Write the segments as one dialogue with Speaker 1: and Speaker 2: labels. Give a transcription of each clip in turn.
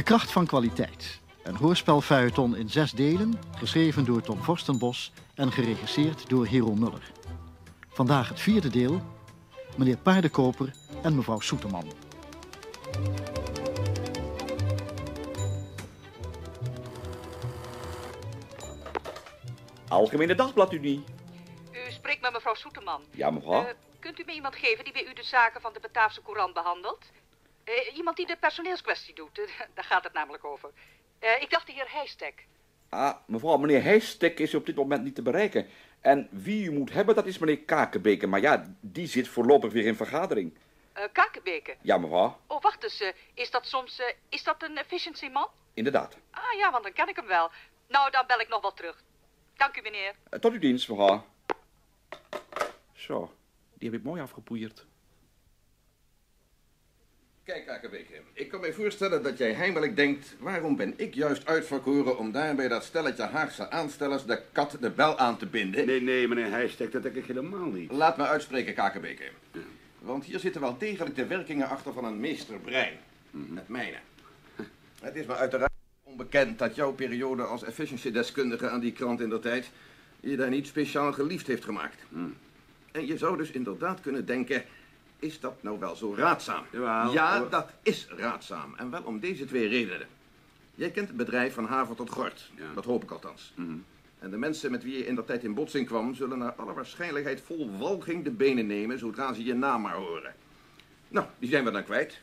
Speaker 1: De kracht van kwaliteit. Een hoorspelfeuilleton in zes delen, geschreven door Tom Forstenbos en geregisseerd door Hero Muller. Vandaag het vierde deel, meneer Paardenkoper en mevrouw Soeterman.
Speaker 2: Algemene Dagblad Unie.
Speaker 3: U spreekt met mevrouw Soeterman.
Speaker 2: Ja, mevrouw.
Speaker 3: Eh, kunt u me iemand geven die bij u de zaken van de Bataafse Courant behandelt? Eh, iemand die de personeelskwestie doet, eh, daar gaat het namelijk over. Eh, ik dacht de heer Heijstek.
Speaker 2: Ah, mevrouw, meneer Heijstek is op dit moment niet te bereiken. En wie u moet hebben, dat is meneer Kakenbeke. Maar ja, die zit voorlopig weer in vergadering.
Speaker 3: Kakenbeke.
Speaker 2: Ja, mevrouw.
Speaker 3: Oh, wacht eens. is dat soms... is dat een efficiency man?
Speaker 2: Inderdaad.
Speaker 3: Ah ja, want dan ken ik hem wel. Nou, dan bel ik nog wel terug. Dank u, meneer.
Speaker 2: Tot uw dienst, mevrouw. Zo, die heb ik mooi afgepoeierd.
Speaker 4: Kijk, Akebeke, ik kan me voorstellen dat jij heimelijk denkt... waarom ben ik juist uitverkoren om daar bij dat stelletje Haagse aanstellers... de kat de bel aan te binden?
Speaker 5: Nee, nee, meneer Heijstek, dat denk ik helemaal niet.
Speaker 4: Laat me uitspreken, Kakebeke. Want hier zitten wel degelijk de werkingen achter van een meesterbrein. Het mijne. Het is me uiteraard onbekend dat jouw periode als efficiency-deskundige aan die krant in der tijd... je daar niet speciaal geliefd heeft gemaakt. En je zou dus inderdaad kunnen denken... is dat nou wel zo raadzaam?
Speaker 5: Jawel.
Speaker 4: ja, dat is raadzaam. En wel om deze twee redenen. Jij kent het bedrijf van haver tot gort.
Speaker 5: Ja.
Speaker 4: Dat hoop ik althans. En de mensen met wie je in dat tijd in botsing kwam... zullen naar alle waarschijnlijkheid vol walging de benen nemen... zodra ze je naam maar horen. Nou, die zijn we dan kwijt.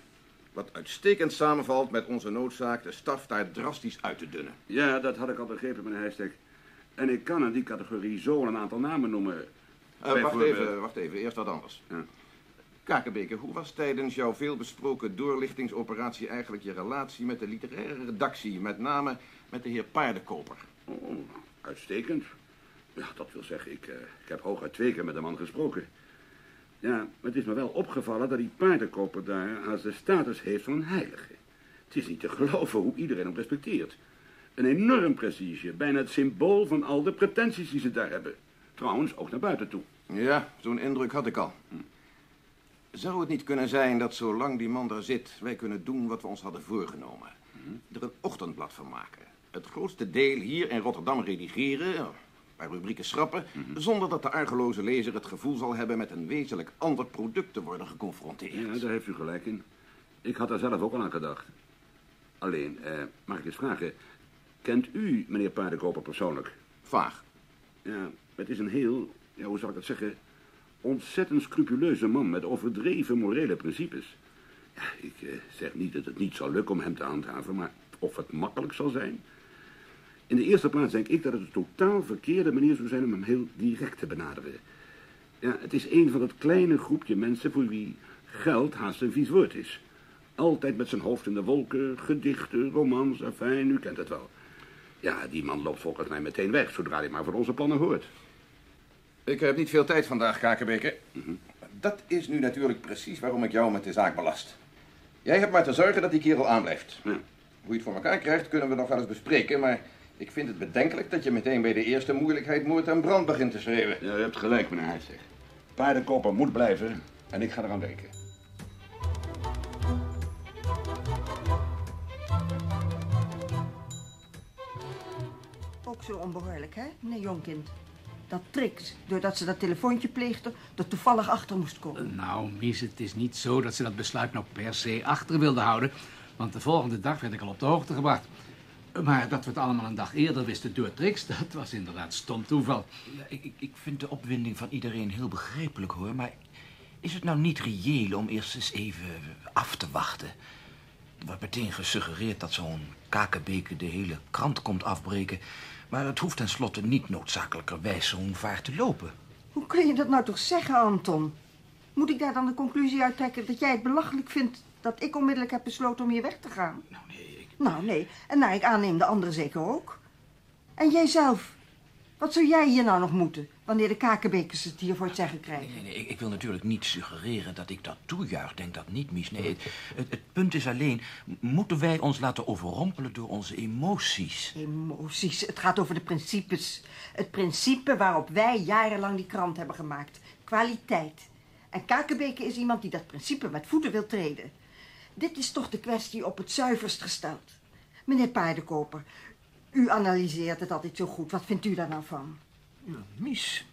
Speaker 4: Wat uitstekend samenvalt met onze noodzaak... de staf daar drastisch uit te dunnen.
Speaker 5: Ja, dat had ik al begrepen, meneer Heijstek. En ik kan in die categorie zo een aantal namen noemen.
Speaker 4: Eh, wacht even, wacht even. Eerst wat anders.
Speaker 5: Ja.
Speaker 4: Kakebeke, hoe was tijdens jouw veelbesproken doorlichtingsoperatie... eigenlijk je relatie met de literaire redactie... met name met de heer Paardenkoper?
Speaker 5: Oh, uitstekend. Ja, dat wil zeggen, ik, eh, ik heb hooguit twee keer met de man gesproken. Ja, het is me wel opgevallen dat die paardenkoper daar als de status heeft van een heilige. Het is niet te geloven hoe iedereen hem respecteert. Een enorm prestige, bijna het symbool van al de pretenties die ze daar hebben. Trouwens, ook naar buiten toe.
Speaker 4: Ja, zo'n indruk had ik al. Zou het niet kunnen zijn dat zolang die man daar zit... wij kunnen doen wat we ons hadden voorgenomen? Er een ochtendblad van maken. Het grootste deel hier in Rotterdam redigeren... een paar rubrieken schrappen... zonder dat de argeloze lezer het gevoel zal hebben... met een wezenlijk ander product te worden geconfronteerd.
Speaker 5: Ja, daar heeft u gelijk in. Ik had daar zelf ook al aan gedacht. Alleen, eh, mag ik eens vragen... Kent u meneer Paardenkoper persoonlijk?
Speaker 4: Vaag.
Speaker 5: Ja, het is een heel, ja, hoe zal ik dat zeggen... ontzettend scrupuleuze man met overdreven morele principes. Ja, ik eh, zeg niet dat het niet zal lukken om hem te handhaven... maar of het makkelijk zal zijn... In de eerste plaats denk ik dat het een totaal verkeerde manier zou zijn om hem heel direct te benaderen. Ja, het is een van dat kleine groepje mensen voor wie geld haast een vies woord is. Altijd met zijn hoofd in de wolken, gedichten, romans, afijn, u kent het wel. Ja, die man loopt volgens mij meteen weg, zodra hij maar van onze plannen hoort.
Speaker 4: Ik heb niet veel tijd vandaag, Kakebeke. Dat is nu natuurlijk precies waarom ik jou met de zaak belast. Jij hebt maar te zorgen dat die kerel aanblijft.
Speaker 5: Ja.
Speaker 4: Hoe je het voor elkaar krijgt, kunnen we nog wel eens bespreken, maar ik vind het bedenkelijk dat je meteen bij de eerste moeilijkheid moord en brand begint te schreeuwen.
Speaker 5: Ja, u hebt gelijk, meneer Heidseg. Paardenkoper moet blijven en ik ga eraan werken.
Speaker 6: Ook zo onbehoorlijk, hè, meneer Jonkind? Dat Trix, doordat ze dat telefoontje pleegde, er toevallig achter moest komen.
Speaker 7: Nou, Mies, het is niet zo dat ze dat besluit nou per se achter wilde houden. Want de volgende dag werd ik al op de hoogte gebracht. Maar dat we het allemaal een dag eerder wisten door Trix, dat was inderdaad stom toeval.
Speaker 8: Ja, ik, ik, ik vind de opwinding van iedereen heel begrijpelijk, hoor. Maar is het nou niet reëel om eerst eens even af te wachten? Er wordt meteen gesuggereerd dat zo'n kakenbeke de hele krant komt afbreken. Maar het hoeft tenslotte niet noodzakelijkerwijs zo'n vaart te lopen.
Speaker 6: Hoe kun je dat nou toch zeggen, Anton? Moet ik daar dan de conclusie uit trekken dat jij het belachelijk vindt dat ik onmiddellijk heb besloten om hier weg te gaan?
Speaker 8: Nou, nee, ik...
Speaker 6: Nou, nee. En naar ik aanneem de anderen zeker ook. En jij zelf? Wat zou jij hier nou nog moeten, wanneer de kakenbekers het hier voor het zeggen krijgen?
Speaker 8: Nee, nee, ik, ik wil natuurlijk niet suggereren dat ik dat toejuich. Denk dat niet, Mies. Nee, het, het, het punt is alleen... moeten wij ons laten overrompelen door onze emoties?
Speaker 6: Emoties, het gaat over de principes. Het principe waarop wij jarenlang die krant hebben gemaakt. Kwaliteit. En Kakenbeke is iemand die dat principe met voeten wil treden. Dit is toch de kwestie op het zuiverst gesteld. Meneer Paardenkoper, u analyseert het altijd zo goed. Wat vindt u daar nou van?
Speaker 9: Ja, Mies,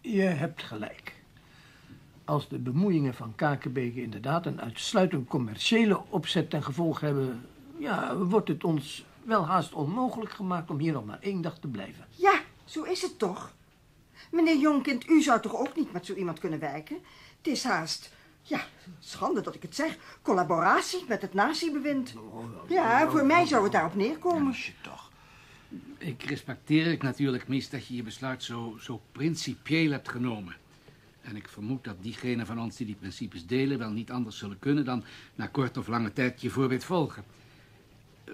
Speaker 9: je hebt gelijk. Als de bemoeiingen van Kakenbeke inderdaad een uitsluitend commerciële opzet ten gevolg hebben... ja, wordt het ons wel haast onmogelijk gemaakt om hier nog maar één dag te blijven.
Speaker 6: Ja, zo is het toch. Meneer Jonkind, u zou toch ook niet met zo iemand kunnen werken? Het is haast, ja, schande dat ik het zeg, collaboratie met het nazi-bewind. Ja, voor mij zou het daarop neerkomen.
Speaker 8: Miesje toch.
Speaker 7: Ik respecteer ik natuurlijk, Mies, dat je je besluit zo, zo principieel hebt genomen. En ik vermoed dat diegenen van ons die die principes delen... wel niet anders zullen kunnen dan na kort of lange tijd je voorbeeld volgen.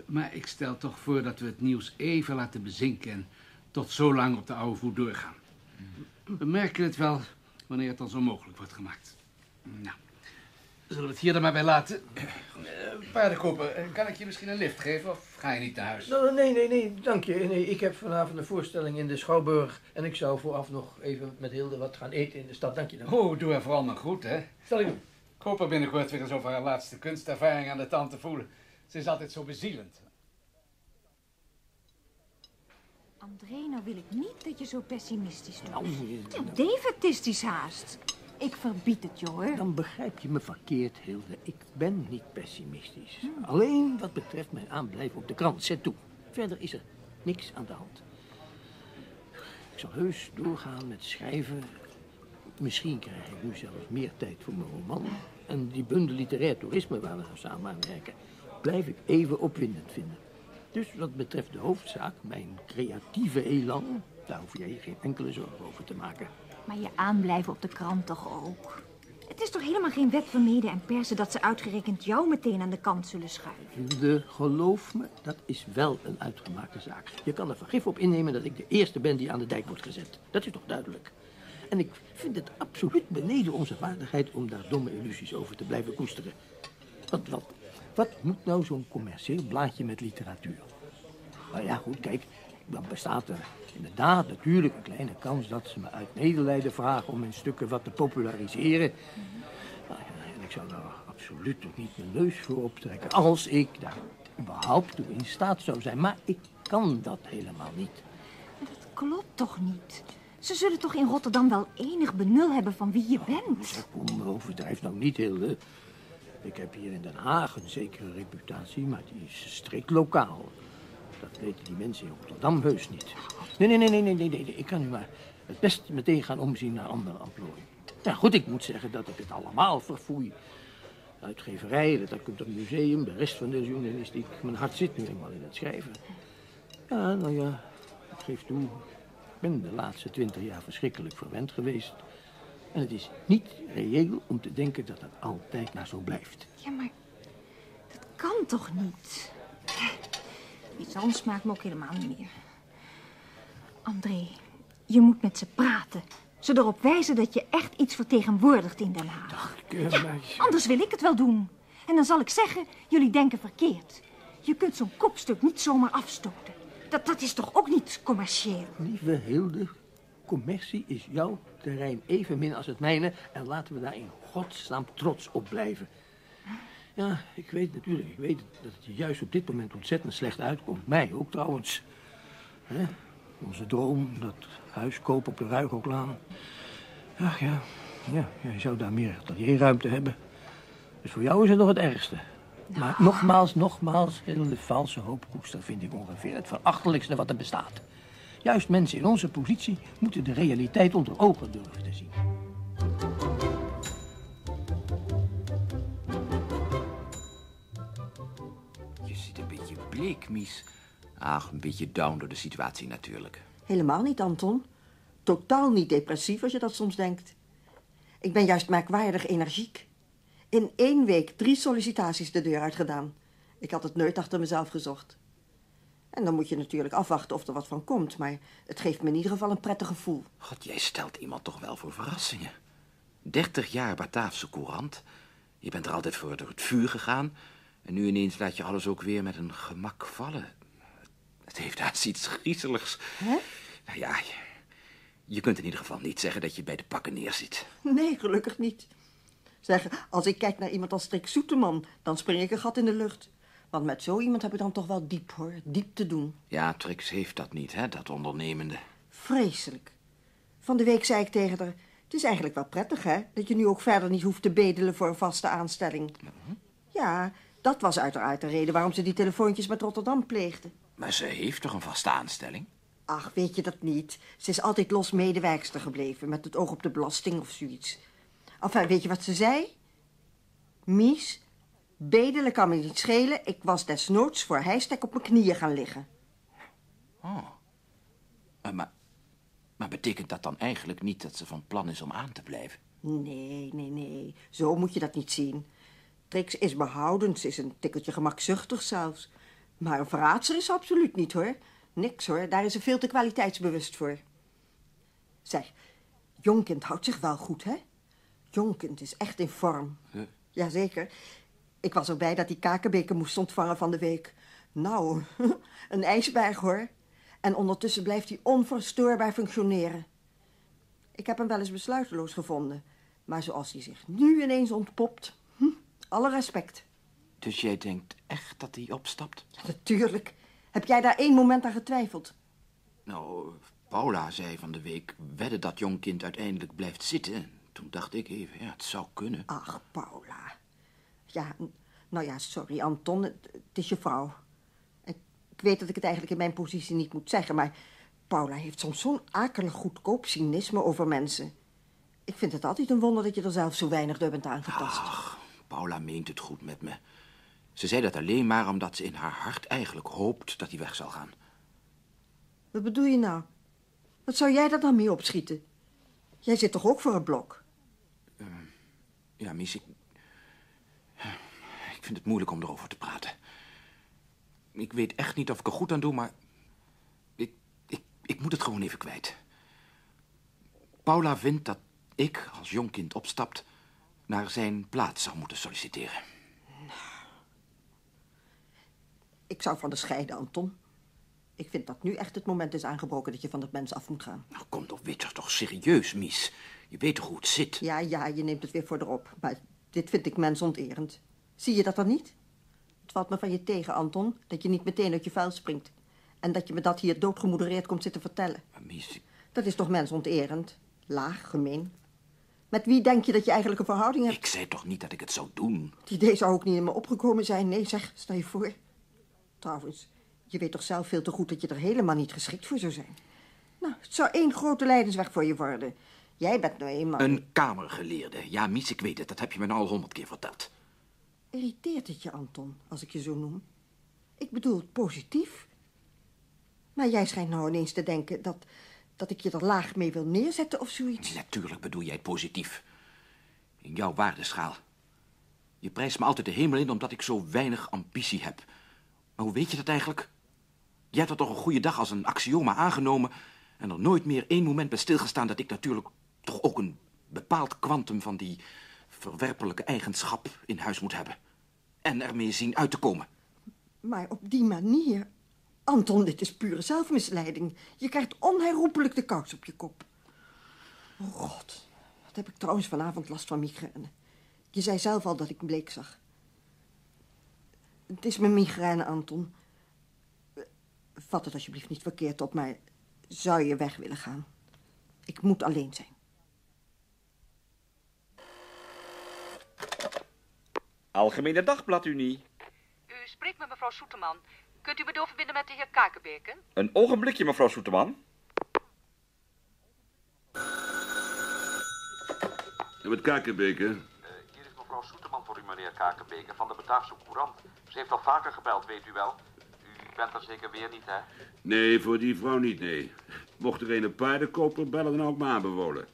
Speaker 7: Maar ik stel toch voor dat we het nieuws even laten bezinken... en tot zo lang op de oude voet doorgaan. We merken het wel wanneer het dan zo mogelijk wordt gemaakt. Nou, zullen we het hier dan maar bij laten? Eh, paardenkoper, eh, kan ik je misschien een lift geven of ga je niet naar huis?
Speaker 9: Nou, nee, nee, nee, dank je. Nee, ik heb vanavond een voorstelling in de Schouwburg... en ik zou vooraf nog even met Hilde wat gaan eten in de stad. Dank je dan.
Speaker 7: Oh, doe er vooral maar goed, hè.
Speaker 9: Stel ik doen.
Speaker 7: Ik hoop er binnenkort weer eens over haar laatste kunstervaring aan de tand te voelen. Ze is altijd zo bezielend.
Speaker 10: André, nou wil ik niet dat je zo pessimistisch doet.
Speaker 9: Nou,
Speaker 10: Ja, defetistisch haast. Ik verbied het hoor.
Speaker 9: Dan begrijp je me verkeerd, Hilde. Ik ben niet pessimistisch. Alleen wat betreft mijn aanblijven op de krant. Zet toe. Verder is er niks aan de hand. Ik zal heus doorgaan met schrijven. Misschien krijg ik nu zelfs meer tijd voor mijn roman. En die bundel literair toerisme waar we samen aan werken... blijf ik even opwindend vinden. Dus wat betreft de hoofdzaak, mijn creatieve elan... daar hoef jij je geen enkele zorgen over te maken.
Speaker 10: Maar je aanblijven op de krant toch ook? Het is toch helemaal geen wet van mede en persen dat ze uitgerekend jou meteen aan de kant zullen schuiven?
Speaker 9: Hilde, geloof me, dat is wel een uitgemaakte zaak. Je kan er vergif op innemen dat ik de eerste ben die aan de dijk wordt gezet. Dat is toch duidelijk? En ik vind het absoluut beneden onze waardigheid om daar domme illusies over te blijven koesteren. Wat, wat moet nou zo'n commercieel blaadje met literatuur? Nou ja, goed, kijk, dan bestaat er inderdaad natuurlijk een kleine kans dat ze me uit medelijden vragen om mijn stukken wat te populariseren. Nou en ik zou daar absoluut ook niet mijn neus voor optrekken als ik daar überhaupt toe in staat zou zijn. Maar ik kan dat helemaal niet.
Speaker 10: Dat klopt toch niet? Ze zullen toch in Rotterdam wel enig benul hebben van wie je bent?
Speaker 9: Zeg, kom, overdrijf nou niet, Hilde. Ik heb hier in Den Haag een zekere reputatie, maar die is strikt lokaal. Dat weten die mensen in Rotterdam heus niet. Nee, nee, nee, nee, nee, nee, nee. Ik kan nu maar het best meteen gaan omzien naar andere amplooi. Ja, goed, ik moet zeggen dat ik het allemaal verfoei. Uitgeverij, dat een museum, de rest van de journalistiek. Mijn hart zit nu eenmaal in het schrijven. Ja, nou ja, ik geef toe. Ik ben de laatste twintig jaar verschrikkelijk verwend geweest. En het is niet reëel om te denken dat het altijd maar zo blijft.
Speaker 10: Ja, maar dat kan toch niet? Iets anders maakt me ook helemaal niet meer. André, je moet met ze praten. Ze erop wijzen dat je echt iets vertegenwoordigt in Den Haag.
Speaker 9: Eh, maar-
Speaker 10: Anders wil ik het wel doen. En dan zal ik zeggen, jullie denken verkeerd. Je kunt zo'n kopstuk niet zomaar afstoten. Dat, dat is toch ook niet commercieel?
Speaker 9: Lieve Hilde, commercie is jouw terrein evenmin als het mijne. En laten we daar in godsnaam trots op blijven. Ja, ik weet natuurlijk, ik weet dat het je juist op dit moment ontzettend slecht uitkomt. Mij ook trouwens. Onze droom, dat huis kopen op de Ruigooklaan. Ach ja, ja, je zou daar meer atelierruimte hebben. Dus voor jou is het nog het ergste. Maar nogmaals, nogmaals, hele valse hoopkoester vind ik ongeveer het verachtelijkste wat er bestaat. Juist mensen in onze positie moeten de realiteit onder ogen durven te zien.
Speaker 8: Bleek, Mies. Ach, een beetje down door de situatie natuurlijk.
Speaker 6: Helemaal niet, Anton. Totaal niet depressief als je dat soms denkt. Ik ben juist merkwaardig energiek. In één week drie sollicitaties de deur uitgedaan. Ik had het nooit achter mezelf gezocht. En dan moet je natuurlijk afwachten of er wat van komt, maar het geeft me in ieder geval een prettig gevoel.
Speaker 8: God, jij stelt iemand toch wel voor verrassingen. 30 jaar Bataafse courant. Je bent er altijd voor door het vuur gegaan. En nu ineens laat je alles ook weer met een gemak vallen. Het heeft haast iets griezeligs.
Speaker 6: Hè?
Speaker 8: Nou ja, je, je kunt in ieder geval niet zeggen dat je bij de pakken neerzit.
Speaker 6: Nee, gelukkig niet. Zeg, als ik kijk naar iemand als Strik Soeteman, dan spring ik een gat in de lucht. Want met zo iemand heb ik dan toch wel diep, hoor. Diep te doen.
Speaker 8: Ja, Trix heeft dat niet, hè, dat ondernemende.
Speaker 6: Vreselijk. Van de week zei ik tegen haar... Het is eigenlijk wel prettig, hè? Dat je nu ook verder niet hoeft te bedelen voor een vaste aanstelling. Ja, dat was uiteraard de reden waarom ze die telefoontjes met Rotterdam pleegde.
Speaker 8: Maar ze heeft toch een vaste aanstelling?
Speaker 6: Ach, weet je dat niet? Ze is altijd los medewerkster gebleven, met het oog op de belasting of zoiets. Enfin, weet je wat ze zei? Mies, bedelen kan me niet schelen. Ik was desnoods voor hijstek op mijn knieën gaan liggen.
Speaker 8: Oh. Eh, maar, maar betekent dat dan eigenlijk niet dat ze van plan is om aan te blijven?
Speaker 6: Nee, nee, nee. Zo moet je dat niet zien. Trix is behoudend, ze is een tikkeltje gemakzuchtig zelfs. Maar een verraadster is ze absoluut niet, hoor. Niks, hoor. Daar is ze veel te kwaliteitsbewust voor. Zeg, Jonkind houdt zich wel goed, hè? Jonkind is echt in vorm.
Speaker 8: Huh?
Speaker 6: Jazeker. Ik was erbij dat hij kakenbeker moest ontvangen van de week. Nou, een ijsberg, hoor. En ondertussen blijft hij onverstoorbaar functioneren. Ik heb hem wel eens besluiteloos gevonden. Maar zoals hij zich nu ineens ontpopt... Alle respect.
Speaker 8: Dus jij denkt echt dat hij opstapt?
Speaker 6: Natuurlijk. Heb jij daar één moment aan getwijfeld?
Speaker 8: Nou, Paula zei van de week... wedden dat jongkind uiteindelijk blijft zitten. Toen dacht ik even, ja, het zou kunnen.
Speaker 6: Ach, Paula. Ja, nou ja, sorry, Anton. Het, het is je vrouw. Ik, ik weet dat ik het eigenlijk in mijn positie niet moet zeggen... maar Paula heeft soms zo'n akelig goedkoop cynisme over mensen. Ik vind het altijd een wonder dat je er zelf zo weinig door bent aangetast.
Speaker 8: Ach, Paula meent het goed met me. Ze zei dat alleen maar omdat ze in haar hart eigenlijk hoopt dat hij weg zal gaan.
Speaker 6: Wat bedoel je nou? Wat zou jij daar dan mee opschieten? Jij zit toch ook voor een blok?
Speaker 8: Ja, Mies, ik... Ik vind het moeilijk om erover te praten. Ik weet echt niet of ik er goed aan doe, maar... Ik, ik, ik moet het gewoon even kwijt. Paula vindt dat ik, als jongkind opstapt... naar zijn plaats zou moeten solliciteren.
Speaker 6: Ik zou van de scheiden, Anton. Ik vind dat nu echt het moment is aangebroken dat je van dat mens af moet gaan.
Speaker 8: Nou, kom toch, weet je toch serieus, Mies? Je weet toch hoe het zit?
Speaker 6: Ja, ja, je neemt het weer voor erop. Maar dit vind ik mensonterend. Zie je dat dan niet? Het valt me van je tegen, Anton, dat je niet meteen uit je vuil springt. En dat je me dat hier doodgemoedereerd komt zitten vertellen.
Speaker 8: Maar Mies,
Speaker 6: Dat is toch mensonterend? Laag, gemeen. Met wie denk je dat je eigenlijk een verhouding hebt?
Speaker 8: ik zei toch niet dat ik het zou doen?
Speaker 6: Het idee zou ook niet in me opgekomen zijn. Nee, zeg, stel je voor. Trouwens, je weet toch zelf veel te goed dat je er helemaal niet geschikt voor zou zijn. Nou, het zou één grote lijdensweg voor je worden. Jij bent nou eenmaal...
Speaker 8: Een kamergeleerde. Ja, Mies, ik weet het. Dat heb je me nou al honderd keer verteld.
Speaker 6: Irriteert het je, Anton, als ik je zo noem? Ik bedoel het positief. Maar jij schijnt nou ineens te denken dat, dat ik je er laag mee wil neerzetten of zoiets.
Speaker 8: Natuurlijk bedoel jij het positief. In jouw waardeschaal. Je prijst me altijd de hemel in omdat ik zo weinig ambitie heb. Maar hoe weet je dat eigenlijk? Jij hebt er toch een goede dag als een axioma aangenomen... en er nooit meer één moment bij stilgestaan... dat ik natuurlijk toch ook een bepaald kwantum van die verwerpelijke eigenschap in huis moet hebben. En ermee zien uit te komen.
Speaker 6: Maar op die manier... Anton, dit is pure zelfmisleiding. Je krijgt onherroepelijk de kous op je kop. Oh god, wat heb ik trouwens vanavond last van migraine. Je zei zelf al dat ik bleek zag. Het is mijn migraine, Anton. Vat het alsjeblieft niet verkeerd op, maar zou je weg willen gaan? Ik moet alleen zijn.
Speaker 2: Algemene Dagblad Unie.
Speaker 3: U spreekt met mevrouw Soeterman. Kunt u me doorverbinden met de heer Kakenbeke?
Speaker 2: Een ogenblikje, mevrouw Soeterman.
Speaker 5: En met Kakenbeke.
Speaker 11: Hier is mevrouw Soeterman voor u, meneer Kakenbeke, van de Bataafse Courant. Ze heeft al vaker gebeld, weet u wel. U bent er zeker weer niet, hè?
Speaker 5: Nee, voor die vrouw niet, nee. Mocht er een paarden kopen, bellen dan ook maar aanbevolen.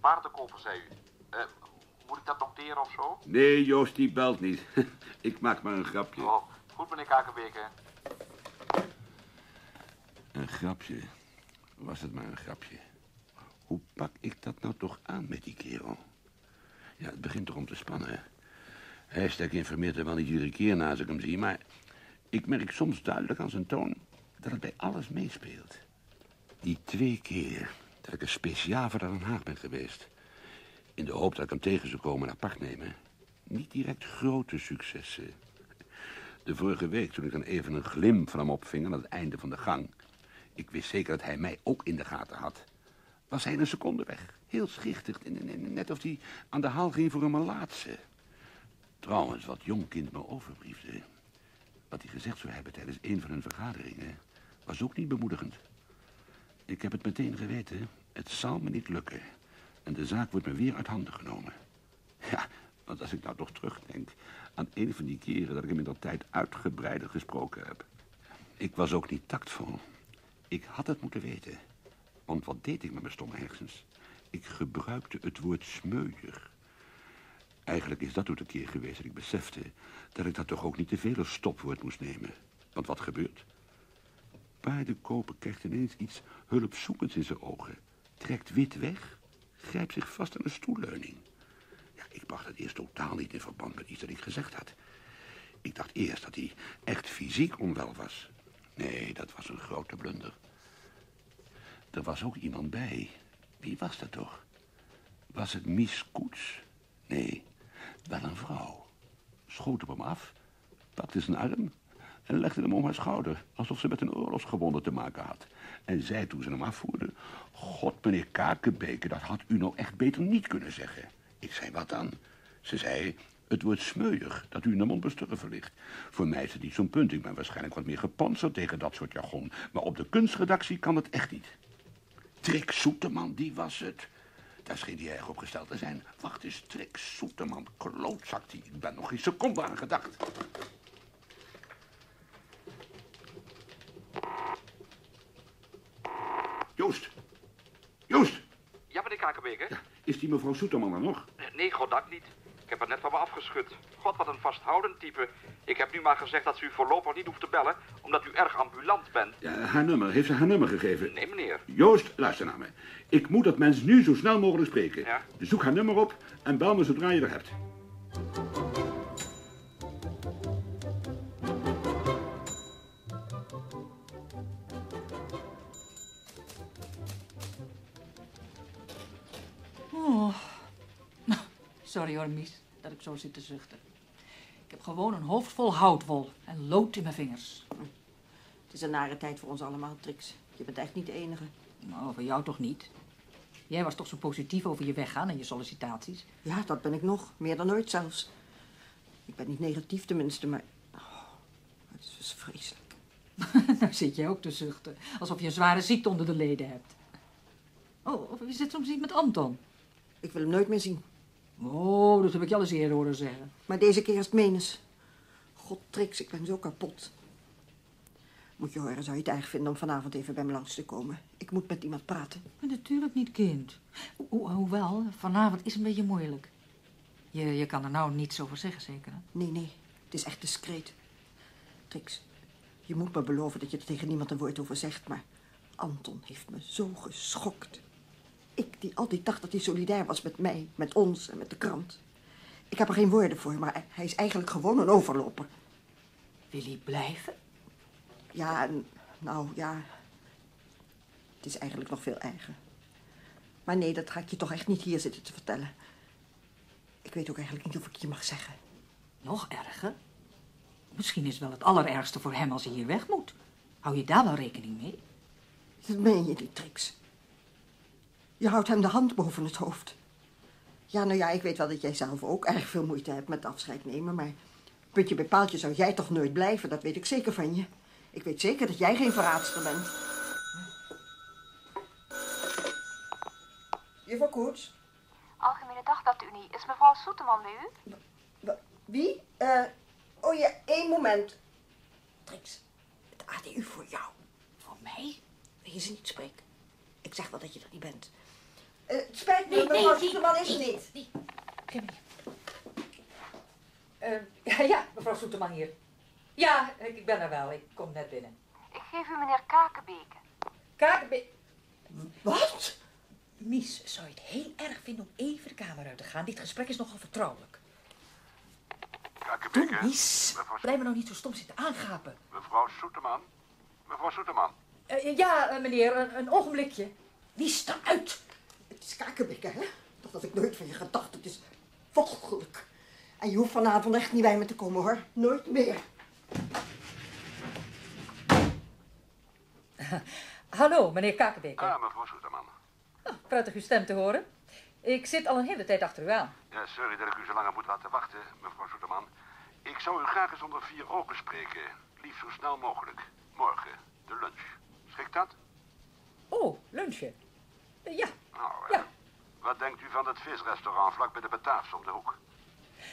Speaker 11: Paardenkoper, zei u. Eh, moet ik dat noteren of zo?
Speaker 5: Nee, Joost, die belt niet. Ik maak maar een grapje.
Speaker 11: Oh, goed, meneer Kakenbeke.
Speaker 5: Een grapje. Was het maar een grapje. Hoe pak ik dat nou toch aan met die kerel? Ja, het begint toch om te spannen, hè? Hashtag informeert er wel niet iedere keer na als ik hem zie, maar... ik merk soms duidelijk aan zijn toon dat het bij alles meespeelt. Die twee keer dat ik er speciaal voor naar Den Haag ben geweest... in de hoop dat ik hem tegen zou komen en apart nemen... niet direct grote successen. De vorige week, toen ik dan even een glim van hem opving aan het einde van de gang... ik wist zeker dat hij mij ook in de gaten had... was hij een seconde weg. Heel schichtig, net of hij aan de haal ging voor een malaatse. Trouwens, wat jong kind me overbriefde... wat hij gezegd zou hebben tijdens een van hun vergaderingen... was ook niet bemoedigend. Ik heb het meteen geweten, het zal me niet lukken. En de zaak wordt me weer uit handen genomen. Ja, want als ik nou toch terugdenk aan een van die keren dat ik hem in dat tijd uitgebreider gesproken heb. Ik was ook niet tactvol. Ik had het moeten weten. Want wat deed ik met mijn stomme hersens? Ik gebruikte het woord smeuier. Eigenlijk is dat ook de keer geweest dat ik besefte... dat ik dat toch ook niet te veel als stopwoord moest nemen. Want wat gebeurt? Paardenkoper krijgt ineens iets hulpzoekends in zijn ogen. Trekt wit weg, grijpt zich vast aan een stoelleuning. Ja, ik bracht het eerst totaal niet in verband met iets dat ik gezegd had. Ik dacht eerst dat hij echt fysiek onwel was. Nee, dat was een grote blunder. Er was ook iemand bij. Wie was dat toch? Was het Mies Koets? Nee, wel een vrouw. Schoot op hem af, pakte zijn arm en legde hem om haar schouder... alsof ze met een oorlogsgewonde te maken had. En zei toen ze hem afvoerde... God, meneer Kakenbeke, dat had u nou echt beter niet kunnen zeggen. Ik zei, wat dan? Ze zei, het wordt smeuig dat u in de mond besturven ligt. Voor mij is het niet zo'n punt. Ik ben waarschijnlijk wat meer gepantserd tegen dat soort jargon. Maar op de kunstredactie kan het echt niet. Trick Soeteman, die was het. Daar scheen hij erg op gesteld te zijn. Wacht eens, Trick Soeteman, klootzak die. Ik ben nog geen seconde aan gedacht. Joost. Joost.
Speaker 11: Ja, meneer Kakenbeker? Ja,
Speaker 5: is die mevrouw Soeterman er nog?
Speaker 11: Nee, goddank niet. Ik heb haar net van me afgeschud. God, wat een vasthoudend type. Ik heb nu maar gezegd dat ze u voorlopig niet hoeft te bellen, omdat u erg ambulant bent.
Speaker 5: Ja, haar nummer. Heeft ze haar nummer gegeven?
Speaker 11: Nee, meneer.
Speaker 5: Joost, luister naar me. Ik moet dat mens nu zo snel mogelijk spreken.
Speaker 11: Ja?
Speaker 5: Zoek haar nummer op en bel me zodra je er hebt.
Speaker 12: Sorry hoor, Mies, dat ik zo zit te zuchten. Ik heb gewoon een hoofd vol houtwol en lood in mijn vingers.
Speaker 6: Het is een nare tijd voor ons allemaal, Trix. Je bent echt niet de enige.
Speaker 12: Nou, voor jou toch niet? Jij was toch zo positief over je weggaan en je sollicitaties?
Speaker 6: Ja, dat ben ik nog. Meer dan ooit zelfs. Ik ben niet negatief tenminste, maar... Oh, het is vreselijk.
Speaker 12: nou zit jij ook te zuchten. Alsof je een zware ziekte onder de leden hebt. Oh, of je zit soms niet met Anton?
Speaker 6: Ik wil hem nooit meer zien.
Speaker 12: Oh, dat heb ik je al eens eerder horen zeggen.
Speaker 6: Maar deze keer is het menens. God, Trix, ik ben zo kapot. Moet je horen, zou je het erg vinden om vanavond even bij me langs te komen? Ik moet met iemand praten.
Speaker 12: Maar natuurlijk niet, kind. Ho hoewel, vanavond is een beetje moeilijk. Je, je kan er nou niets over zeggen, zeker? Hè?
Speaker 6: Nee, nee. Het is echt discreet. Trix, je moet me beloven dat je er tegen niemand een woord over zegt, maar... Anton heeft me zo geschokt. Ik, die altijd dacht dat hij solidair was met mij, met ons en met de krant. Ik heb er geen woorden voor, maar hij is eigenlijk gewoon een overloper.
Speaker 12: Wil hij blijven?
Speaker 6: Ja, nou ja. Het is eigenlijk nog veel erger. Maar nee, dat ga ik je toch echt niet hier zitten te vertellen. Ik weet ook eigenlijk niet of ik je mag zeggen.
Speaker 12: Nog erger? Misschien is het wel het allerergste voor hem als hij hier weg moet. Hou je daar wel rekening mee?
Speaker 6: Dat meen je niet, Trix. Je houdt hem de hand boven het hoofd. Ja, nou ja, ik weet wel dat jij zelf ook erg veel moeite hebt met afscheid nemen, maar... Puntje bij paaltje zou jij toch nooit blijven, dat weet ik zeker van je. Ik weet zeker dat jij geen verraadster bent. Juffrouw Koets?
Speaker 10: Algemene Dagblad-Unie. Is mevrouw Soeteman bij u?
Speaker 6: Wie? Eh, oh ja, één moment. Trix, het ADU voor jou.
Speaker 12: Voor mij?
Speaker 6: Ze niet spreken? Ik zeg wel dat je er niet bent. Uh, het spijt me,
Speaker 12: Nee,
Speaker 6: mevrouw
Speaker 12: nee,
Speaker 6: Soeterman is er
Speaker 12: nee,
Speaker 6: niet.
Speaker 12: hier. Eh, ja, ja, mevrouw Soeterman hier. Ja, ik ben er wel. Ik kom net binnen.
Speaker 10: Ik geef u meneer Kakenbeke.
Speaker 12: Kakenbeke...
Speaker 6: Wat?
Speaker 12: Mies, zou je het heel erg vinden om even de kamer uit te gaan? Dit gesprek is nogal vertrouwelijk.
Speaker 11: Kakenbeke.
Speaker 12: Doe, Mies. Blijf me nou niet zo stom zitten aangapen.
Speaker 11: Mevrouw Soeterman. Mevrouw Soeterman.
Speaker 12: Eh, ja, eh, meneer, een, een ogenblikje. Mies, eruit.
Speaker 6: Het is kakenbikken, hè? Toch dat ik nooit van je gedacht. Het is walgelijk. En je hoeft vanavond echt niet bij me te komen, hoor. Nooit meer.
Speaker 12: Hallo, meneer Kakenbeker.
Speaker 5: Ah, mevrouw Soeterman.
Speaker 12: Oh, prettig uw stem te horen. Ik zit al een hele tijd achter u aan.
Speaker 5: Ja, sorry dat ik u zo lang heb moeten laten wachten, mevrouw Soeterman. Ik zou u graag eens onder vier ogen spreken. Liefst zo snel mogelijk. Morgen, de lunch. Schikt dat?
Speaker 12: Oh, lunchen. Eh, Ja,
Speaker 5: Nou, ja. Wat denkt u van het visrestaurant vlak bij de Bataafs om de hoek?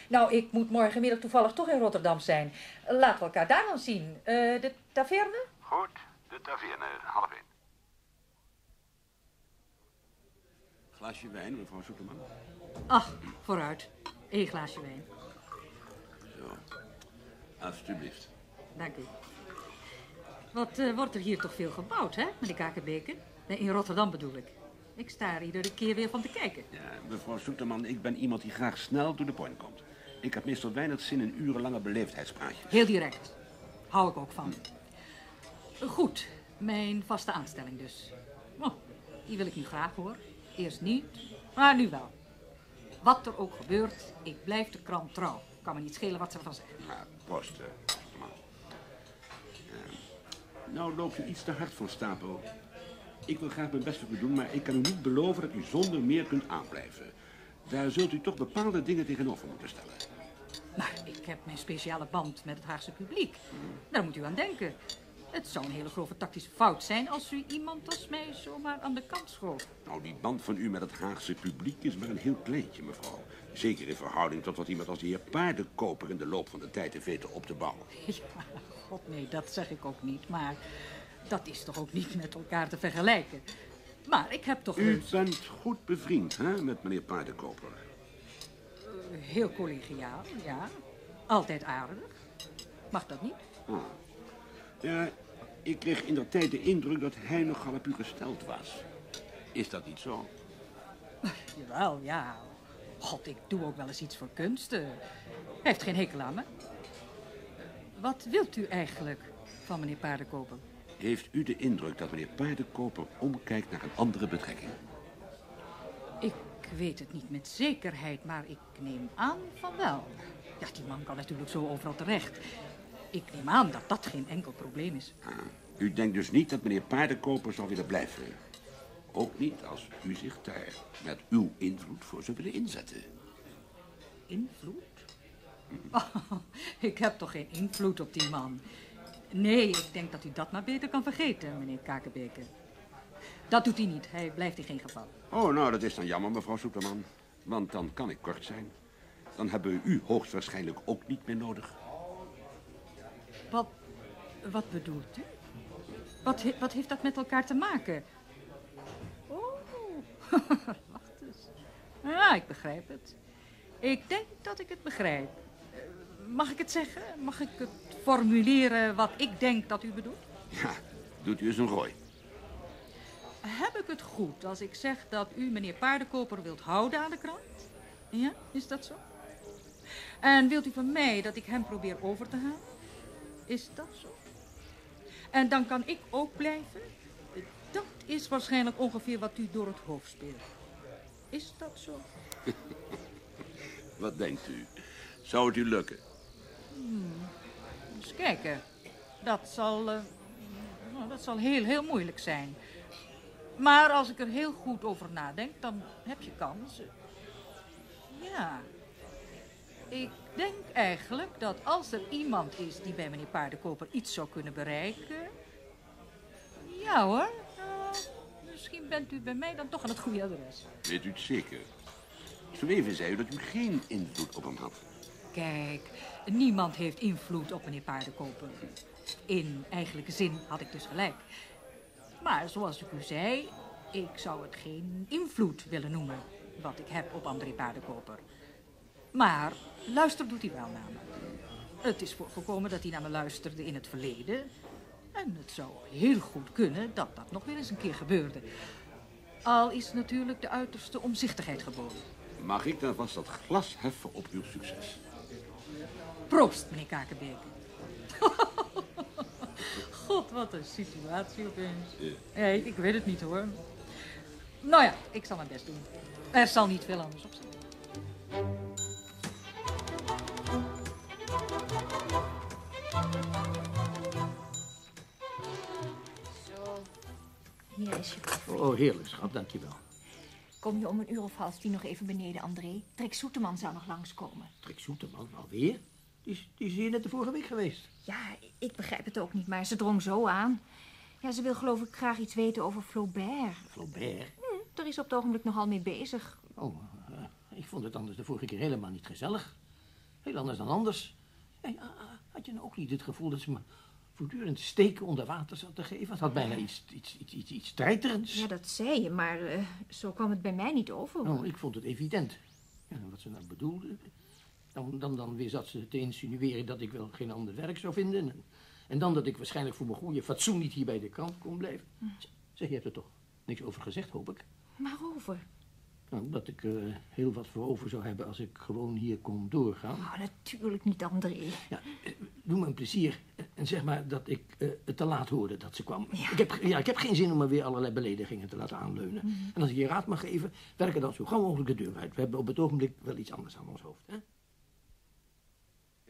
Speaker 12: nou, ik moet morgenmiddag toevallig toch in Rotterdam zijn. Laten we elkaar daar dan zien. Eh, de taverne?
Speaker 5: Goed, de taverne, half één. Glaasje wijn, mevrouw Soeterman.
Speaker 12: Ach, vooruit. Eén glaasje wijn.
Speaker 5: Zo, alstublieft.
Speaker 12: Dank u. Wat eh, wordt er hier toch veel gebouwd, hè, meneer Kakenbeker? Nee, in Rotterdam bedoel ik. Ik sta er iedere keer weer van te kijken.
Speaker 5: Ja, mevrouw Soeterman, ik ben iemand die graag snel to the point komt. Ik heb meestal weinig zin in urenlange beleefdheidspraatjes.
Speaker 12: Heel direct. Hou ik ook van. Goed, mijn vaste aanstelling dus. Oh, die wil ik nu graag hoor. Eerst niet, maar nu wel. Wat er ook gebeurt, ik blijf de krant trouw. Kan me niet schelen wat ze ervan zeggen.
Speaker 5: Ja, Soeterman. Ja. Nou loopt u iets te hard van stapel. Ik wil graag mijn best voor u doen, maar ik kan u niet beloven dat u zonder meer kunt aanblijven. Daar zult u toch bepaalde dingen tegenover moeten stellen.
Speaker 12: Maar ik heb mijn speciale band met het Haagse publiek. Daar moet u aan denken. Het zou een hele grove tactische fout zijn als u iemand als mij zomaar aan de kant schoof.
Speaker 5: Nou, die band van u met het Haagse publiek is maar een heel kleintje, mevrouw. Zeker in verhouding tot wat iemand als de heer Paardenkoper in de loop van de tijd heeft weten op te bouwen.
Speaker 12: Ja, god nee, dat zeg ik ook niet. Maar dat is toch ook niet met elkaar te vergelijken. Maar ik heb toch
Speaker 5: U bent goed bevriend, hè, met meneer Paardenkoper.
Speaker 12: eh, heel collegiaal, ja. Altijd aardig. Mag dat niet?
Speaker 5: Ah. Ja, ik kreeg in der tijd de indruk dat hij nogal op u gesteld was. Is dat niet zo?
Speaker 12: Jawel, ja. God, ik doe ook wel eens iets voor kunst. eh. Hij heeft geen hekel aan me. Wat wilt u eigenlijk van meneer Paardenkoper?
Speaker 5: Heeft u de indruk dat meneer Paardenkoper omkijkt naar een andere betrekking?
Speaker 12: Ik weet het niet met zekerheid, maar ik neem aan van wel. Ja, die man kan natuurlijk zo overal terecht. Ik neem aan dat dat geen enkel probleem is.
Speaker 5: Ah, u denkt dus niet dat meneer Paardenkoper zal willen blijven? Ook niet als u zich daar met uw invloed voor zou willen inzetten.
Speaker 12: Invloed? Oh, ik heb toch geen invloed op die man. Nee, ik denk dat u dat maar beter kan vergeten, meneer Kakenbeker. Dat doet hij niet. Hij blijft in geen geval.
Speaker 5: Oh, nou, dat is dan jammer, mevrouw Soeterman. Want dan kan ik kort zijn. Dan hebben we u hoogstwaarschijnlijk ook niet meer nodig.
Speaker 12: Wat, wat bedoelt u? Wat, he- wat heeft dat met elkaar te maken? Oh, wacht eens. Ja, ik begrijp het. Ik denk dat ik het begrijp. Mag ik het zeggen? Mag ik het formuleren wat ik denk dat u bedoelt?
Speaker 5: Ja, doet u eens een rooi.
Speaker 12: Heb ik het goed als ik zeg dat u meneer Paardenkoper wilt houden aan de krant? Ja, is dat zo? En wilt u van mij dat ik hem probeer over te halen? Is dat zo? En dan kan ik ook blijven? Dat is waarschijnlijk ongeveer wat u door het hoofd speelt. Is dat zo?
Speaker 5: Wat denkt u? Zou het u lukken?
Speaker 12: Hmm. Eens kijken. Dat zal, eh, nou, dat zal heel, heel moeilijk zijn. Maar als ik er heel goed over nadenk, dan heb je kans. Ja. Ik denk eigenlijk dat als er iemand is die bij meneer Paardenkoper iets zou kunnen bereiken... Ja hoor, nou, misschien bent u bij mij dan toch aan het goede adres.
Speaker 5: Weet u het zeker? Zo even zei u dat u geen invloed op hem had.
Speaker 12: Kijk, niemand heeft invloed op meneer Paardenkoper. In eigenlijke zin had ik dus gelijk. Maar zoals ik u zei, ik zou het geen invloed willen noemen... wat ik heb op André Paardenkoper. Maar luister doet hij wel naar. Het is voorgekomen dat hij naar me luisterde in het verleden. En het zou heel goed kunnen dat dat nog weer eens een keer gebeurde. Al is natuurlijk de uiterste omzichtigheid geboden.
Speaker 5: Mag ik dan vast dat glas heffen op uw succes?
Speaker 12: Proost, meneer Kakenbeek. God, wat een situatie opeens.
Speaker 5: Ja.
Speaker 12: Ik weet het niet hoor. Nou ja, ik zal mijn best doen. Er zal niet veel anders op zijn.
Speaker 10: Zo, hier is je koffie.
Speaker 9: Oh, heerlijk schat, dankjewel.
Speaker 10: Kom je om een uur of half tien nog even beneden, André? Trek Soeteman zou nog langskomen.
Speaker 9: Trek Soeteman? Alweer? Die is, die is hier net de vorige week geweest.
Speaker 10: Ja, ik begrijp het ook niet, maar ze drong zo aan. Ja, ze wil geloof ik graag iets weten over Flaubert.
Speaker 9: Flaubert?
Speaker 10: Hm, daar is op het ogenblik nogal mee bezig.
Speaker 9: Oh, eh, ik vond het anders de vorige keer helemaal niet gezellig. Heel anders dan anders. Ah, ah, had je nou ook niet het gevoel dat ze me voortdurend steken onder water zat te geven? Het had bijna iets, iets, iets, iets, iets treiterends.
Speaker 10: Ja, dat zei je, maar eh, zo kwam het bij mij niet over.
Speaker 9: Oh, ik vond het evident. Ja, wat ze nou bedoelde. Dan, dan, dan weer zat ze te insinueren dat ik wel geen ander werk zou vinden. En, en dan dat ik waarschijnlijk voor mijn goede fatsoen niet hier bij de krant kon blijven. Zeg, je hebt er toch niks over gezegd, hoop ik?
Speaker 10: Waarover?
Speaker 9: Nou, dat ik er heel wat voor over zou hebben als ik gewoon hier kon doorgaan.
Speaker 10: Oh, natuurlijk niet, André.
Speaker 9: Ja, eh, doe me een plezier en zeg maar dat ik eh, het te laat hoorde dat ze kwam. Ik, heb, ja, ik heb geen zin om er weer allerlei beledigingen te laten aanleunen.
Speaker 10: Mhm.
Speaker 9: En als ik je raad mag geven, werk er dan zo gauw mogelijk de deur uit. We hebben op het ogenblik wel iets anders aan ons hoofd. Hè?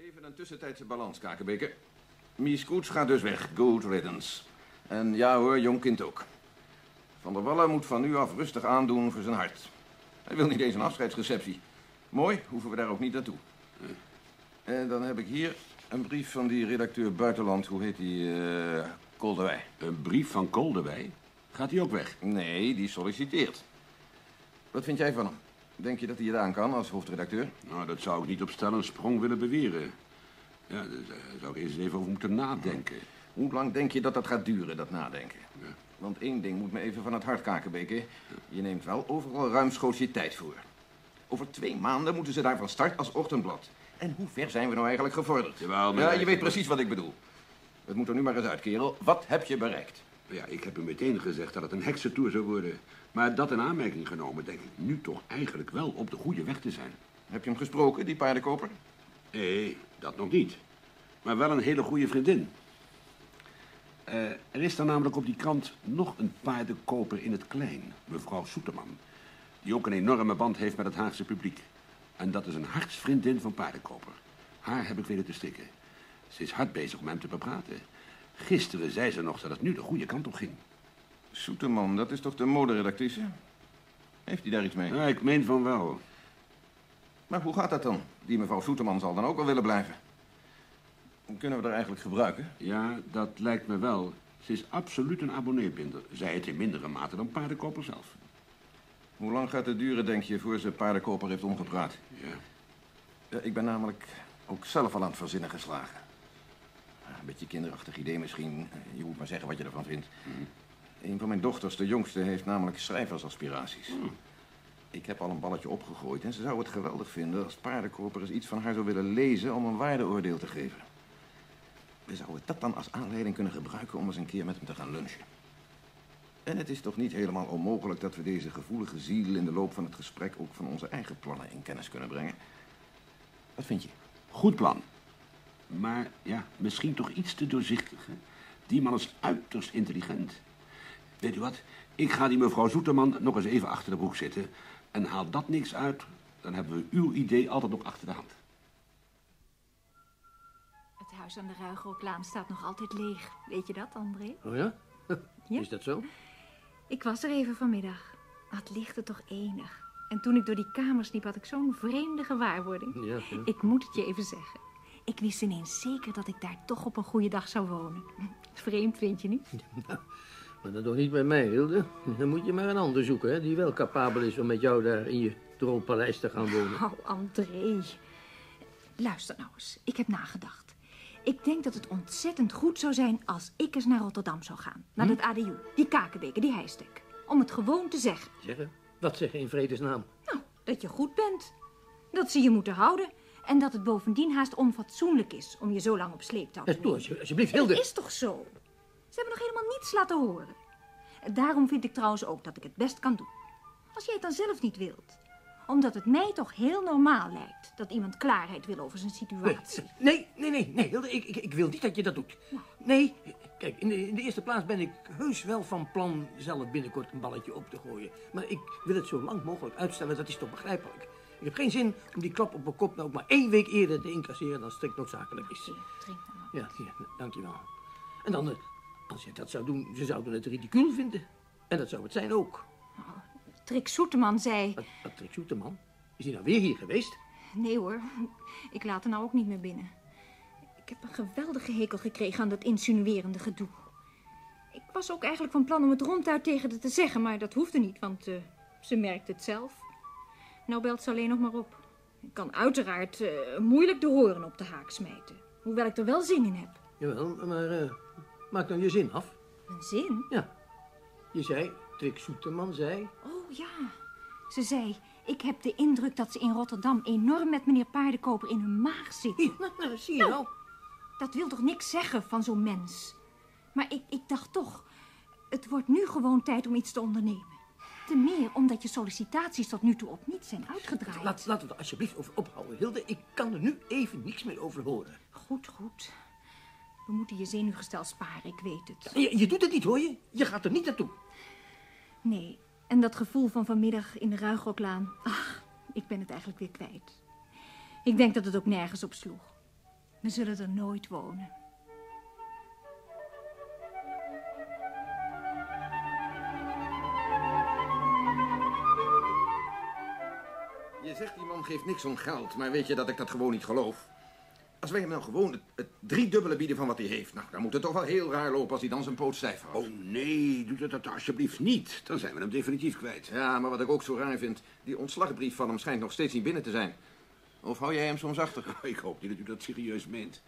Speaker 4: Even een tussentijdse balans, Kakenbeker. Mies Koets gaat dus weg. Good riddance. En ja hoor, jong kind ook. Van der Wallen moet van nu af rustig aandoen voor zijn hart. Hij wil niet eens een afscheidsreceptie. Mooi, hoeven we daar ook niet naartoe. En dan heb ik hier een brief van die redacteur Buitenland. Hoe heet die? eh Koldewij.
Speaker 5: Een brief van Koldewij? Gaat hij ook weg?
Speaker 4: Nee, die solliciteert. Wat vind jij van hem? Denk je dat hij het aan kan als hoofdredacteur?
Speaker 5: Nou, dat zou ik niet op stel en sprong willen beweren. Ja, daar zou ik eerst even over moeten nadenken.
Speaker 4: Hoe lang denk je dat dat gaat duren, dat nadenken? Want één ding moet me even van het hart kaken, Beke. Je neemt wel overal ruimschoots je tijd voor. Over twee maanden moeten ze daar van start als ochtendblad. En hoe ver zijn we nou eigenlijk gevorderd?
Speaker 5: Jawel,
Speaker 4: ja, je weet precies wat ik bedoel. Het moet er nu maar eens uit, kerel. Wat heb je bereikt?
Speaker 5: Ja, ik heb hem meteen gezegd dat het een heksentour zou worden. Maar dat in aanmerking genomen, denk ik nu toch eigenlijk wel op de goede weg te zijn.
Speaker 4: Heb je hem gesproken, die paardenkoper?
Speaker 5: Nee, dat nog niet. Maar wel een hele goede vriendin. Eh, er is dan namelijk op die krant nog een paardenkoper in het klein, mevrouw Soeterman. Die ook een enorme band heeft met het Haagse publiek. En dat is een hartsvriendin van paardenkoper. Haar heb ik weten te stikken. Ze is hard bezig om hem te bepraten. Gisteren zei ze nog dat het nu de goede kant op ging.
Speaker 4: Soeterman, dat is toch de moderedactrice? Heeft hij daar iets mee?
Speaker 5: Ja, ik meen van wel.
Speaker 4: Maar hoe gaat dat dan? Die mevrouw Soeterman zal dan ook wel willen blijven. Kunnen we haar eigenlijk gebruiken?
Speaker 5: Ja, dat lijkt me wel. Ze is absoluut een abonneebinder. Zij het in mindere mate dan paardenkoper zelf.
Speaker 4: Hoe lang gaat het duren, denk je, voor ze paardenkoper heeft omgepraat?
Speaker 5: Ja.
Speaker 4: Ja, ik ben namelijk ook zelf al aan het verzinnen geslagen. Een beetje kinderachtig idee misschien. Je moet maar zeggen wat je ervan vindt. Een van mijn dochters, de jongste, heeft namelijk schrijversaspiraties. Ik heb al een balletje opgegooid en ze zou het geweldig vinden als paardenkoper eens iets van haar zou willen lezen om een waardeoordeel te geven. We zouden dat dan als aanleiding kunnen gebruiken om eens een keer met hem te gaan lunchen. En het is toch niet helemaal onmogelijk dat we deze gevoelige ziel in de loop van het gesprek ook van onze eigen plannen in kennis kunnen brengen. Wat vind je?
Speaker 5: Goed plan. Maar ja, misschien toch iets te doorzichtig. Hè? Die man is uiterst intelligent. Weet u wat? Ik ga die mevrouw Zoeterman nog eens even achter de broek zitten. En haal dat niks uit, dan hebben we uw idee altijd nog achter de hand.
Speaker 10: Het huis aan de Ruigeroplaan staat nog altijd leeg. Weet je dat, André?
Speaker 9: Oh ja?
Speaker 10: Ja.
Speaker 9: Is dat zo?
Speaker 10: Ik was er even vanmiddag. Wat ligt er toch enig. En toen ik door die kamers liep, had ik zo'n vreemde gewaarwording.
Speaker 9: Ja, ja.
Speaker 10: Ik moet het je even zeggen. Ik wist ineens zeker dat ik daar toch op een goede dag zou wonen. Vreemd, vind je niet?
Speaker 9: Maar dat toch niet bij mij, Hilde? Dan moet je maar een ander zoeken, hè, die wel capabel is om met jou daar in je trollpaleis te gaan wonen.
Speaker 10: Oh, André. Luister nou eens. Ik heb nagedacht. Ik denk dat het ontzettend goed zou zijn als ik eens naar Rotterdam zou gaan. Naar
Speaker 9: Hm?
Speaker 10: het ADU. Die kakenbeken, die hijstek. Om het gewoon te zeggen.
Speaker 9: Zeggen? Wat zeggen in vredesnaam?
Speaker 10: Nou, dat je goed bent. Dat ze je moeten houden. En dat het bovendien haast onfatsoenlijk is om je zo lang op sleeptouw te
Speaker 9: doe
Speaker 10: nemen.
Speaker 9: alsje- alsjeblieft, Hilde.
Speaker 10: Dat is toch zo? Ze hebben nog helemaal niets laten horen. Daarom vind ik trouwens ook dat ik het best kan doen. Als jij het dan zelf niet wilt. Omdat het mij toch heel normaal lijkt dat iemand klaarheid wil over zijn situatie.
Speaker 9: Nee, nee, nee, nee, Hilde, ik, ik, ik wil niet dat je dat doet. Nee, kijk, in de, in de eerste plaats ben ik heus wel van plan zelf binnenkort een balletje op te gooien. Maar ik wil het zo lang mogelijk uitstellen, dat is toch begrijpelijk. Ik heb geen zin om die klap op mijn kop nou ook maar één week eerder te incasseren dan strikt noodzakelijk is.
Speaker 10: Drink maar.
Speaker 9: Ja, ja, dankjewel. En dan, eh, als je dat zou doen, ze zouden het ridicuul vinden. En dat zou het zijn ook.
Speaker 10: Trick Soeteman zei...
Speaker 9: Wat, wat Trick Soeteman? Is hij nou weer hier geweest?
Speaker 10: Nee hoor, ik laat er nou ook niet meer binnen. Ik heb een geweldige hekel gekregen aan dat insinuerende gedoe. Ik was ook eigenlijk van plan om het ronduit tegen haar te zeggen, maar dat hoefde niet, want eh, ze merkt het zelf. Nou belt ze alleen nog maar op. Ik kan uiteraard eh, moeilijk de horen op de haak smijten, hoewel ik er wel zin in heb.
Speaker 9: Jawel, maar eh, maak dan je zin af.
Speaker 10: Een zin?
Speaker 9: Ja. Je zei, Trick Soeterman zei...
Speaker 10: Oh ja, ze zei... Ik heb de indruk dat ze in Rotterdam enorm met meneer Paardenkoper in hun maag zit.
Speaker 9: nou, nou, zie je nou.
Speaker 10: Dat wil toch niks zeggen van zo'n mens? Maar ik, ik dacht toch, het wordt nu gewoon tijd om iets te ondernemen. Te meer omdat je sollicitaties tot nu toe op niets zijn uitgedraaid.
Speaker 9: Laat, laten we er alsjeblieft over ophouden, Hilde. Ik kan er nu even niks meer over horen.
Speaker 10: Goed, goed. We moeten je zenuwgestel sparen, ik weet het.
Speaker 9: Je, je doet het niet, hoor je? Je gaat er niet naartoe.
Speaker 10: Nee, en dat gevoel van vanmiddag in de Ruigroklaan... Ach, ik ben het eigenlijk weer kwijt. Ik denk dat het ook nergens op sloeg. We zullen er nooit wonen.
Speaker 4: Zegt die man geeft niks om geld, maar weet je dat ik dat gewoon niet geloof? Als wij hem nou gewoon het, het driedubbele bieden van wat hij heeft... nou, dan moet het toch wel heel raar lopen als hij dan zijn poot stijf houdt.
Speaker 5: Oh nee, doe dat alsjeblieft niet. Dan zijn we hem definitief kwijt.
Speaker 4: Ja, maar wat ik ook zo raar vind... die ontslagbrief van hem schijnt nog steeds niet binnen te zijn. Of hou jij hem soms achter?
Speaker 5: Ik hoop niet dat u dat serieus meent.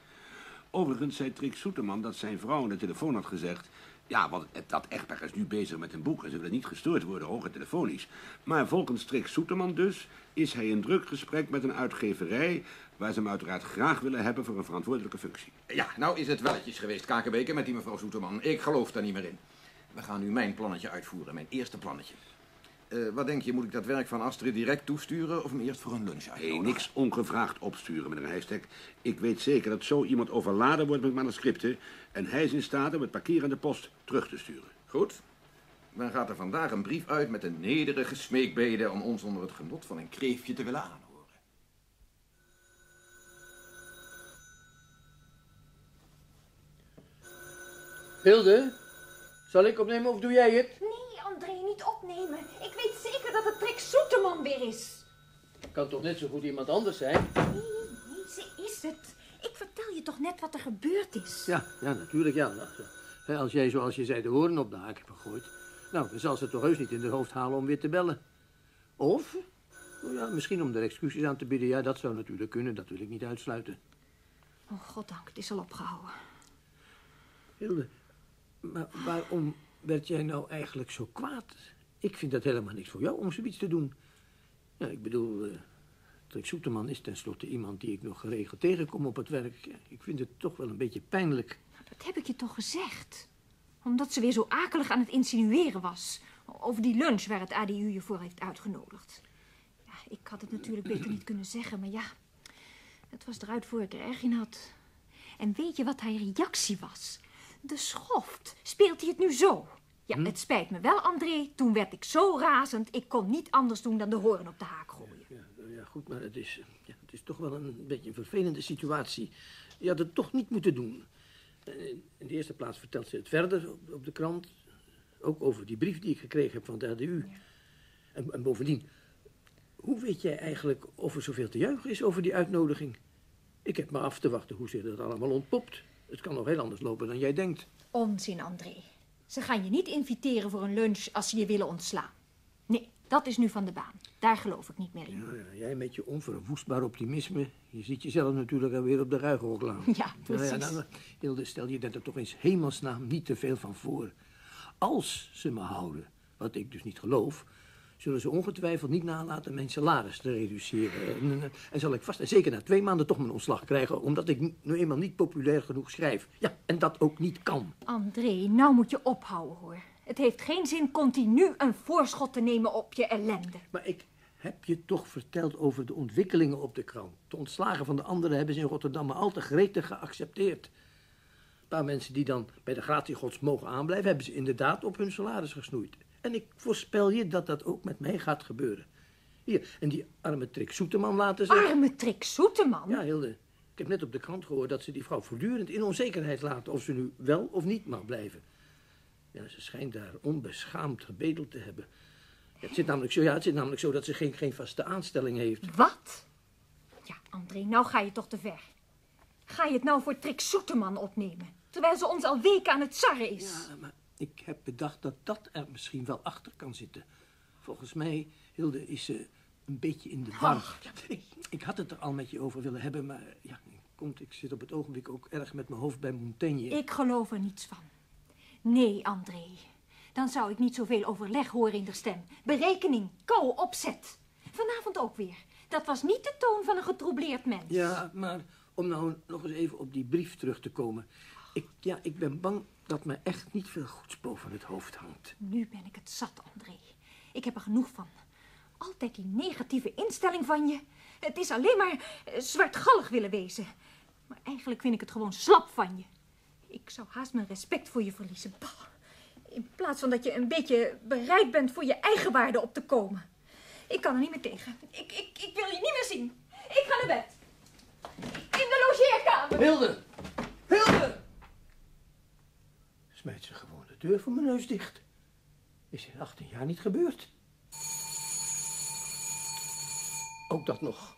Speaker 5: Overigens zei Trick Soeterman dat zijn vrouw aan de telefoon had gezegd... Ja, want dat echtpaar is nu bezig met een boek en ze willen niet gestoord worden, hoger telefonisch. Maar volgens Trick Soeterman dus is hij in druk gesprek met een uitgeverij... waar ze hem uiteraard graag willen hebben voor een verantwoordelijke functie.
Speaker 4: Ja, nou is het welletjes geweest, Kakenbeke, met die mevrouw Zoeterman. Ik geloof daar niet meer in. We gaan nu mijn plannetje uitvoeren, mijn eerste plannetje. Eh, wat denk je, moet ik dat werk van Astrid direct toesturen of hem eerst voor een lunch
Speaker 5: Nee,
Speaker 4: uitnodigen?
Speaker 5: niks ongevraagd opsturen, meneer Heijstek. Ik weet zeker dat zo iemand overladen wordt met manuscripten... en hij is in staat om het parkeer aan de post terug te sturen.
Speaker 4: Goed. Dan gaat er vandaag een brief uit met een nederige smeekbede... om ons onder het genot van een kreefje te willen aanhoren.
Speaker 9: Hilde, zal ik opnemen of doe jij het?
Speaker 10: Nee, André, niet opnemen. Ik weet zeker dat het Trick Soeterman weer is.
Speaker 9: Kan toch net zo goed iemand anders zijn?
Speaker 10: Nee, nee, ze is het. Ik vertel je toch net wat er gebeurd is.
Speaker 9: Ja, ja, natuurlijk, ja. Nou, Als jij, zoals je zei, de hoorn op de haak hebt gegooid... nou, dan zal ze het toch heus niet in de hoofd halen om weer te bellen. Of, nou ja, misschien om er excuses aan te bieden. Ja, dat zou natuurlijk kunnen, dat wil ik niet uitsluiten.
Speaker 10: Oh, goddank, het is al opgehouden.
Speaker 9: Hilde, maar waarom werd jij nou eigenlijk zo kwaad? Ik vind dat helemaal niks voor jou om zoiets te doen. Ja, ik bedoel, eh Trick Soeterman is tenslotte iemand die ik nog geregeld tegenkom op het werk. Ik vind het toch wel een beetje pijnlijk.
Speaker 10: Dat heb ik je toch gezegd? Omdat ze weer zo akelig aan het insinueren was. Over die lunch waar het ADU je voor heeft uitgenodigd. Ja, ik had het natuurlijk beter niet kunnen zeggen, maar ja... Het was eruit voor ik er erg in had. En weet je wat haar reactie was? De schoft. Speelt hij het nu zo? Ja, het spijt me wel, André. Toen werd ik zo razend. Ik kon niet anders doen dan de hoorn op de haak gooien.
Speaker 9: Ja, ja goed, maar het is, ja, het is toch wel een beetje een vervelende situatie. Je had het toch niet moeten doen. Eh, In de eerste plaats vertelt ze het verder op, de krant. Ook over die brief die ik gekregen heb van de RDU. En, en bovendien, hoe weet jij eigenlijk of er zoveel te juichen is over die uitnodiging? Ik heb maar af te wachten hoe zich dat allemaal ontpopt. Het kan nog heel anders lopen dan jij denkt.
Speaker 10: Onzin, André. Ze gaan je niet inviteren voor een lunch als ze je willen ontslaan. Nee, dat is nu van de baan. Daar geloof ik niet meer in.
Speaker 9: Nou ja, jij met je onverwoestbaar optimisme. Je ziet jezelf natuurlijk alweer op de ruigroklaan.
Speaker 10: Ja, precies.
Speaker 9: nou, Hilde, stel je dat er toch eens hemelsnaam niet te veel van voor. Als ze me houden, wat ik dus niet geloof... zullen ze ongetwijfeld niet nalaten mijn salaris te reduceren. En, en- en zal ik vast en zeker na twee maanden toch mijn ontslag krijgen... omdat ik nu eenmaal niet populair genoeg schrijf. Ja, en dat ook niet kan.
Speaker 10: André, nou moet je ophouden, hoor. Het heeft geen zin continu een voorschot te nemen op je ellende.
Speaker 9: Maar ik heb je toch verteld over de ontwikkelingen op de krant. De ontslagen van de anderen hebben ze in Rotterdam maar al te gretig geaccepteerd. Een paar mensen die dan bij de gratiegods mogen aanblijven... hebben ze inderdaad op hun salaris gesnoeid. En ik voorspel je dat dat ook met mij gaat gebeuren. Hier, en die arme Trick Soeterman laten zeggen...
Speaker 10: Arme Trick Soeterman?
Speaker 9: Ja, Hilde. Ik heb net op de krant gehoord dat ze die vrouw voortdurend in onzekerheid laten... of ze nu wel of niet mag blijven. Ja, ze schijnt daar onbeschaamd gebedeld te hebben. Ja, het, zit namelijk zo, ja, het zit namelijk zo dat ze geen, geen vaste aanstelling heeft.
Speaker 10: Wat? Ja, André, nou ga je toch te ver. Ga je het nou voor Trick Soeteman opnemen? Terwijl ze ons al weken aan het sarren is.
Speaker 9: Ja, maar ik heb bedacht dat dat er misschien wel achter kan zitten. Volgens mij, Hilde, is ze een beetje in de war. Ik, ik had het er al met je over willen hebben, maar ja, komt, ik zit op het ogenblik ook erg met mijn hoofd bij Montaigne.
Speaker 10: Ik geloof er niets van. Nee, André. Dan zou ik niet zoveel overleg horen in de stem. Berekening, kou, opzet. Vanavond ook weer. Dat was niet de toon van een getroubleerd mens.
Speaker 9: Ja, maar om nou nog eens even op die brief terug te komen. Ik, ja, ik ben bang dat me echt niet veel goeds boven het hoofd hangt.
Speaker 10: Nu ben ik het zat, André. Ik heb er genoeg van. Altijd die negatieve instelling van je. Het is alleen maar eh, zwartgallig willen wezen. Maar eigenlijk vind ik het gewoon slap van je. Ik zou haast mijn respect voor je verliezen. Bah. In plaats van dat je een beetje bereid bent voor je eigen waarde op te komen. Ik kan er niet meer tegen. Ik, ik, ik wil je niet meer zien. Ik ga naar bed. In de logeerkamer.
Speaker 9: Hilde! Hilde! Smijt ze gewoon de deur voor mijn neus dicht. Is in 18 jaar niet gebeurd. Ook dat nog.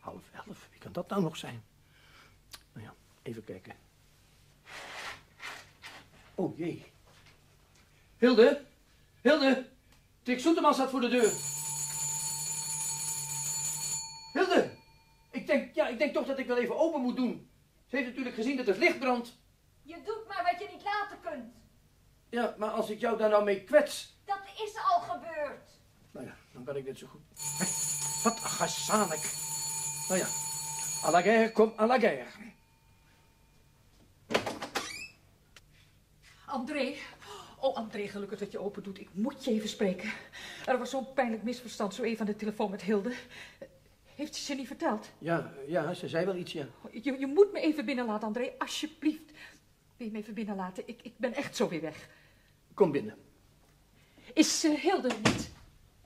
Speaker 9: Half elf, wie kan dat nou nog zijn? Nou ja, even kijken. Oh jee. Hilde! Hilde! Dick Soeterman staat voor de deur. Hilde! Ik denk, ja, ik denk toch dat ik wel even open moet doen. Ze heeft natuurlijk gezien dat het licht brandt.
Speaker 10: Je doet maar wat je.
Speaker 9: Ja, maar als ik jou daar nou mee kwets...
Speaker 10: Dat is al gebeurd.
Speaker 9: Nou ja, dan kan ik dit zo goed. Wat agazanik. Nou ja, à la guerre, kom à la guerre.
Speaker 12: André. Oh, André, gelukkig dat je open doet. Ik moet je even spreken. Er was zo'n pijnlijk misverstand zo even aan de telefoon met Hilde. Heeft ze ze niet verteld?
Speaker 9: Ja, ja, ze zei wel iets, ja.
Speaker 12: Je, je moet me even binnenlaten, André. Alsjeblieft. Wil je me even binnenlaten? Ik, ik ben echt zo weer weg.
Speaker 9: Kom binnen.
Speaker 12: Is eh, Hilde niet?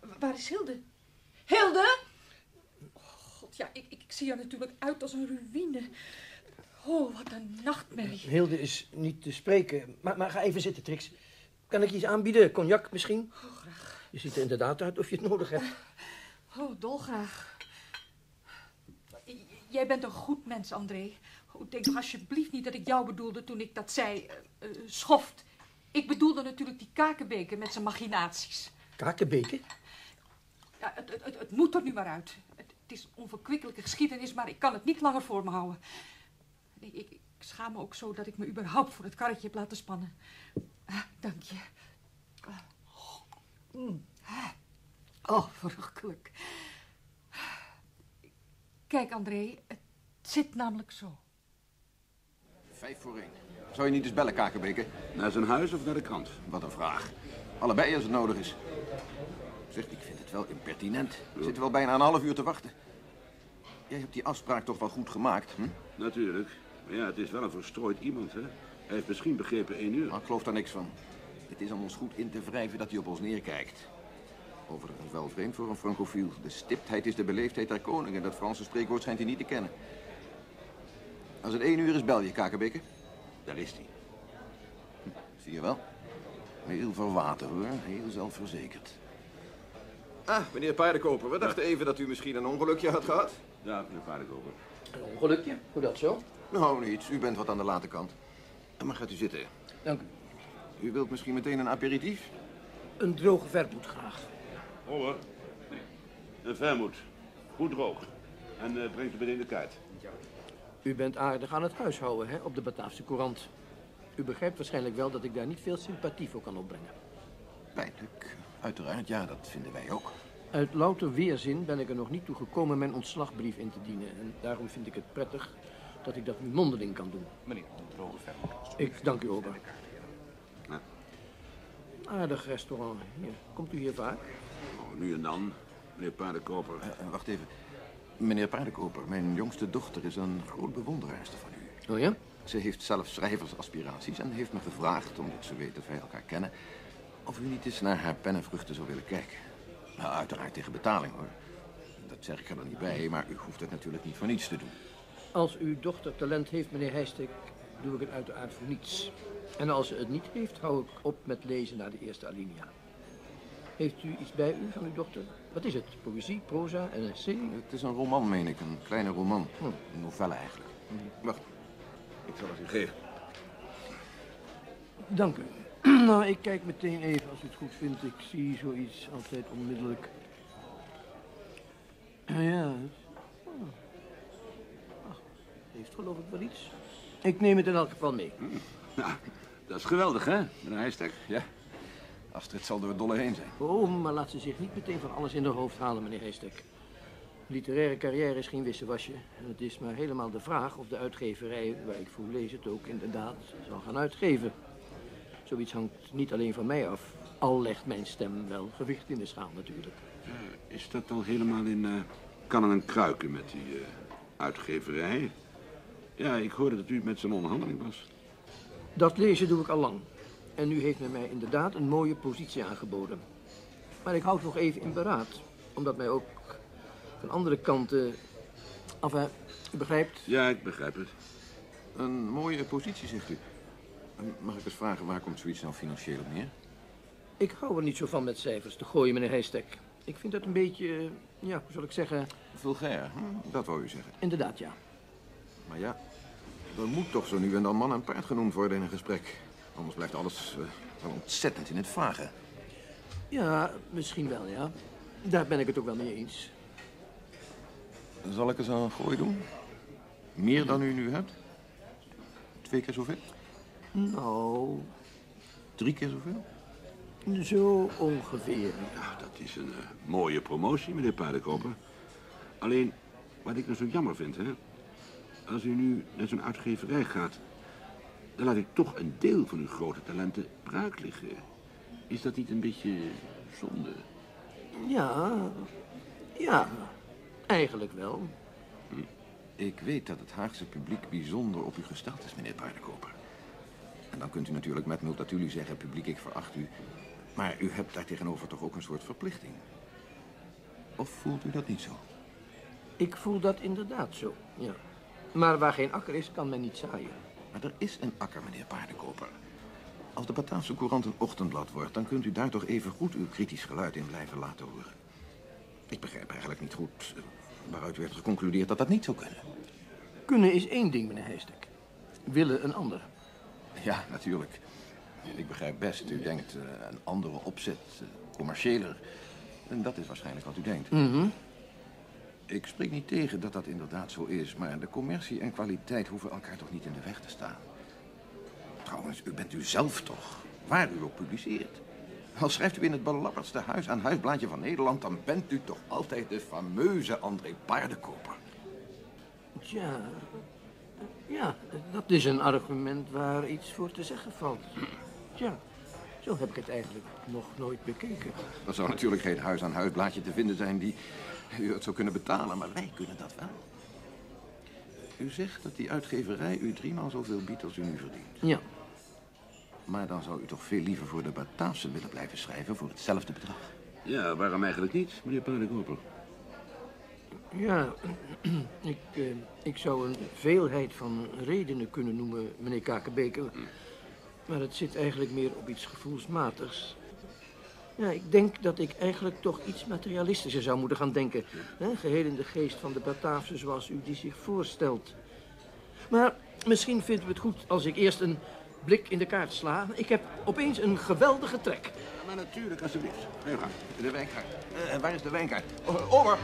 Speaker 12: Wa- Waar is Hilde? Hilde? Oh, God, ja, ik, ik, zie er natuurlijk uit als een ruïne. Oh, wat een nachtmerrie.
Speaker 9: Hilde is niet te spreken. Maar, maar ga even zitten, Trix. Kan ik je iets aanbieden? Cognac misschien?
Speaker 12: Oh, graag.
Speaker 9: Je ziet er inderdaad uit of je het nodig hebt.
Speaker 12: Oh, dolgraag. Jij bent een goed mens, André. Oh, denk toch alsjeblieft niet dat ik jou bedoelde toen ik dat zei. eh, eh, schoft. Ik bedoelde natuurlijk die kakenbeker met zijn machinaties.
Speaker 9: Kakenbeken?
Speaker 12: Ja, het, het, het, het moet er nu maar uit. Het, is onverkwikkelijke geschiedenis, maar ik kan het niet langer voor me houden. Ik, ik, ik schaam me ook zo dat ik me überhaupt voor het karretje heb laten spannen. Ah, dank je. Ah. Oh, verrukkelijk. Kijk, André, het zit namelijk zo.
Speaker 4: Vijf voor één. Zou je niet eens bellen, Kakenbeke?
Speaker 5: Naar zijn huis of naar de krant?
Speaker 4: Wat een vraag. Allebei als het nodig is. Zeg, ik vind het wel impertinent. We zitten wel bijna een half uur te wachten. Jij hebt die afspraak toch wel goed gemaakt, hm?
Speaker 5: Natuurlijk. Maar ja, het is wel een verstrooid iemand, hè? Hij heeft misschien begrepen één uur.
Speaker 4: Maar ik geloof daar niks van. Het is om ons goed in te wrijven dat hij op ons neerkijkt. Overigens wel vreemd voor een francofiel. De stiptheid is de beleefdheid der koningen. Dat Franse spreekwoord schijnt hij niet te kennen. Als het één uur is, bel je, Kakenbeke. Daar is hij. Hm, zie je wel? Heel verwater, hoor. Heel zelfverzekerd. Ah, meneer Paardenkoper, we dachten even dat u misschien een ongelukje had gehad.
Speaker 5: Ja, meneer Paardenkoper.
Speaker 9: Een ongelukje? Hoe dat zo?
Speaker 4: Nou, niets. U bent wat aan de late kant. Maar gaat u zitten.
Speaker 9: Dank u.
Speaker 4: U wilt misschien meteen een aperitief?
Speaker 9: Een droge vermoed graag.
Speaker 5: Hoor. Een vermoed. Goed droog. En eh, brengt u meteen de kaart.
Speaker 9: U bent aardig aan het huishouden, hè, op de Bataafse Courant. U begrijpt waarschijnlijk wel dat ik daar niet veel sympathie voor kan opbrengen.
Speaker 4: Pijnlijk. Uiteraard, ja, dat vinden wij ook.
Speaker 9: Uit louter weerzin ben ik er nog niet toe gekomen mijn ontslagbrief in te dienen. En daarom vind ik het prettig dat ik dat nu mondeling kan doen.
Speaker 11: Meneer, een droge.
Speaker 9: Ik dank u.
Speaker 5: Ja.
Speaker 9: Aardig restaurant. Hier. Komt u hier vaak?
Speaker 5: Oh, nu en dan, meneer Paardenkoper.
Speaker 4: Eh, wacht even. Meneer Paardenkoper, mijn jongste dochter is een groot bewonderaarster van u.
Speaker 9: Oh ja?
Speaker 4: Ze heeft zelf schrijversaspiraties en heeft me gevraagd, omdat ze weet dat wij elkaar kennen, of u niet eens naar haar pennenvruchten zou willen kijken. Nou, uiteraard tegen betaling hoor. Dat zeg ik er dan niet bij, maar u hoeft het natuurlijk niet voor niets te doen.
Speaker 9: Als uw dochter talent heeft, meneer Heijstek, doe ik het uiteraard voor niets. En als ze het niet heeft, hou ik op met lezen naar de eerste alinea. Heeft u iets bij u van uw dochter? Wat is het? Poëzie, proza, een essay?
Speaker 4: Het is een roman, meen ik. Een kleine roman. Een novelle eigenlijk. Wacht. Ik zal het u geven.
Speaker 9: Dank u. nou, ik kijk meteen even als u het goed vindt. Ik zie zoiets altijd onmiddellijk. Ah, Ja, oh. Ach, heeft geloof ik wel iets. Ik neem het in elk geval mee.
Speaker 5: Nou, dat is geweldig, hè, meneer Heijstek?
Speaker 4: Ja. Astrid zal door het dolle heen zijn.
Speaker 9: Oh, maar laat ze zich niet meteen van alles in haar hoofd halen, meneer Heestek. Literaire carrière is geen wissewasje. En het is maar helemaal de vraag of de uitgeverij, waar ik voor lees, het ook inderdaad zal gaan uitgeven. Zoiets hangt niet alleen van mij af. Al legt mijn stem wel gewicht in de schaal natuurlijk.
Speaker 5: Is dat al helemaal in eh, kannen en kruiken met die eh, uitgeverij? Ja, ik hoorde dat u met zijn onderhandeling was.
Speaker 9: Dat lezen doe ik al lang. En nu heeft men mij inderdaad een mooie positie aangeboden. Maar ik houd nog even in beraad. Omdat mij ook van andere kanten... Enfin, u begrijpt?
Speaker 5: Ja, ik begrijp het.
Speaker 4: Een mooie positie, zegt u. Mag ik eens vragen, waar komt zoiets nou financieel op neer?
Speaker 9: Ik hou er niet zo van met cijfers te gooien, meneer Heestek. Ik vind dat een beetje, eh, ja, hoe zal ik zeggen...
Speaker 4: Vulgair, hm? dat wou u zeggen.
Speaker 9: Inderdaad, ja.
Speaker 4: Maar ja, er moet toch zo nu en dan man en paard genoemd worden in een gesprek. Anders blijft alles eh, wel ontzettend in het vage.
Speaker 9: Ja, misschien wel, ja. Daar ben ik het ook wel mee eens.
Speaker 4: Zal ik eens aan een gooi doen? Meer dan u nu hebt? Twee keer zoveel?
Speaker 9: Nou,
Speaker 4: Drie keer zoveel?
Speaker 9: zo ongeveer.
Speaker 5: Dat is een eh, mooie promotie, meneer Paardenkoper. Alleen, wat ik nou zo jammer vind, hè... Als u nu naar zo'n uitgeverij gaat... dan laat ik toch een deel van uw grote talenten braak liggen. Is dat niet een beetje zonde?
Speaker 9: Ja, ja, eigenlijk wel.
Speaker 4: Ik weet dat het Haagse publiek bijzonder op u gesteld is, meneer Paardenkoper. En dan kunt u natuurlijk met multatuli zeggen, publiek, ik veracht u. Maar u hebt daartegenover toch ook een soort verplichting? Of voelt u dat niet zo?
Speaker 9: Ik voel dat inderdaad zo, ja. Maar waar geen akker is, kan men niet zaaien.
Speaker 4: Maar er is een akker, meneer Paardenkoper. Als de Bataafse Courant een ochtendblad wordt... dan kunt u daar toch even goed uw kritisch geluid in blijven laten horen. Ik begrijp eigenlijk niet goed eh, waaruit werd geconcludeerd dat dat niet zou kunnen.
Speaker 9: Kunnen is één ding, meneer Heestek. Willen een ander.
Speaker 4: Ja, natuurlijk. Ik begrijp best. U denkt eh, een andere opzet, eh, commerciëler. En dat is waarschijnlijk wat u denkt.
Speaker 9: Mhm.
Speaker 4: Ik spreek niet tegen dat dat inderdaad zo is, maar de commercie en kwaliteit hoeven elkaar toch niet in de weg te staan. Trouwens, u bent u zelf toch, waar u ook publiceert. Al schrijft u in het belappertste huis aan huisblaadje van Nederland, dan bent u toch altijd de fameuze André Paardenkoper.
Speaker 9: Tja, ja, dat is een argument waar iets voor te zeggen valt. Tja, zo heb ik het eigenlijk nog nooit bekeken.
Speaker 4: Er zou natuurlijk geen huis aan huisblaadje te vinden zijn die u het zou kunnen betalen, maar wij kunnen dat wel. U zegt dat die uitgeverij u driemaal zoveel biedt als u nu verdient.
Speaker 9: Ja.
Speaker 4: Maar dan zou u toch veel liever voor de Bataafse willen blijven schrijven voor hetzelfde bedrag.
Speaker 5: Ja, waarom eigenlijk niet, meneer Paardenkoper?
Speaker 9: Ja, ik, eh, ik zou een veelheid van redenen kunnen noemen, meneer Kakenbeker. Maar het zit eigenlijk meer op iets gevoelsmatigs. Ja, ik denk dat ik eigenlijk toch iets materialistischer zou moeten gaan denken. Hè? Geheel in de geest van de Bataafse zoals u die zich voorstelt. Maar misschien vindt u het goed als ik eerst een blik in de kaart sla. Ik heb opeens een geweldige trek.
Speaker 4: maar natuurlijk, alsjeblieft. De wijnkaart. Eh, waar is de wijnkaart? Oh, over!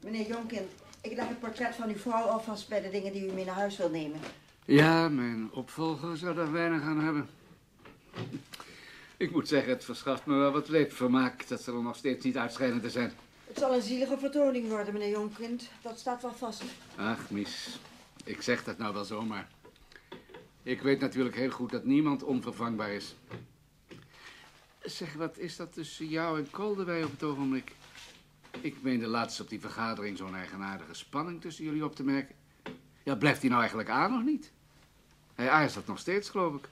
Speaker 6: Meneer Jonkind, ik leg het portret van uw vrouw alvast bij de dingen die u mee naar huis wil nemen.
Speaker 7: Ja, mijn opvolger zou daar weinig aan hebben. Ik moet zeggen, het verschaft me wel wat leedvermaak dat ze er nog steeds niet uit schijnen te zijn.
Speaker 6: Het zal een zielige vertoning worden, meneer Jonkind. Dat staat wel vast.
Speaker 7: Ach, mis. Ik zeg dat nou wel zomaar. Ik weet natuurlijk heel goed dat niemand onvervangbaar is. Zeg, wat is dat tussen jou en Koldewij op het ogenblik? Ik meende laatst op die vergadering zo'n eigenaardige spanning tussen jullie op te merken. Ja, blijft hij nou eigenlijk aan of niet? Hij aarzelt nog steeds, geloof ik.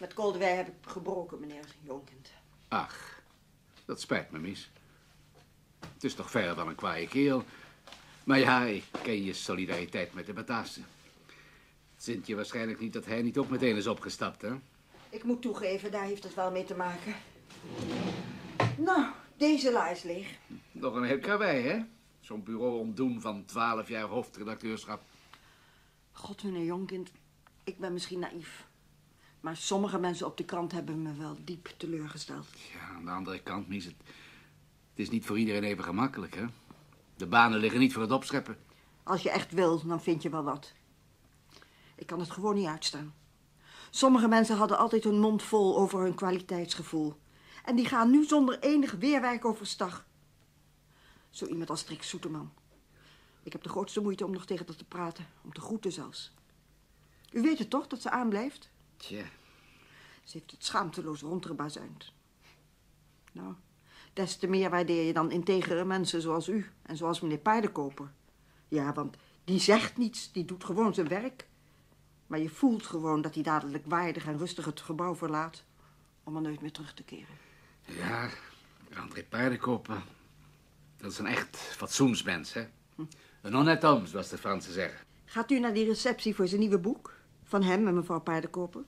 Speaker 6: Met Koldewij heb ik gebroken, meneer Jonkind.
Speaker 7: Ach, dat spijt me, mis. Het is toch verre van een kwaaie keel. Maar ja, ik ken je solidariteit met de Bataafse. Het zint je waarschijnlijk niet dat hij niet ook meteen is opgestapt, hè?
Speaker 6: Ik moet toegeven, daar heeft het wel mee te maken. Nou, deze la is leeg.
Speaker 7: Nog een heel karwei, hè? Zo'n bureau ontdoen van twaalf jaar hoofdredacteurschap.
Speaker 6: God, meneer Jonkind, ik ben misschien naïef. Maar sommige mensen op de krant hebben me wel diep teleurgesteld.
Speaker 7: Ja, aan de andere kant, Mies, het, het is niet voor iedereen even gemakkelijk, hè? De banen liggen niet voor het opscheppen.
Speaker 6: Als je echt wil, dan vind je wel wat. Ik kan het gewoon niet uitstaan. Sommige mensen hadden altijd hun mond vol over hun kwaliteitsgevoel. En die gaan nu zonder enig weerwerk overstag. Zo iemand als Trick Soeterman. Ik heb de grootste moeite om nog tegen haar te praten. Om te groeten zelfs. U weet het toch, dat ze aanblijft?
Speaker 7: Tja.
Speaker 6: Ze heeft het schaamteloos rondgebazuind. Nou, des te meer waardeer je dan integere mensen zoals u en zoals meneer Paardenkoper. Ja, want die zegt niets, die doet gewoon zijn werk. Maar je voelt gewoon dat hij dadelijk waardig en rustig het gebouw verlaat... om er nooit meer terug te keren.
Speaker 7: Ja, André Paardenkoper. Dat is een echt fatsoensmens, hè? Een honnête homme, zoals de Fransen zeggen.
Speaker 6: Gaat u naar die receptie voor zijn nieuwe boek? Van hem en mevrouw Paardenkoper?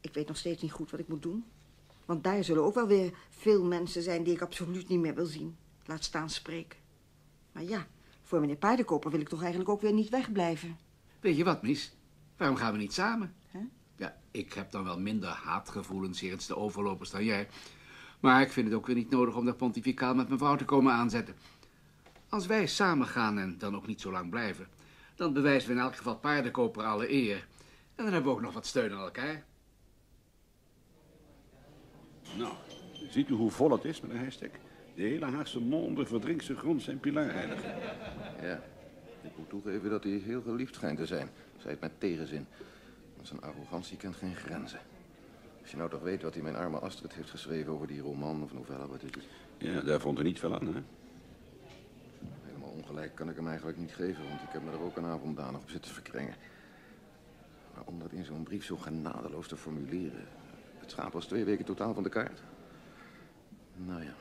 Speaker 6: Ik weet nog steeds niet goed wat ik moet doen. Want daar zullen ook wel weer veel mensen zijn die ik absoluut niet meer wil zien. Laat staan spreken. Maar ja, voor meneer Paardenkoper wil ik toch eigenlijk ook weer niet wegblijven.
Speaker 7: Weet je wat, Mies? Waarom gaan we niet samen? Ja, ik heb dan wel minder haatgevoelens jegens de overlopers dan jij. Maar ik vind het ook weer niet nodig om daar pontificaal met mevrouw te komen aanzetten. Als wij samen gaan en dan ook niet zo lang blijven... dan bewijzen we in elk geval paardenkoper alle eer. En dan hebben we ook nog wat steun aan elkaar.
Speaker 5: Nou, ziet u hoe vol het is met een hijstek? De hele Haagse monde verdrinkt zijn grond zijn pilaarheiligen.
Speaker 4: Ja, ik moet toegeven dat hij heel geliefd schijnt te zijn. Zei het met tegenzin. Want zijn arrogantie kent geen grenzen. Als je nou toch weet wat hij mijn arme Astrid heeft geschreven over die roman of novelle, wat is het?
Speaker 5: Ja, daar vond hij niet veel aan, hè?
Speaker 4: Helemaal ongelijk kan ik hem eigenlijk niet geven, want ik heb me er ook een avond aan nog op zitten verkrengen. Maar om dat in zo'n brief zo genadeloos te formuleren, het schaap was twee weken totaal van de kaart. Nou ja,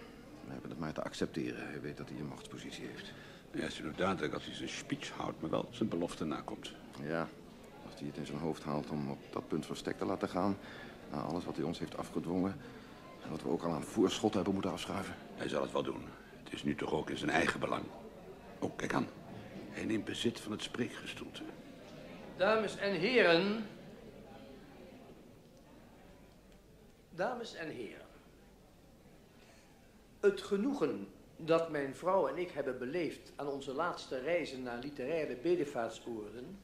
Speaker 4: we hebben het maar te accepteren. Hij weet dat hij een machtspositie heeft.
Speaker 5: Ja, het is inderdaad dat als hij zijn speech houdt, maar wel zijn belofte nakomt.
Speaker 4: Ja, als hij het in zijn hoofd haalt om op dat punt verstek te laten gaan... na alles wat hij ons heeft afgedwongen... en wat we ook al aan voorschot hebben moeten afschuiven.
Speaker 5: Hij zal het wel doen. Het is nu toch ook in zijn eigen belang. Oh, kijk aan. Hij neemt bezit van het spreekgestoelte.
Speaker 9: Dames en heren. Dames en heren. Het genoegen dat mijn vrouw en ik hebben beleefd aan onze laatste reizen naar literaire bedevaartsoorden,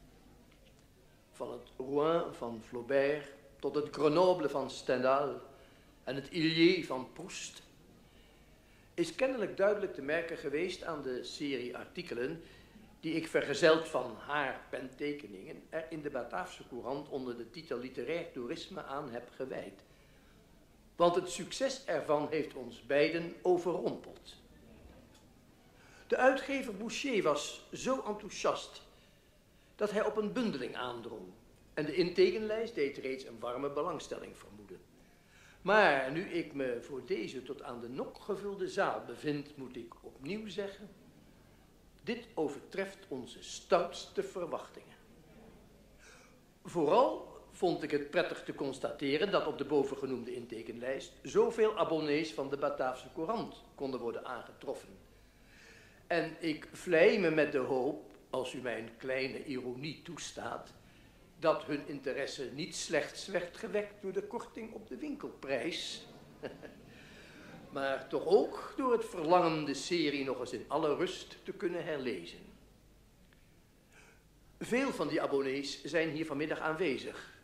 Speaker 9: van het Rouen van Flaubert tot het Grenoble van Stendhal en het Ilier van Proust, is kennelijk duidelijk te merken geweest aan de serie artikelen die ik vergezeld van haar pentekeningen er in de Bataafse Courant onder de titel Literair Toerisme aan heb gewijd. Want het succes ervan heeft ons beiden overrompeld. De uitgever Boucher was zo enthousiast dat hij op een bundeling aandrong. En de intekenlijst deed reeds een warme belangstelling vermoeden. Maar nu ik me voor deze tot aan de nok gevulde zaal bevind, moet ik opnieuw zeggen... Dit overtreft onze stoutste verwachtingen. Vooral vond ik het prettig te constateren dat op de bovengenoemde intekenlijst zoveel abonnees van de Bataafse Courant konden worden aangetroffen. En ik vlei me met de hoop, als u mij een kleine ironie toestaat, dat hun interesse niet slechts werd gewekt door de korting op de winkelprijs, maar toch ook door het verlangen de serie nog eens in alle rust te kunnen herlezen. Veel van die abonnees zijn hier vanmiddag aanwezig.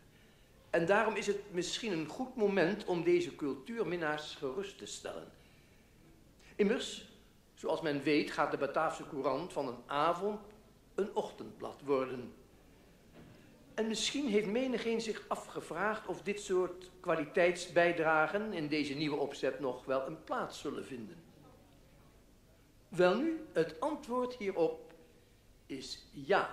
Speaker 9: En daarom is het misschien een goed moment om deze cultuurminnaars gerust te stellen. Immers, zoals men weet, gaat de Bataafse Courant van een avond een ochtendblad worden. En misschien heeft menigeen zich afgevraagd of dit soort kwaliteitsbijdragen in deze nieuwe opzet nog wel een plaats zullen vinden. Welnu, het antwoord hierop is ja.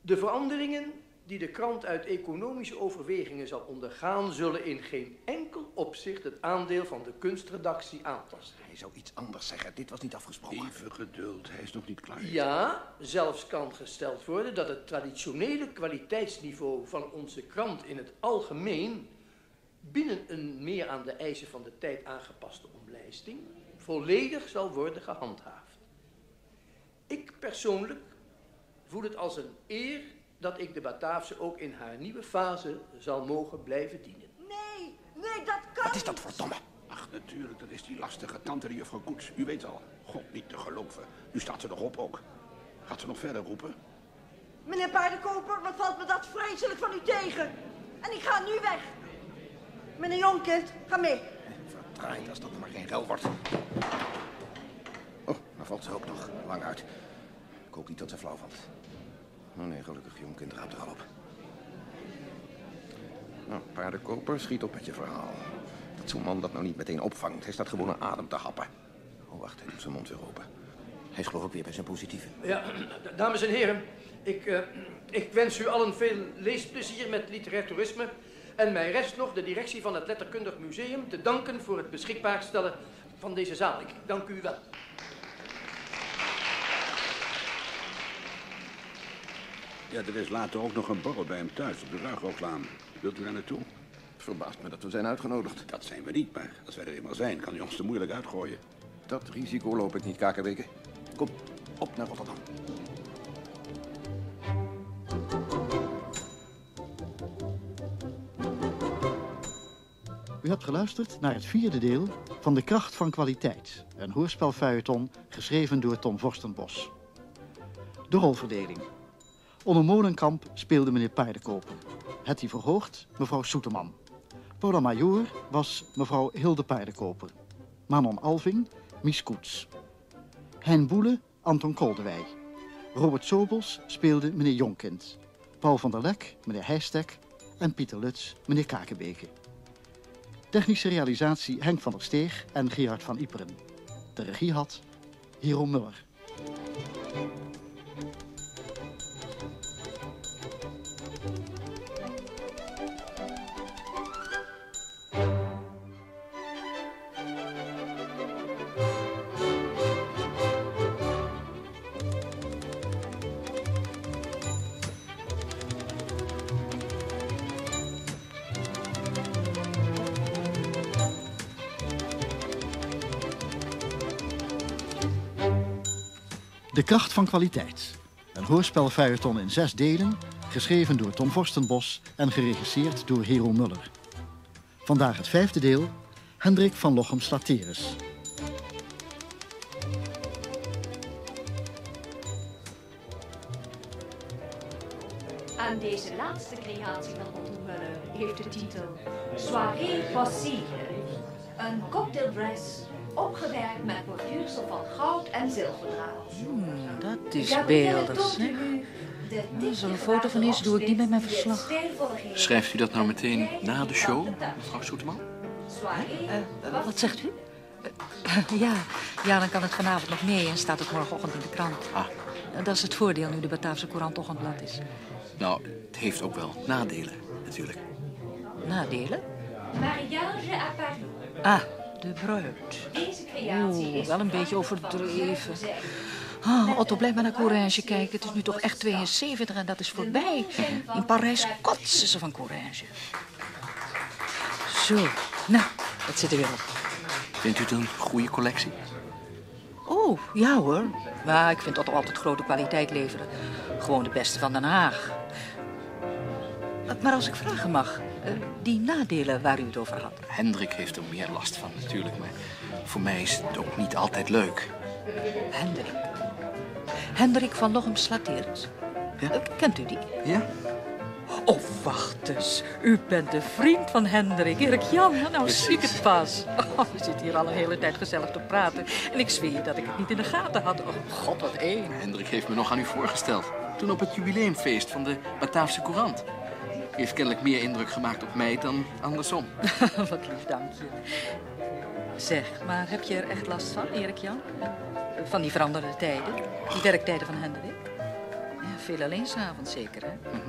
Speaker 9: De veranderingen die de krant uit economische overwegingen zal ondergaan, zullen in geen enkel opzicht het aandeel van de kunstredactie aantasten.
Speaker 4: Hij zou iets anders zeggen. Dit was niet afgesproken.
Speaker 5: Even geduld, hij is nog niet klaar.
Speaker 9: Ja, zelfs kan gesteld worden dat het traditionele kwaliteitsniveau van onze krant in het algemeen binnen een meer aan de eisen van de tijd aangepaste omlijsting volledig zal worden gehandhaafd. Ik persoonlijk voel het als een eer dat ik de Bataafse ook in haar nieuwe fase zal mogen blijven dienen.
Speaker 6: Nee, nee, dat kan
Speaker 4: Wat is dat voor domme?
Speaker 5: Ach, natuurlijk, dat is die lastige tante, die juffrouw Koets. U weet al, God niet te geloven. Nu staat ze nog op ook. Gaat ze nog verder roepen?
Speaker 6: Meneer Paardenkoper, wat valt me dat vreselijk van u tegen? En ik ga nu weg. Meneer Jonkind, ga mee.
Speaker 4: Verdraaid als dat maar geen geld wordt. Oh, dan valt ze ook nog lang uit. Ik hoop niet dat ze flauw valt. Oh nee, gelukkig, jong kind raapt er al op. Nou, paardenkoper, schiet op met je verhaal. Dat zo'n man dat nou niet meteen opvangt. Hij staat gewoon aan adem te happen. Oh, wacht, hij doet zijn mond weer open. Hij is ik weer bij zijn positieve.
Speaker 9: Ja, dames en heren, ik, eh, ik wens u allen veel leesplezier met literair toerisme. En mij rest nog de directie van het Letterkundig Museum te danken voor het beschikbaar stellen van deze zaal. Ik dank u wel.
Speaker 5: Ja, er is later ook nog een borrel bij hem thuis op de Ruigooklaan. Wilt u daar naartoe?
Speaker 4: Verbaast me dat we zijn uitgenodigd.
Speaker 5: Dat zijn we niet, maar als wij er eenmaal zijn, kan hij ons te moeilijk uitgooien.
Speaker 4: Dat risico loop ik niet, Kakenweken. Kom, op naar Rotterdam.
Speaker 1: U hebt geluisterd naar het vierde deel van De Kracht van Kwaliteit. Een hoorspelfeuilleton geschreven door Tom Vorstenbos. De rolverdeling. Onder Molenkamp speelde meneer Paardenkoper. Hetty Verhoogd, mevrouw Soeterman. Paula Major was mevrouw Hilde Paardenkoper. Manon Alving, Mies Koets. Hein Boele, Anton Koldewij. Robert Sobels speelde meneer Jonkind. Paul van der Lek, meneer Heijstek. En Pieter Lutz, meneer Kakenbeke. Technische realisatie Henk van der Steeg en Gerard van Iperen. De regie had Hero Muller. Kracht van kwaliteit. Een hoorspelfeuilleton in zes delen, geschreven door Tom Vorstenbos en geregisseerd door Hero Muller. Vandaag het vijfde deel, Hendrik van Lochem Slateris.
Speaker 13: Aan deze laatste creatie van Otto Muller heeft de titel Soirée Possible. Een cocktaildress opgewerkt met borduursel van goud en zilverdraad.
Speaker 12: Dat is
Speaker 13: u de
Speaker 12: Zo'n
Speaker 13: dichte
Speaker 12: foto van eerst doe ik niet met mijn verslag.
Speaker 14: Schrijft u dat nou meteen na de show, mevrouw
Speaker 12: Eh, wat zegt u? Eh, ja, ja, dan kan het vanavond nog mee en staat het morgenochtend in de krant.
Speaker 14: Ah.
Speaker 12: Dat is het voordeel nu de Bataafse Courant toch een blad is.
Speaker 14: Nou, het heeft ook wel nadelen, natuurlijk.
Speaker 12: Nadelen?
Speaker 13: Mariage à Paris.
Speaker 12: Ah, de bruid.
Speaker 13: Deze creatie
Speaker 12: Oeh,
Speaker 13: is
Speaker 12: wel een beetje overdreven. Oh, Otto, blijf maar naar Courage kijken. Het is nu toch echt 72 en dat is voorbij. In Parijs kotsen ze van Courage. Zo, nou, dat zit er weer op.
Speaker 14: Vindt u het een goede collectie?
Speaker 12: Oh, ja hoor. Maar ik vind Otto altijd grote kwaliteit leveren. Gewoon de beste van Den Haag. Maar als ik vragen mag, die nadelen waar u het over had.
Speaker 14: Hendrik heeft er meer last van, natuurlijk. Maar voor mij is het ook niet altijd leuk.
Speaker 12: Hendrik. Hendrik van Lochem Slateert.
Speaker 14: Ja?
Speaker 12: Eh, Kent u die?
Speaker 14: Ja?
Speaker 12: Oh, wacht eens. U bent de vriend van Hendrik. Erik Jan, nou zie ik het pas. Oh, we zitten hier al een hele tijd gezellig te praten. En ik zweer je dat ik het niet in de gaten had. Oh, god, wat één.
Speaker 14: Hendrik heeft me nog aan u voorgesteld. Toen op het jubileumfeest van de Bataafse Courant. U heeft kennelijk meer indruk gemaakt op mij dan andersom.
Speaker 12: wat lief, dank je. Zeg, maar heb je er echt last van, Erik Jan? Van die veranderde tijden? Die werktijden van Hendrik? Ja, veel alleen s'avonds zeker, hè? Ja.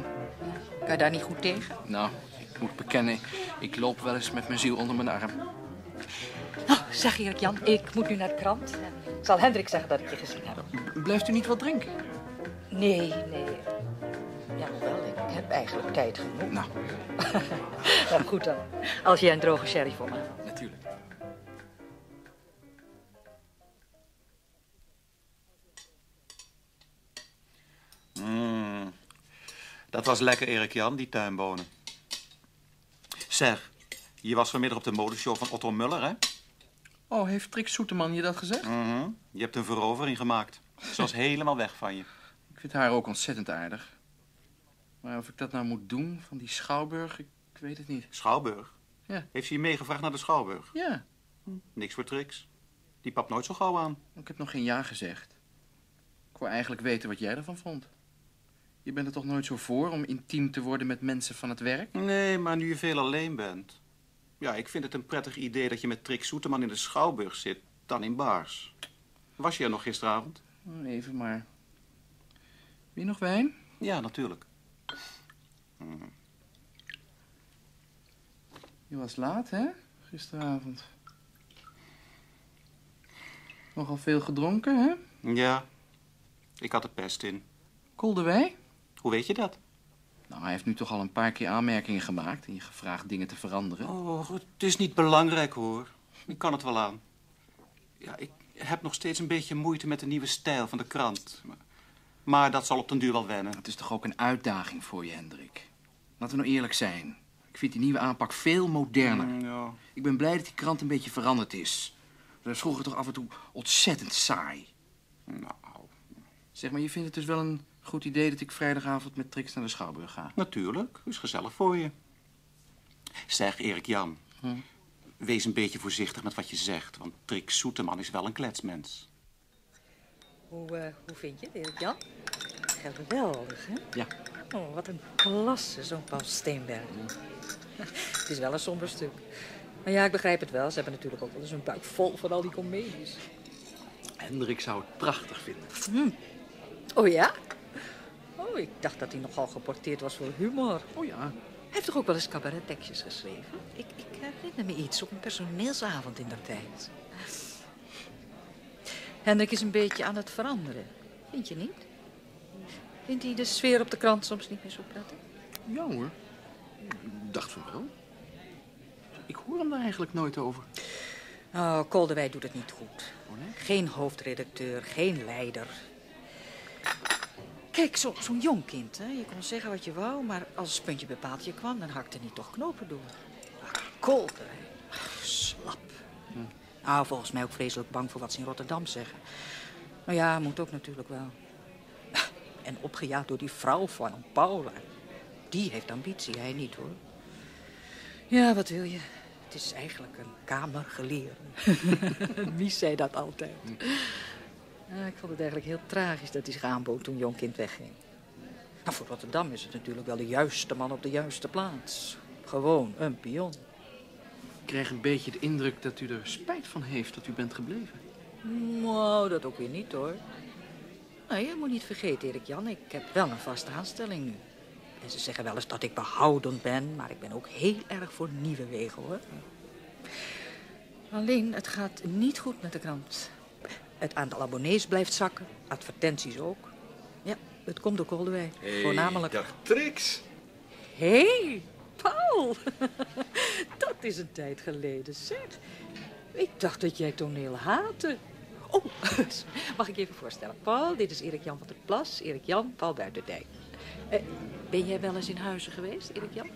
Speaker 12: Kan je daar niet goed tegen?
Speaker 14: Nou, ik moet bekennen, ik loop wel eens met mijn ziel onder mijn arm.
Speaker 12: Nou, zeg Erik Jan, ik moet nu naar de krant. Ik zal Hendrik zeggen dat ik je gezien heb.
Speaker 14: Blijft u niet wat drinken?
Speaker 12: Nee, nee. Heb eigenlijk tijd genoeg.
Speaker 14: Nou.
Speaker 12: nou, goed dan. Als jij een droge sherry voor me haalt.
Speaker 14: Natuurlijk.
Speaker 15: Mm. Dat was lekker, Erik Jan, die tuinbonen. Zeg, je was vanmiddag op de modeshow van Otto Muller, hè?
Speaker 14: Oh, heeft Trix Soeterman je dat gezegd?
Speaker 15: Mhm. Je hebt een verovering gemaakt. Ze was helemaal weg van je.
Speaker 14: Ik vind haar ook ontzettend aardig. Maar of ik dat nou moet doen, van die Schouwburg, ik, ik weet het niet.
Speaker 15: Schouwburg?
Speaker 14: Ja.
Speaker 15: Heeft ze je meegevraagd naar de Schouwburg?
Speaker 14: Ja.
Speaker 15: Niks voor Trix. Die pap nooit zo gauw aan.
Speaker 14: Ik heb nog geen ja gezegd. Ik wou eigenlijk weten wat jij ervan vond. Je bent er toch nooit zo voor om intiem te worden met mensen van het werk?
Speaker 15: Nee, maar nu je veel alleen bent. Ja, ik vind het een prettig idee dat je met Trix Soeterman in de Schouwburg zit, dan in Baars. Was je er nog gisteravond?
Speaker 14: Oh, Even maar. Wil je nog wijn?
Speaker 15: Ja, natuurlijk.
Speaker 14: Je was laat, hè? Gisteravond. Nogal veel gedronken, hè?
Speaker 15: Ja, ik had er pest in.
Speaker 14: Koldewij?
Speaker 15: Hoe weet je dat?
Speaker 14: Nou, hij heeft nu toch al een paar keer aanmerkingen gemaakt en je gevraagd dingen te veranderen.
Speaker 15: Oh, het is niet belangrijk hoor. Ik kan het wel aan. Ja, ik heb nog steeds een beetje moeite met de nieuwe stijl van de krant. Maar, maar dat zal op den duur wel wennen.
Speaker 14: Het is toch ook een uitdaging voor je, Hendrik? Laten we nou eerlijk zijn. Ik vind die nieuwe aanpak veel moderner.
Speaker 15: Mm, ja.
Speaker 14: Ik ben blij dat die krant een beetje veranderd is. Dat is vroeger toch af en toe ontzettend saai.
Speaker 15: Nou,
Speaker 14: Zeg maar, je vindt het dus wel een goed idee dat ik vrijdagavond met Trix naar de Schouwburg ga?
Speaker 15: natuurlijk. Is gezellig voor je. Zeg, Erik Jan.
Speaker 14: Hm?
Speaker 15: Wees een beetje voorzichtig met wat je zegt, want Trix Soeterman is wel een kletsmens.
Speaker 12: Hoe, eh, hoe vind je het, Erik Jan? Geweldig, hè?
Speaker 14: Ja.
Speaker 12: Oh, wat een klasse, zo'n Paul Steenberg. het is wel een somber stuk. Maar ja, ik begrijp het wel. Ze hebben natuurlijk ook wel eens een buik vol van al die comedies.
Speaker 14: Hendrik zou het prachtig vinden.
Speaker 12: Hm. Oh ja? Oh, ik dacht dat hij nogal geporteerd was voor humor.
Speaker 14: Oh ja.
Speaker 12: Hij heeft toch ook wel eens cabarettekstjes geschreven? Ik, ik herinner me iets op een personeelsavond in der tijd. Hendrik is een beetje aan het veranderen. Vind je niet? Vindt hij de sfeer op de krant soms niet meer zo prettig?
Speaker 14: Ja hoor. Ik dacht van wel. Ik hoor hem daar eigenlijk nooit over.
Speaker 12: Oh, Koldewij doet het niet goed. Geen hoofdredacteur, geen leider. Kijk, zo- zo'n jong kind, hè? je kon zeggen wat je wou... maar als het puntje bij paaltje kwam, dan hakte hij toch knopen door. Ah, Koldewij, Ach, slap. Nou, volgens mij ook vreselijk bang voor wat ze in Rotterdam zeggen. Nou ja, moet ook natuurlijk wel. En opgejaagd door die vrouw van hem, Paula. Die heeft ambitie, hij niet, hoor. Ja, wat wil je? Het is eigenlijk een kamergeleerde. Mies zei dat altijd. Ja, ik vond het eigenlijk heel tragisch dat hij zich aanbood toen jong kind wegging. Nou, voor Rotterdam is het natuurlijk wel de juiste man op de juiste plaats. Gewoon een pion.
Speaker 14: Ik krijg een beetje de indruk dat u er spijt van heeft dat u bent gebleven.
Speaker 12: Nou, dat ook weer niet hoor. Nou, je moet niet vergeten, Erik Jan, ik heb wel een vaste aanstelling nu. En ze zeggen wel eens dat ik behoudend ben, maar ik ben ook heel erg voor nieuwe wegen hoor. Alleen, het gaat niet goed met de krant. Het aantal abonnees blijft zakken, advertenties ook. Ja, het komt door Koldewij. Voornamelijk.
Speaker 4: dag Trix.
Speaker 12: Hé, hey, Paul. dat is een tijd geleden, zeg. Ik dacht dat jij toneel haatte. Oh, mag ik even voorstellen? Paul, dit is Erik Jan van der Plas. Erik Jan, Paul Buitendijk. Eh, ben jij wel eens in Huizen geweest, Erik Jan?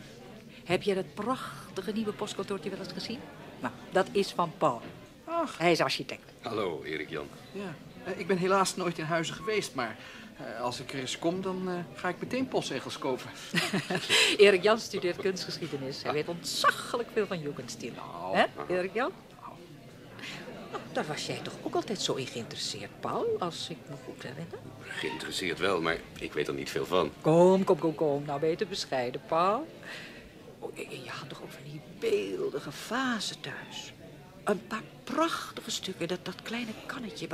Speaker 12: Heb jij dat prachtige nieuwe postkantoortje wel eens gezien? Nou, dat is van Paul. Ach. Hij is architect.
Speaker 16: Hallo, Erik Jan.
Speaker 14: Ja. Eh, ik ben helaas nooit in huizen geweest, maar eh, als ik er eens kom, dan eh, ga ik meteen postzegels kopen.
Speaker 12: Erik Jan studeert kunstgeschiedenis. Hij weet ontzaglijk veel van Jugendstil. Hè, Erik Jan? Daar was jij toch ook altijd zo in geïnteresseerd, Paul, als ik me goed herinner?
Speaker 16: Geïnteresseerd wel, maar ik weet er niet veel van.
Speaker 12: Kom, kom, kom, kom. Nou, beter bescheiden, Paul. Oh, en- je had toch ook van die beeldige vazen thuis? een paar prachtige stukken. Dat, dat kleine kannetje,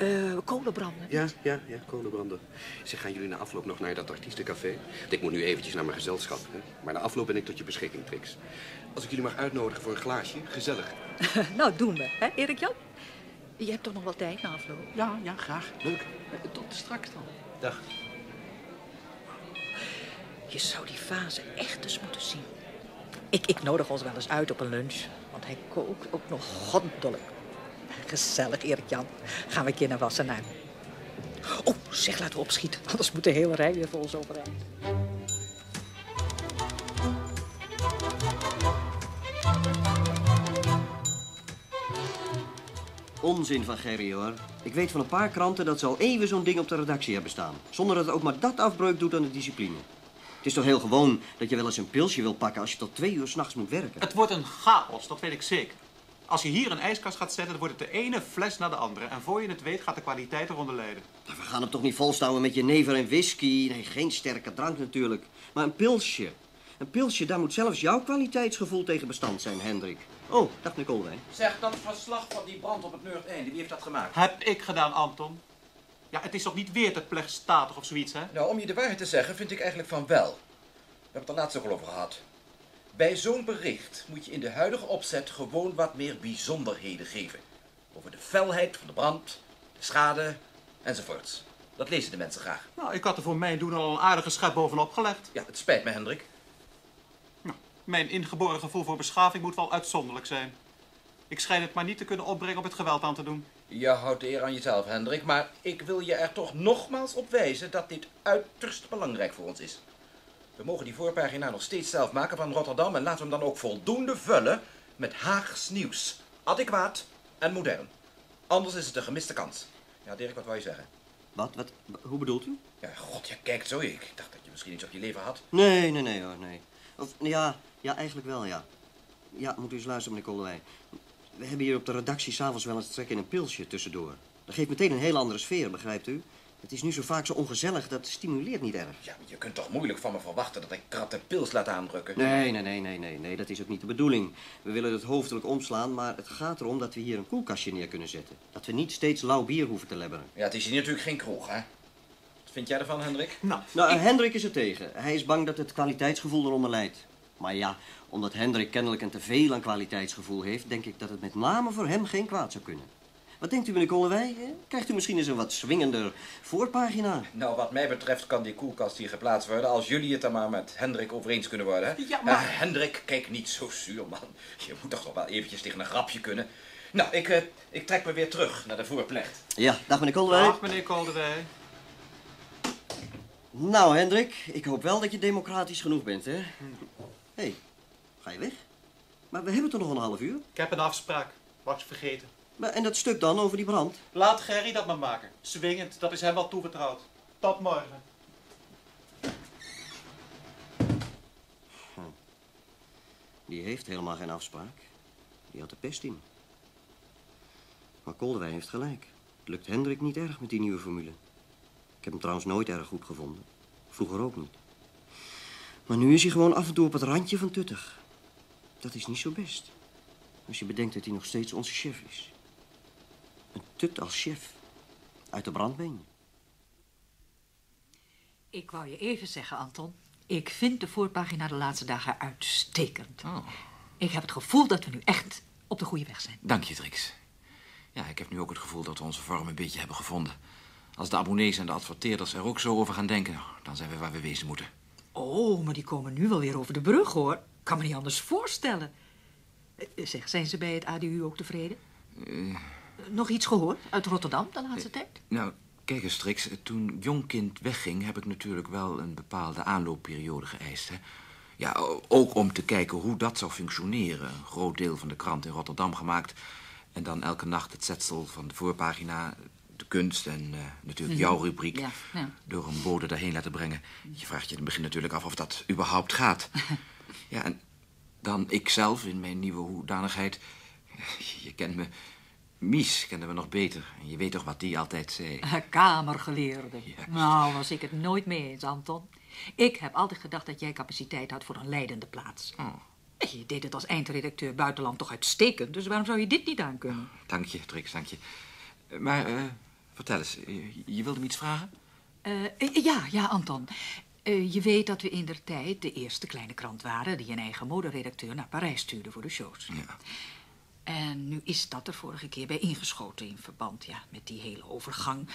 Speaker 12: uh, uh, kolenbranden.
Speaker 16: Ja, ja, ja, kolenbranden. Zeg, gaan jullie na afloop nog naar dat artiestencafé? Want Ik moet nu eventjes naar mijn gezelschap. Hè? Maar na afloop ben ik tot je beschikking, Trix. Als ik jullie mag uitnodigen voor een glaasje, gezellig.
Speaker 12: nou, doen we, hè, Erik-Jan? Je hebt toch nog wel tijd na afloop?
Speaker 14: Ja, ja, graag. Leuk. Tot straks dan.
Speaker 16: Dag.
Speaker 12: Je zou die fase echt eens moeten zien. Ik, ik nodig ons wel eens uit op een lunch. Want hij kookt ook nog goddelijk. Gezellig, Erik-Jan. Gaan we een keer naar Wassenaar. Oh, zeg, laten we opschieten. Anders moet de hele rij weer voor ons overeind.
Speaker 17: Onzin van Gerry, hoor. Ik weet van een paar kranten dat ze al even zo'n ding op de redactie hebben staan. Zonder dat het ook maar dat afbreuk doet aan de discipline. Het is toch heel gewoon dat je wel eens een pilsje wil pakken als je tot twee uur s'nachts moet werken.
Speaker 15: Het wordt een chaos, dat weet ik zeker. Als je hier een ijskast gaat zetten, dan wordt het de ene fles naar de andere. En voor je het weet gaat de kwaliteit eronder lijden.
Speaker 17: We gaan hem toch niet volstouwen met je never en whisky. Nee, geen sterke drank natuurlijk. Maar een pilsje. Een pilsje, daar moet zelfs jouw kwaliteitsgevoel tegen bestand zijn, Hendrik. Oh, dag Nicole.
Speaker 8: Zeg, dat verslag van die brand op het Noordeinde, wie heeft dat gemaakt?
Speaker 15: Heb ik gedaan, Anton. Ja, het is toch niet weer te plechtstatig of zoiets, hè?
Speaker 8: Nou, om je de waarheid te zeggen, vind ik eigenlijk van wel. We hebben het er laatst ook al over gehad. Bij zo'n bericht moet je in de huidige opzet gewoon wat meer bijzonderheden geven. Over de felheid van de brand, de schade enzovoorts. Dat lezen de mensen graag.
Speaker 15: Nou, ik had er voor mijn doen al een aardige schep bovenop gelegd.
Speaker 8: Ja, het spijt me, Hendrik.
Speaker 15: Mijn ingeboren gevoel voor beschaving moet wel uitzonderlijk zijn. Ik schijn het maar niet te kunnen opbrengen om het geweld aan te doen.
Speaker 8: Je houdt de eer aan jezelf, Hendrik, maar ik wil je er toch nogmaals op wijzen dat dit uiterst belangrijk voor ons is. We mogen die voorpagina nog steeds zelf maken van Rotterdam en laten we hem dan ook voldoende vullen met Haags nieuws. Adequaat en modern. Anders is het een gemiste kans. Ja, Dirk, wat wou je zeggen?
Speaker 17: Wat? wat? Hoe bedoelt u?
Speaker 8: Ja, god, je kijkt zo. Ik dacht dat je misschien iets op je leven had.
Speaker 17: Nee, nee, nee hoor, nee. Of, ja, ja, eigenlijk wel, ja. Ja, moet u eens luisteren, meneer Koldewij. We hebben hier op de redactie s'avonds wel eens trek in een pilsje tussendoor. Dat geeft meteen een heel andere sfeer, begrijpt u? Het is nu zo vaak zo ongezellig, dat stimuleert niet erg.
Speaker 8: Ja, maar je kunt toch moeilijk van me verwachten dat ik krat en pils laat aandrukken?
Speaker 17: Nee, nee, nee, nee, nee, nee, dat is ook niet de bedoeling. We willen het hoofdelijk omslaan, maar het gaat erom dat we hier een koelkastje neer kunnen zetten. Dat we niet steeds lauw bier hoeven te lebberen.
Speaker 8: Ja, het is hier natuurlijk geen kroeg, hè? Vind jij ervan, Hendrik?
Speaker 17: Nou, nou Hendrik is er tegen. Hij is bang dat het kwaliteitsgevoel eronder leidt. Maar ja, omdat Hendrik kennelijk een teveel aan kwaliteitsgevoel heeft... denk ik dat het met name voor hem geen kwaad zou kunnen. Wat denkt u, meneer Kollewij? Krijgt u misschien eens een wat swingender voorpagina?
Speaker 8: Nou, wat mij betreft kan die koelkast hier geplaatst worden... als jullie het er maar met Hendrik over eens kunnen worden.
Speaker 15: Ja, maar...
Speaker 8: Uh, Hendrik, kijk niet zo zuur, man. Je moet toch nog wel eventjes tegen een grapje kunnen. Nou, ik, uh, ik trek me weer terug naar de voorplecht.
Speaker 17: Ja, dag meneer Kollewij.
Speaker 15: Dag meneer Kollewij.
Speaker 17: Nou, Hendrik, ik hoop wel dat je democratisch genoeg bent, hè? Hé, hey, ga je weg? Maar we hebben toch nog een half uur?
Speaker 15: Ik heb een afspraak. Was vergeten.
Speaker 17: Maar, en dat stuk dan over die brand?
Speaker 15: Laat Gerry dat maar maken. Zwingend, dat is hem wel toevertrouwd. Tot morgen.
Speaker 17: Hm. Die heeft helemaal geen afspraak. Die had de pest in. Maar Koldewijn heeft gelijk. Het lukt Hendrik niet erg met die nieuwe formule. Ik heb hem trouwens nooit erg goed gevonden. Vroeger ook niet. Maar nu is hij gewoon af en toe op het randje van tuttig. Dat is niet zo best. Als je bedenkt dat hij nog steeds onze chef is. Een tut als chef. Uit de brandbeen.
Speaker 12: Ik wou je even zeggen, Anton. Ik vind de voorpagina de laatste dagen uitstekend.
Speaker 8: Oh.
Speaker 12: Ik heb het gevoel dat we nu echt op de goede weg zijn.
Speaker 8: Dank je, Trix. Ja, ik heb nu ook het gevoel dat we onze vorm een beetje hebben gevonden. Als de abonnees en de adverteerders er ook zo over gaan denken... dan zijn we waar we wezen moeten.
Speaker 12: Oh, maar die komen nu wel weer over de brug, hoor. Kan me niet anders voorstellen. Eh, Zeg, zijn ze bij het ADU ook tevreden?
Speaker 8: Eh,
Speaker 12: Nog iets gehoord uit Rotterdam de laatste tijd?
Speaker 8: nou, kijk eens, Trix. Toen Jongkind wegging... heb ik natuurlijk wel een bepaalde aanloopperiode geëist, hè. Ja, ook om te kijken hoe dat zou functioneren. Een groot deel van de krant in Rotterdam gemaakt... en dan elke nacht het zetsel van de voorpagina... de kunst en eh, natuurlijk
Speaker 12: Mhm.
Speaker 8: jouw rubriek...
Speaker 12: Ja, ja.
Speaker 8: door een bode daarheen laten brengen. Je vraagt je in het begin natuurlijk af of dat überhaupt gaat. ja, en dan ikzelf in mijn nieuwe hoedanigheid. Je kent me. Mies kennen we nog beter. En je weet toch wat die altijd zei.
Speaker 12: Kamergeleerde. Nou, was ik het nooit mee eens, Anton. Ik heb altijd gedacht dat jij capaciteit had voor een leidende plaats. Je deed het als eindredacteur buitenland toch uitstekend, dus waarom zou je dit niet aankunnen?
Speaker 8: Dank je, Trix, dank je. Eh, Maar eh, vertel eens, je, je wilde me iets vragen?
Speaker 12: Eh, eh, ja, ja, Anton. Eh, je weet dat we in der tijd de eerste kleine krant waren... die een eigen moderedacteur naar Parijs stuurde voor de shows.
Speaker 8: Ja.
Speaker 12: En nu is dat er vorige keer bij ingeschoten in verband ja, met die hele overgang.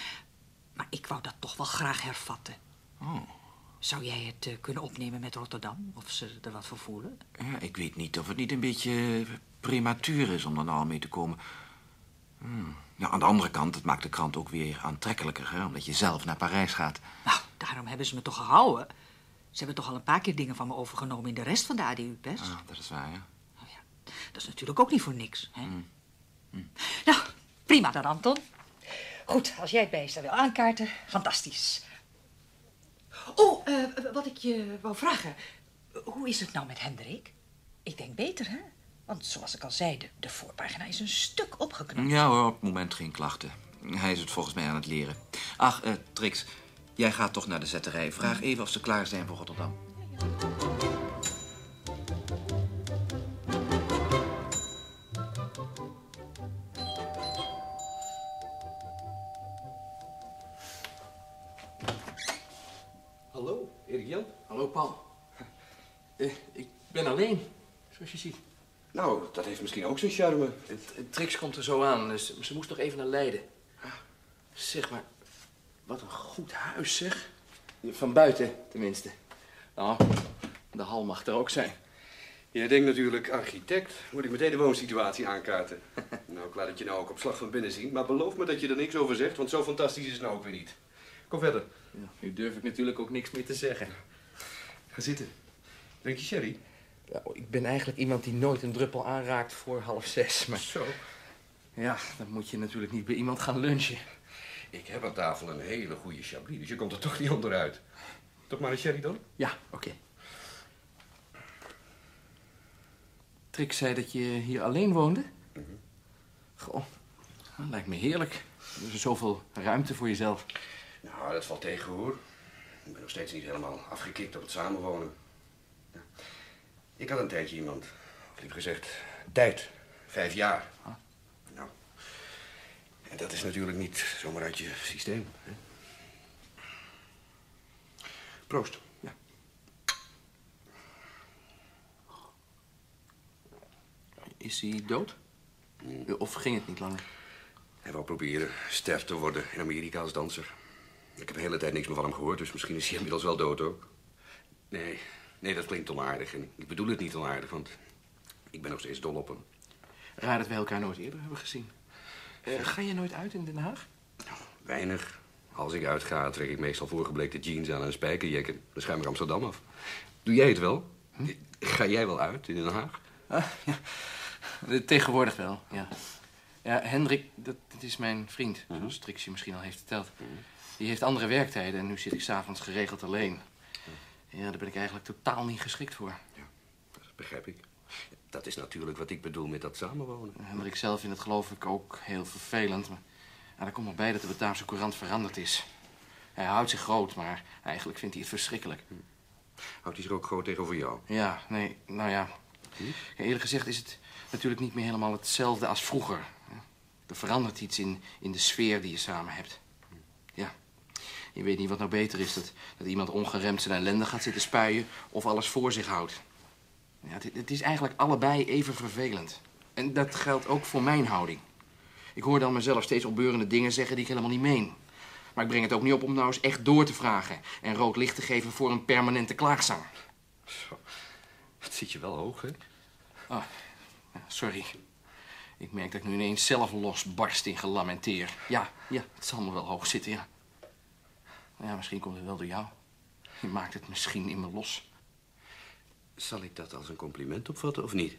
Speaker 12: Maar ik wou dat toch wel graag hervatten.
Speaker 8: Oh.
Speaker 12: Zou jij het eh, kunnen opnemen met Rotterdam? Of ze er wat voor voelen?
Speaker 8: Ja, ik weet niet of het niet een beetje prematuur is om er nou al mee te komen. Hmm. Ja, aan de andere kant, het maakt de krant ook weer aantrekkelijker, hè, omdat je zelf naar Parijs gaat.
Speaker 12: Nou, daarom hebben ze me toch gehouden. Ze hebben toch al een paar keer dingen van me overgenomen in de rest van de ADU-pers.
Speaker 8: Ah, dat is waar, ja.
Speaker 12: Dat is natuurlijk ook niet voor niks. Hè? Nou, prima dan, Anton. Goed, als jij het bijstel wil aankaarten, fantastisch. Oh, eh, wat ik je wou vragen. Hoe is het nou met Hendrik? Ik denk beter, hè? Want zoals ik al zei, de, de voorpagina is een stuk opgeknapt.
Speaker 8: Ja hoor, op het moment geen klachten. Hij is het volgens mij aan het leren. Ach, eh, Trix, jij gaat toch naar de zetterij. Vraag even of ze klaar zijn voor Rotterdam.
Speaker 14: Hallo, Erik Jan. Hallo, Paul. Eh, ik ben alleen, zoals je ziet.
Speaker 16: Nou, dat heeft misschien ook zijn charme.
Speaker 14: Het, het Trix komt er zo aan, dus ze moest nog even naar Leiden. Zeg maar, wat een goed huis, zeg. Van buiten, tenminste. Nou, de hal mag er ook zijn.
Speaker 16: Jij denkt natuurlijk architect. Moet ik meteen de woonsituatie aankaarten? nou, ik laat het je nou ook op slag van binnen zien. Maar beloof me dat je er niks over zegt, want zo fantastisch is het nou ook weer niet. Kom verder.
Speaker 14: Ja, nu durf ik natuurlijk ook niks meer te zeggen.
Speaker 16: Ga zitten. Drink je sherry?
Speaker 14: Ja, ik ben eigenlijk iemand die nooit een druppel aanraakt voor half zes. Maar
Speaker 16: Zo.
Speaker 14: ja, dan moet je natuurlijk niet bij iemand gaan lunchen.
Speaker 16: Ik heb aan tafel een hele goede chablis, dus je komt er toch niet onderuit. Toch maar een sherry dan?
Speaker 14: Ja, oké. Trix zei dat je hier alleen woonde? Goh, dat lijkt me heerlijk. Er is zoveel ruimte voor jezelf.
Speaker 16: Nou, dat valt tegen hoor. Ik ben nog steeds niet helemaal afgekikt op het samenwonen. Ik had een tijdje iemand, of liever gezegd, tijd. Vijf jaar. Nou, en dat is natuurlijk niet zomaar uit je systeem. Hè? Proost. Ja.
Speaker 14: Is hij dood? Of ging het niet langer?
Speaker 16: Hij wou proberen ster te worden in Amerika als danser. Ik heb de hele tijd niks meer van hem gehoord, dus misschien is hij inmiddels wel dood ook. Nee, nee, dat klinkt onaardig. En ik bedoel het niet onaardig, want ik ben nog steeds dol op hem.
Speaker 14: Raar dat wij elkaar nooit eerder hebben gezien. Eh, ga je nooit uit in Den Haag?
Speaker 16: Weinig. Als ik uitga, trek ik meestal voorgebleekte jeans aan en een spijkerjack en dan schuim ik Amsterdam af. Doe jij het wel? Ga jij wel uit in Den Haag?
Speaker 14: Ah, ja. Eh, Tegenwoordig wel, ja. Ja, Hendrik, dat, dat is mijn vriend, zoals Trix je misschien al heeft verteld. Die heeft andere werktijden en nu zit ik s'avonds geregeld alleen. Ja, daar ben ik eigenlijk totaal niet geschikt voor.
Speaker 16: Dat begrijp ik. Dat is natuurlijk wat ik bedoel met dat samenwonen.
Speaker 14: Hendrik zelf vindt het geloof ik ook heel vervelend. Maar ja, er komt nog bij dat de Bataafse Courant veranderd is. Hij houdt zich groot, maar eigenlijk vindt hij het verschrikkelijk.
Speaker 16: Houdt hij zich ook groot tegenover jou?
Speaker 14: Ja, nee, nou ja. Ja, Eerlijk gezegd is het natuurlijk niet meer helemaal hetzelfde als vroeger. Er verandert iets in, in de sfeer die je samen hebt. Je weet niet wat nou beter is. Dat, dat iemand ongeremd zijn ellende gaat zitten spuien... of alles voor zich houdt. Ja, het, het is eigenlijk allebei even vervelend. En dat geldt ook voor mijn houding. Ik hoor dan mezelf steeds opbeurende dingen zeggen die ik helemaal niet meen. Maar ik breng het ook niet op om nou eens echt door te vragen... en rood licht te geven voor een permanente klaagzang.
Speaker 16: Dat zit je wel hoog, hè?
Speaker 14: Ah, ja, sorry. Ik merk dat ik nu ineens zelf losbarst in gelamenteer. Ja, ja, het zal me wel hoog zitten, ja. Ja, misschien komt het wel door jou. Je maakt het misschien in me los.
Speaker 16: Zal ik dat als een compliment opvatten of niet?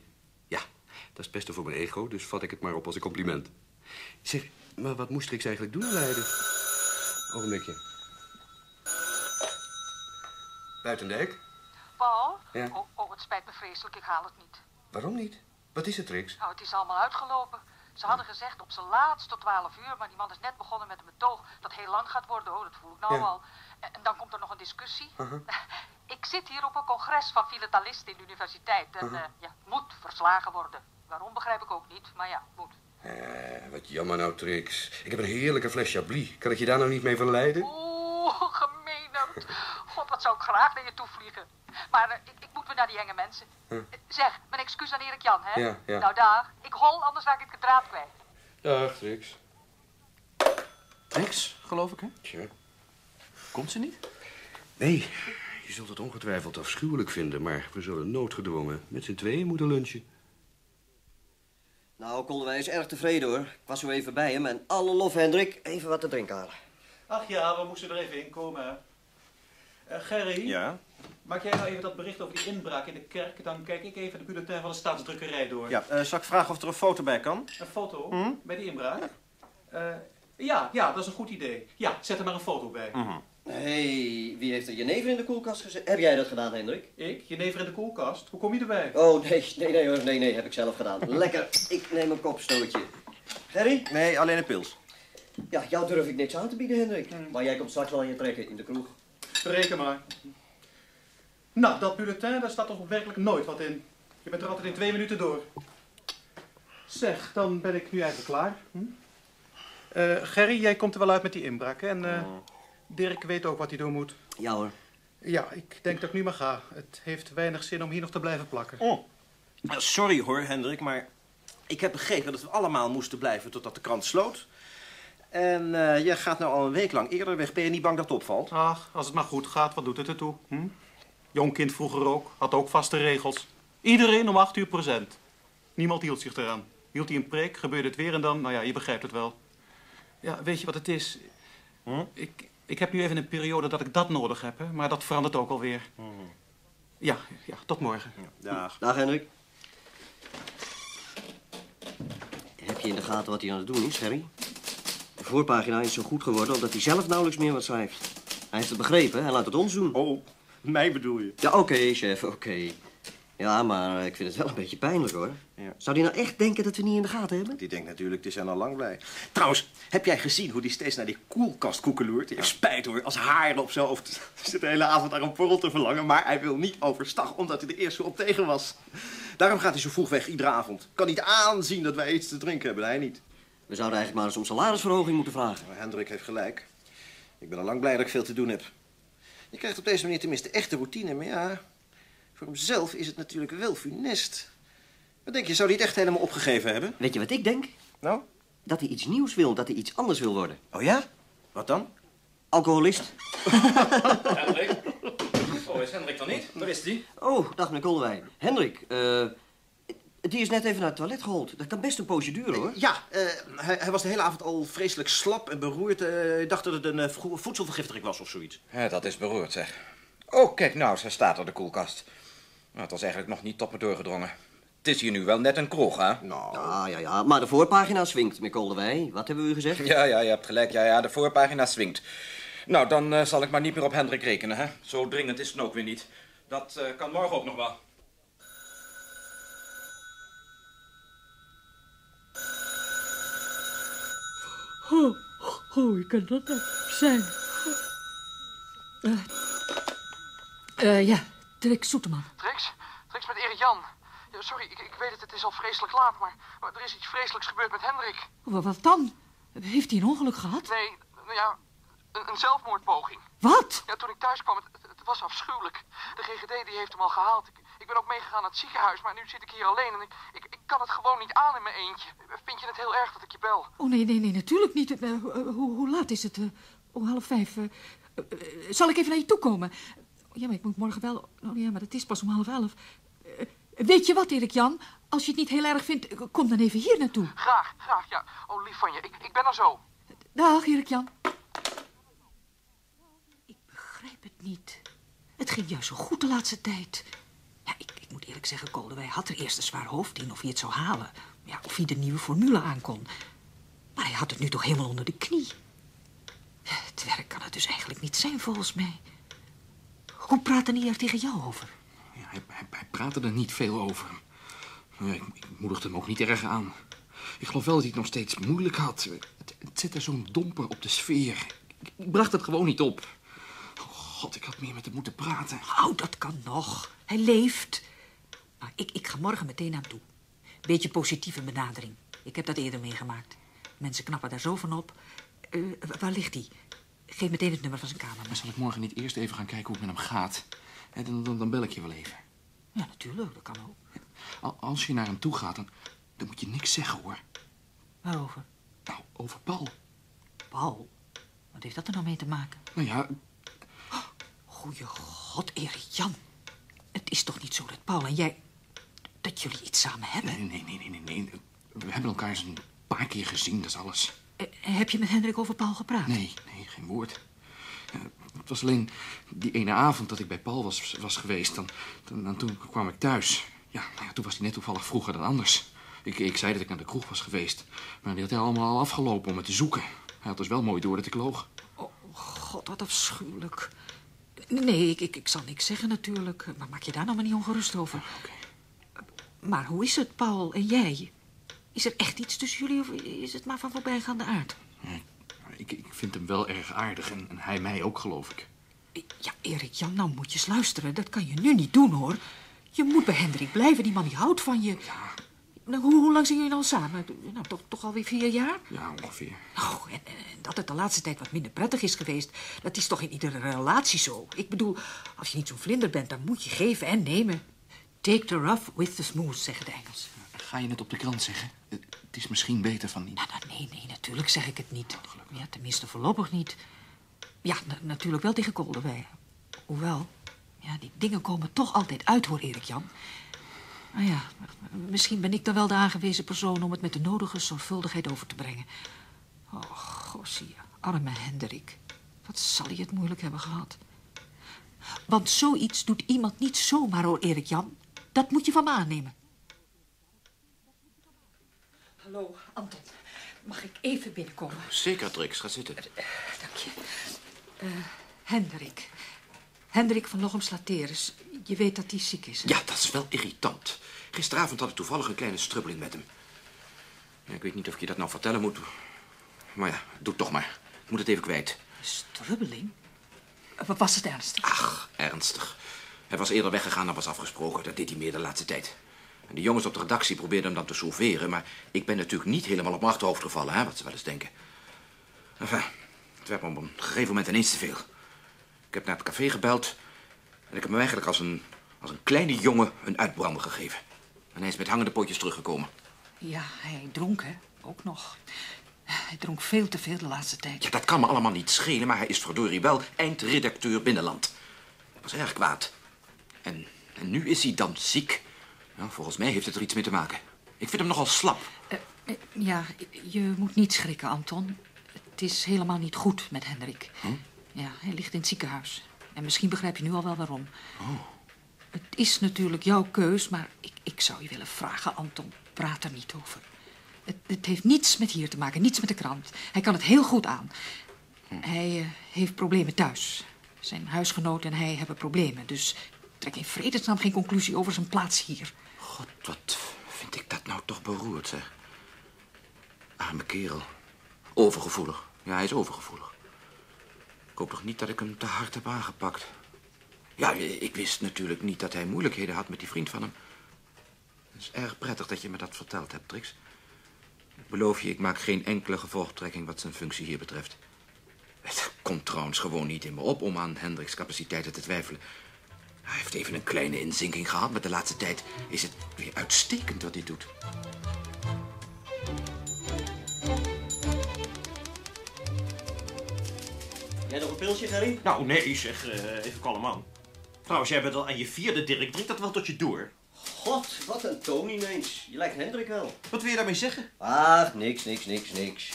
Speaker 16: Ja, dat is het beste voor mijn ego, dus vat ik het maar op als een compliment. Zeg, maar wat moest ik eigenlijk doen, Leiden? Ogenblikje. Buitendijk?
Speaker 3: Paul?
Speaker 16: Ja?
Speaker 3: Oh, oh, het spijt me vreselijk, ik haal het niet.
Speaker 16: Waarom niet? Wat is het, Trix?
Speaker 3: Nou, het is allemaal uitgelopen. Ze hadden gezegd op zijn laatst tot 12 uur, maar die man is net begonnen met een betoog dat heel lang gaat worden. Oh, dat voel ik nou
Speaker 16: Ja.
Speaker 3: al. En, dan komt er nog een discussie.
Speaker 16: Uh-huh.
Speaker 3: Ik zit hier op een congres van filetalisten in de universiteit. En eh, ja, moet verslagen worden. Waarom begrijp ik ook niet, maar ja, moet.
Speaker 16: Eh, wat jammer nou, Trix. Ik heb een heerlijke fles Chablis. Kan ik je daar nou niet mee verleiden?
Speaker 3: Oeh, gemeenerd. God, wat zou ik graag naar je toe vliegen. Maar eh, ik, ik moet weer naar die enge mensen.
Speaker 16: Huh?
Speaker 3: Zeg, mijn excuus aan Erik Jan, hè?
Speaker 16: Ja, ja.
Speaker 3: Nou, dag. Ik hol, anders raak ik het draad kwijt.
Speaker 16: Dag, Trix.
Speaker 14: Niks, geloof ik, hè?
Speaker 16: Tja.
Speaker 14: Komt ze niet?
Speaker 16: Nee, je zult het ongetwijfeld afschuwelijk vinden, maar we zullen noodgedwongen met z'n tweeën moeten lunchen.
Speaker 17: Nou, Koldewij is erg tevreden hoor. Ik was zo even bij hem en alle lof, Hendrik. Even wat te drinken halen.
Speaker 15: Ach ja, we moesten er even in komen. hè. Eh, Gerry?
Speaker 18: Ja?
Speaker 15: Maak jij nou even dat bericht over die inbraak in de kerk? Dan kijk ik even de bulletin van de staatsdrukkerij door.
Speaker 18: Ja, eh, zal ik vragen of er een foto bij kan?
Speaker 15: Een foto?
Speaker 18: Mhm.
Speaker 15: Bij die inbraak? Eh, ja, ja, dat is een goed idee. Ja, zet er maar een foto bij.
Speaker 17: Hé, hey, wie heeft er jenever in de koelkast gezet? Heb jij dat gedaan, Hendrik?
Speaker 15: Ik? Jenever in de koelkast? Hoe kom je erbij?
Speaker 17: Oh, nee, nee, nee, hoor. nee, nee, heb ik zelf gedaan. Lekker, ik neem een kopstootje. Gerry?
Speaker 18: Nee, alleen een pils.
Speaker 17: Ja, jou durf ik niks aan te bieden, Hendrik. Maar jij komt straks wel aan je trekken in de kroeg.
Speaker 15: Reken maar. Nou, dat bulletin, daar staat toch werkelijk nooit wat in. Je bent er altijd in twee minuten door. Zeg, dan ben ik nu eigenlijk klaar. Hm? Eh, Gerry, jij komt er wel uit met die inbraak, hè? En eh, Dirk weet ook wat hij doen moet.
Speaker 17: Ja hoor.
Speaker 15: Ja, ik denk dat ik nu maar ga. Het heeft weinig zin om hier nog te blijven plakken.
Speaker 18: Oh. Sorry hoor, Hendrik, maar ik heb begrepen dat we allemaal moesten blijven totdat de krant sloot. En eh jij gaat nou al een week lang eerder weg. Ben je niet bang dat het opvalt?
Speaker 15: Ach, als het maar goed gaat, wat doet het ertoe? Hm? Jong kind vroeger ook, had ook vaste regels. Iedereen om acht uur procent. Niemand hield zich eraan. Hield hij een preek, gebeurde het weer en dan, nou ja, je begrijpt het wel. Ja, weet je wat het is? Ik, ik heb nu even een periode dat ik dat nodig heb, hè? maar dat verandert ook alweer. Ja, ja, tot morgen.
Speaker 18: Dag.
Speaker 17: Dag, Hendrik. Heb je in de gaten wat hij aan het doen is, Gerry? De voorpagina is zo goed geworden omdat hij zelf nauwelijks meer wat schrijft. Hij heeft het begrepen, hij laat het ons doen.
Speaker 18: Oh, mij bedoel je?
Speaker 17: Ja, oké, chef, oké. Ja, maar ik vind het wel een beetje pijnlijk, hoor.
Speaker 18: Ja.
Speaker 17: Zou hij nou echt denken dat we niet in de gaten hebben?
Speaker 18: Die denkt natuurlijk, die zijn al lang blij. Trouwens, heb jij gezien hoe die steeds naar die koelkast koekeloert? Die heeft spijt hoor, als haren op zijn hoofd. Zit de hele avond naar een borrel te verlangen, maar hij wil niet overstag omdat hij er eerst zo op tegen was. Daarom gaat hij zo vroeg weg iedere avond. Kan niet aanzien dat wij iets te drinken hebben, hij niet.
Speaker 17: We zouden eigenlijk maar eens om salarisverhoging moeten vragen.
Speaker 18: Maar Hendrik heeft gelijk. Ik ben al lang blij dat ik veel te doen heb. Je krijgt op deze manier tenminste echte routine, maar ja... Voor hemzelf is het natuurlijk wel funest. Wat denk je, zou hij het echt helemaal opgegeven hebben?
Speaker 17: Weet je wat ik denk?
Speaker 18: Nou?
Speaker 17: Dat hij iets nieuws wil, dat hij iets anders wil worden.
Speaker 18: Oh ja? Wat dan?
Speaker 17: Alcoholist.
Speaker 14: Hendrik? Oh, is Hendrik dan niet? Waar is die?
Speaker 17: Oh, dag meneer Koldewijn. Hendrik, eh, die is net even naar het toilet gehold. Dat kan best een poosje duren, hoor.
Speaker 18: Ja, eh, hij, hij was de hele avond al vreselijk slap en beroerd. Eh, ik dacht dat het een eh, vo- voedselvergiftiging was of zoiets.
Speaker 2: Ja, dat is beroerd, zeg. Oh, kijk nou, ze staat er de koelkast. Nou, het was eigenlijk nog niet tot me doorgedrongen. Het is hier nu wel net een kroeg, hè?
Speaker 18: Nou.
Speaker 17: Ja, ja, ja. Maar de voorpagina swingt, meneer Koldewijn. Wat hebben we u gezegd?
Speaker 2: Ja, ja, je hebt gelijk. Ja, ja, de voorpagina swingt. Nou, dan eh, zal ik maar niet meer op Hendrik rekenen, hè? Zo dringend is het ook weer niet. Dat eh, kan morgen ook nog wel.
Speaker 12: Oh, wie kan dat nou zijn? Eh, eh, ja, Dirk Soeteman.
Speaker 19: Trix? Trix met Erik Jan. Ja, sorry, ik, ik weet het, het is al vreselijk laat, maar, maar er is iets vreselijks gebeurd met Hendrik.
Speaker 12: Wa- Wat dan? Heeft hij een ongeluk gehad?
Speaker 19: Nee, nou ja, een, een zelfmoordpoging.
Speaker 12: Wat?
Speaker 19: Ja, toen ik thuis kwam, het was afschuwelijk. De GGD die heeft hem al gehaald. Ik, ik ben ook meegegaan naar het ziekenhuis, maar nu zit ik hier alleen en ik, ik, ik kan het gewoon niet aan in mijn eentje. Vind je het heel erg dat ik je bel?
Speaker 12: Oh, nee, nee, nee, natuurlijk niet. Eh, eh, hoe, hoe laat is het? Eh, om half vijf. eh, zal ik even naar je toe komen? Oh, ja, maar ik moet morgen wel... Oh ja, maar het is pas om half elf. Weet je wat, Erik Jan? Als je het niet heel erg vindt, kom dan even hier naartoe.
Speaker 19: Graag, graag, ja. Oh, lief van je. Ik, ik ben er zo.
Speaker 12: Dag, Erik Jan. Ik begrijp het niet. Het ging juist zo goed de laatste tijd. Ja, ik, ik moet eerlijk zeggen, Koldewij had er eerst een zwaar hoofd in of hij het zou halen. Ja, of hij de nieuwe formule aankon. Maar hij had het nu toch helemaal onder de knie. Het werk kan het dus eigenlijk niet zijn, volgens mij. Hoe praat hij er tegen jou over?
Speaker 14: Ja, hij, hij, praatte er niet veel over. Ik, ik moedigde hem ook niet erg aan. Ik geloof wel dat hij het nog steeds moeilijk had. Het, het zette zo'n domper op de sfeer. Ik, ik bracht het gewoon niet op. God, ik had meer met hem moeten praten.
Speaker 12: Oh, dat kan nog. Hij leeft. Maar ik, ik ga morgen meteen aan toe. Beetje positieve benadering. Ik heb dat eerder meegemaakt. Mensen knappen daar zo van op. Eh, waar ligt hij? Geef meteen het nummer van zijn kamer.
Speaker 14: Maar zal ik morgen niet eerst even gaan kijken hoe het met hem gaat? En dan, dan, dan bel ik je wel even.
Speaker 12: Ja, natuurlijk. Dat kan ook.
Speaker 14: Al- Als je naar hem toe gaat, dan, dan moet je niks zeggen, hoor.
Speaker 12: Waarover?
Speaker 14: Nou, over Paul.
Speaker 12: Paul? Wat heeft dat er nou mee te maken?
Speaker 14: Nou ja,
Speaker 12: Goeie god, Erik Jan. Het is toch niet zo dat Paul en jij... dat jullie iets samen hebben?
Speaker 14: nee, nee, nee, nee, nee. We hebben elkaar eens een paar keer gezien, dat is alles.
Speaker 12: Eh, heb je met Hendrik over Paul gepraat?
Speaker 14: Nee, nee, geen woord. Ja, het was alleen die ene avond dat ik bij Paul was, was geweest. Dan, dan, dan toen kwam ik thuis. Ja, nou ja, toen was hij net toevallig vroeger dan anders. Ik, ik zei dat ik naar de kroeg was geweest. Maar die had hij allemaal al afgelopen om me te zoeken. Hij had dus wel mooi door dat ik loog.
Speaker 12: God, wat afschuwelijk. Nee, ik, ik, ik zal niks zeggen natuurlijk. Maar maak je daar nou maar niet ongerust over. Maar hoe is het, Paul en jij? Is er echt iets tussen jullie of is het maar van voorbijgaande aard?
Speaker 14: Ik, ik vind hem wel erg aardig en, en hij mij ook, geloof ik.
Speaker 12: Ja, Erik Jan, nou moet je eens luisteren. Dat kan je nu niet doen, hoor. Je moet bij Hendrik blijven. Die man die houdt van je. Nou, hoe, hoe lang zijn jullie al samen? Nou, toch, toch alweer vier jaar?
Speaker 14: Ja, ongeveer.
Speaker 12: Oh, en, en dat het de laatste tijd wat minder prettig is geweest... dat is toch in iedere relatie zo? Ik bedoel, als je niet zo'n vlinder bent, dan moet je geven en nemen. Take the rough with the smooth, zeggen de Engels.
Speaker 14: Ga je het op de krant zeggen? Het is misschien beter van niet.
Speaker 12: Nou, nou, nee, nee, natuurlijk zeg ik het niet. Ja, tenminste voorlopig niet. Ja, na- natuurlijk wel tegen Kolderwij. Hoewel, ja, die dingen komen toch altijd uit, hoor, Erik Jan. Nou ja, misschien ben ik dan wel de aangewezen persoon... om het met de nodige zorgvuldigheid over te brengen. Oh, gossie, arme Hendrik. Wat zal hij het moeilijk hebben gehad. Want zoiets doet iemand niet zomaar, hoor, Erik Jan. Dat moet je van me aannemen. Hallo, Anton. Mag ik even binnenkomen?
Speaker 8: Zeker, Trix. Ga zitten.
Speaker 12: Dank je. Eh, Hendrik. Hendrik van Lochem-Slateris. Je weet dat hij ziek is, hè?
Speaker 8: Ja, dat is wel irritant. Gisteravond had ik toevallig een kleine strubbeling met hem. Ja, ik weet niet of ik je dat nou vertellen moet. Maar ja, doe het toch maar. Ik moet het even kwijt.
Speaker 12: Strubbeling? Wat was het ernstig?
Speaker 8: Ach, ernstig. Hij was eerder weggegaan dan was afgesproken. Dat deed hij meer de laatste tijd. En de jongens op de redactie probeerden hem dan te sauveren... maar ik ben natuurlijk niet helemaal op mijn achterhoofd gevallen, hè, wat ze wel eens denken. Enfin, het werd me op een gegeven moment ineens te veel. Ik heb naar het café gebeld... en ik heb hem eigenlijk als een, als een kleine jongen een uitbrander gegeven. En hij is met hangende pootjes teruggekomen.
Speaker 12: Ja, hij dronk, hè? Ook nog. Hij dronk veel te veel de laatste tijd.
Speaker 8: Ja, dat kan me allemaal niet schelen, maar hij is verdorie wel eindredacteur Binnenland. Dat was erg kwaad. En, en nu is hij dan ziek. Nou, volgens mij heeft het er iets mee te maken. Ik vind hem nogal slap.
Speaker 12: Eh, Ja, je moet niet schrikken, Anton. Het is helemaal niet goed met Hendrik. Ja, hij ligt in het ziekenhuis. En misschien begrijp je nu al wel waarom. Het is natuurlijk jouw keus, maar ik, ik zou je willen vragen, Anton, praat er niet over. Het, het heeft niets met hier te maken, niets met de krant. Hij kan het heel goed aan. Hij eh, heeft problemen thuis. Zijn huisgenoot en hij hebben problemen. Dus trek in vredesnaam geen conclusie over zijn plaats hier.
Speaker 8: God, wat vind ik dat nou toch beroerd, zeg. Arme kerel. Overgevoelig. Ja, hij is overgevoelig. Hoop toch niet dat ik hem te hard heb aangepakt. Ja, ik wist natuurlijk niet dat hij moeilijkheden had met die vriend van hem. Het is erg prettig dat je me dat verteld hebt, Trix. Ik beloof je, ik maak geen enkele gevolgtrekking wat zijn functie hier betreft. Het komt trouwens gewoon niet in me op om aan Hendricks capaciteiten te twijfelen. Hij heeft even een kleine inzinking gehad, maar de laatste tijd is het weer uitstekend wat hij doet.
Speaker 18: Jij nog een pilsje, Gerry? Nou, nee, zeg, eh, even kalm aan. Trouwens, jij bent al aan je vierde, Dirk. Drink dat wel tot je door.
Speaker 17: God, wat een toon ineens. Je lijkt Hendrik wel.
Speaker 18: Wat wil je daarmee zeggen?
Speaker 17: Ach, niks, niks, niks, niks.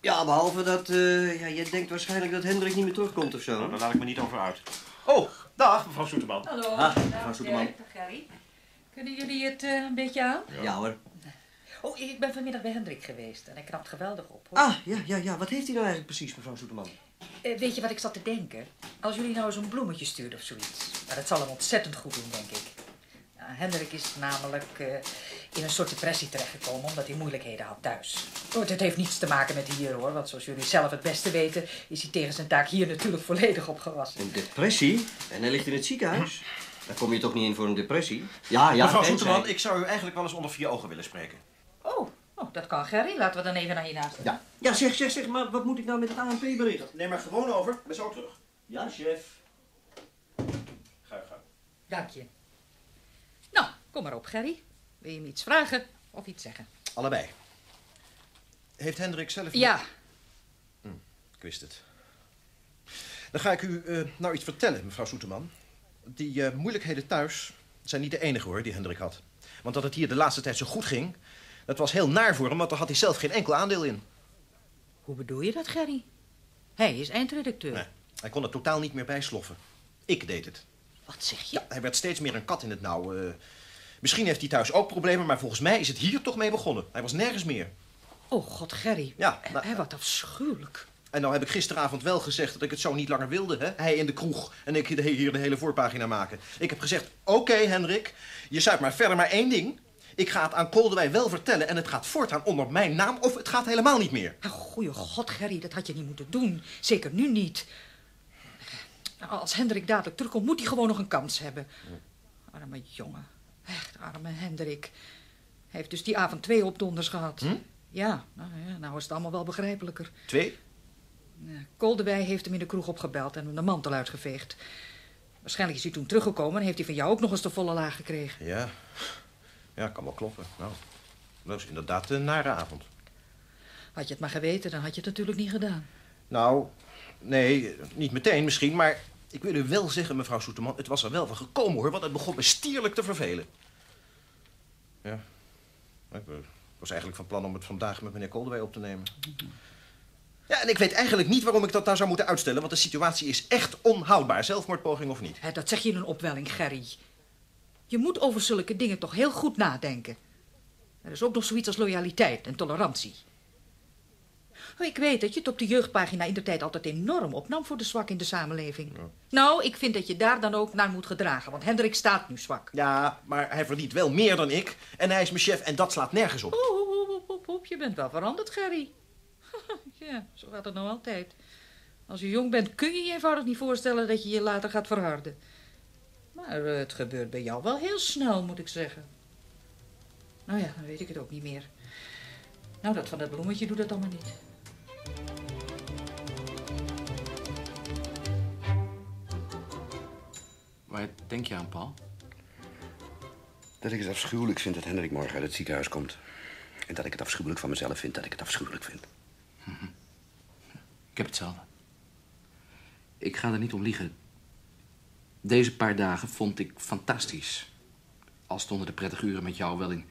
Speaker 17: Ja, behalve dat, eh ja, je denkt waarschijnlijk dat Hendrik niet meer terugkomt of zo.
Speaker 18: Nou, daar laat ik me niet over uit. Oh, dag, mevrouw Soeterman.
Speaker 20: Hallo.
Speaker 17: Ah,
Speaker 20: Dag,
Speaker 17: mevrouw Soeterman.
Speaker 20: Dirk, dag, Gerry. Kunnen jullie het eh, een beetje aan?
Speaker 17: Ja hoor.
Speaker 12: Oh, ik ben vanmiddag bij Hendrik geweest en hij knapt geweldig op. Hoor.
Speaker 17: Ah, ja, ja, ja. Wat heeft hij nou eigenlijk precies, mevrouw Soeterman?
Speaker 12: Eh, weet je wat ik zat te denken? Als jullie nou zo'n bloemetje stuurden of zoiets. Maar dat zal hem ontzettend goed doen, denk ik. Nou, Hendrik is namelijk eh, in een soort depressie terechtgekomen omdat hij moeilijkheden had thuis. Oh, het heeft niets te maken met hier hoor, want zoals jullie zelf het beste weten, is hij tegen zijn taak hier natuurlijk volledig opgewassen.
Speaker 17: Een depressie? En hij ligt in het ziekenhuis? Daar kom je toch niet in voor een depressie? Ja, ja,
Speaker 18: Mevrouw Zoeterman, ik zou u eigenlijk wel eens onder vier ogen willen spreken.
Speaker 12: Oh, oh, dat kan Gerry. Laten we dan even naar je naast.
Speaker 18: Ja.
Speaker 17: Ja, zeg, zeg, zeg, maar wat moet ik nou met het ANP-bericht?
Speaker 18: Neem maar gewoon over, ben zo terug.
Speaker 17: Ja, chef.
Speaker 18: Ga je gang.
Speaker 12: Dank je. Nou, kom maar op, Gerry. Wil je me iets vragen of iets zeggen?
Speaker 18: Allebei. Heeft Hendrik zelf...
Speaker 12: Ja.
Speaker 18: Ik wist het. Dan ga ik u eh, nou iets vertellen, mevrouw Soeterman. Die eh, moeilijkheden thuis zijn niet de enige hoor, die Hendrik had. Want dat het hier de laatste tijd zo goed ging, dat was heel naar voor hem, want daar had hij zelf geen enkel aandeel in.
Speaker 12: Hoe bedoel je dat, Gerry? Hij is eindredacteur.
Speaker 18: Nee, hij kon er totaal niet meer bijsloffen. Ik deed het.
Speaker 12: Wat zeg je?
Speaker 18: Ja, hij werd steeds meer een kat in het nauw. eh. misschien heeft hij thuis ook problemen, maar volgens mij is het hier toch mee begonnen. Hij was nergens meer.
Speaker 12: Oh, god, Gerry.
Speaker 18: Ja,
Speaker 12: Hij wat afschuwelijk.
Speaker 18: En nou heb ik gisteravond wel gezegd dat ik het zo niet langer wilde. Hè? Hij in de kroeg en ik hier de hele voorpagina maken. Ik heb gezegd, oké Hendrik, je zuipt maar verder maar één ding. Ik ga het aan Koldewij wel vertellen en het gaat voortaan onder mijn naam of het gaat helemaal niet meer.
Speaker 12: Oh, goeie god, Gerry, dat had je niet moeten doen. Zeker nu niet. Als Hendrik dadelijk terugkomt, moet hij gewoon nog een kans hebben. Arme jongen. Echt, arme Hendrik. Hij heeft dus die avond twee opdonders gehad.
Speaker 18: Hm?
Speaker 12: Ja, nou, ja, nou is het allemaal wel begrijpelijker.
Speaker 18: Twee?
Speaker 12: Koldewij heeft hem in de kroeg opgebeld en hem de mantel uitgeveegd. Waarschijnlijk is hij toen teruggekomen en heeft hij van jou ook nog eens de volle laag gekregen.
Speaker 18: Ja, ja kan wel kloppen. Nou, dat is inderdaad een nare avond.
Speaker 12: Had je het maar geweten, dan had je het natuurlijk niet gedaan.
Speaker 18: Nou, nee, niet meteen misschien, maar ik wil u wel zeggen, mevrouw Soeterman, het was er wel van gekomen hoor, want het begon me stierlijk te vervelen. Ja, ik eh, was eigenlijk van plan om het vandaag met meneer Koldewij op te nemen. Ja, en ik weet eigenlijk niet waarom ik dat nou zou moeten uitstellen, want de situatie is echt onhoudbaar, zelfmoordpoging of niet.
Speaker 12: Dat zeg je in een opwelling, Gerry. Je moet over zulke dingen toch heel goed nadenken. Er is ook nog zoiets als loyaliteit en tolerantie. Oh, ik weet dat je het op de jeugdpagina in de tijd altijd enorm opnam voor de zwak in de samenleving. Nou, ik vind dat je daar dan ook naar moet gedragen, want Hendrik staat nu zwak.
Speaker 18: Ja, maar hij verdient wel meer dan ik en hij is mijn chef en dat slaat nergens op.
Speaker 12: Je bent wel veranderd, Gerry. ja, zo gaat het nou altijd. Als je jong bent kun je je eenvoudig niet voorstellen dat je je later gaat verharden. Maar eh, het gebeurt bij jou wel heel snel, moet ik zeggen. Nou ja, dan weet ik het ook niet meer. Nou, dat van dat bloemetje doet dat allemaal niet.
Speaker 14: Waar denk je aan, Paul?
Speaker 16: Dat ik het afschuwelijk vind dat Hendrik morgen uit het ziekenhuis komt. En dat ik het afschuwelijk van mezelf vind dat ik het afschuwelijk vind.
Speaker 14: Ik heb hetzelfde. Ik ga er niet om liegen. Deze paar dagen vond ik fantastisch. Al stonden de prettige uren met jou wel in,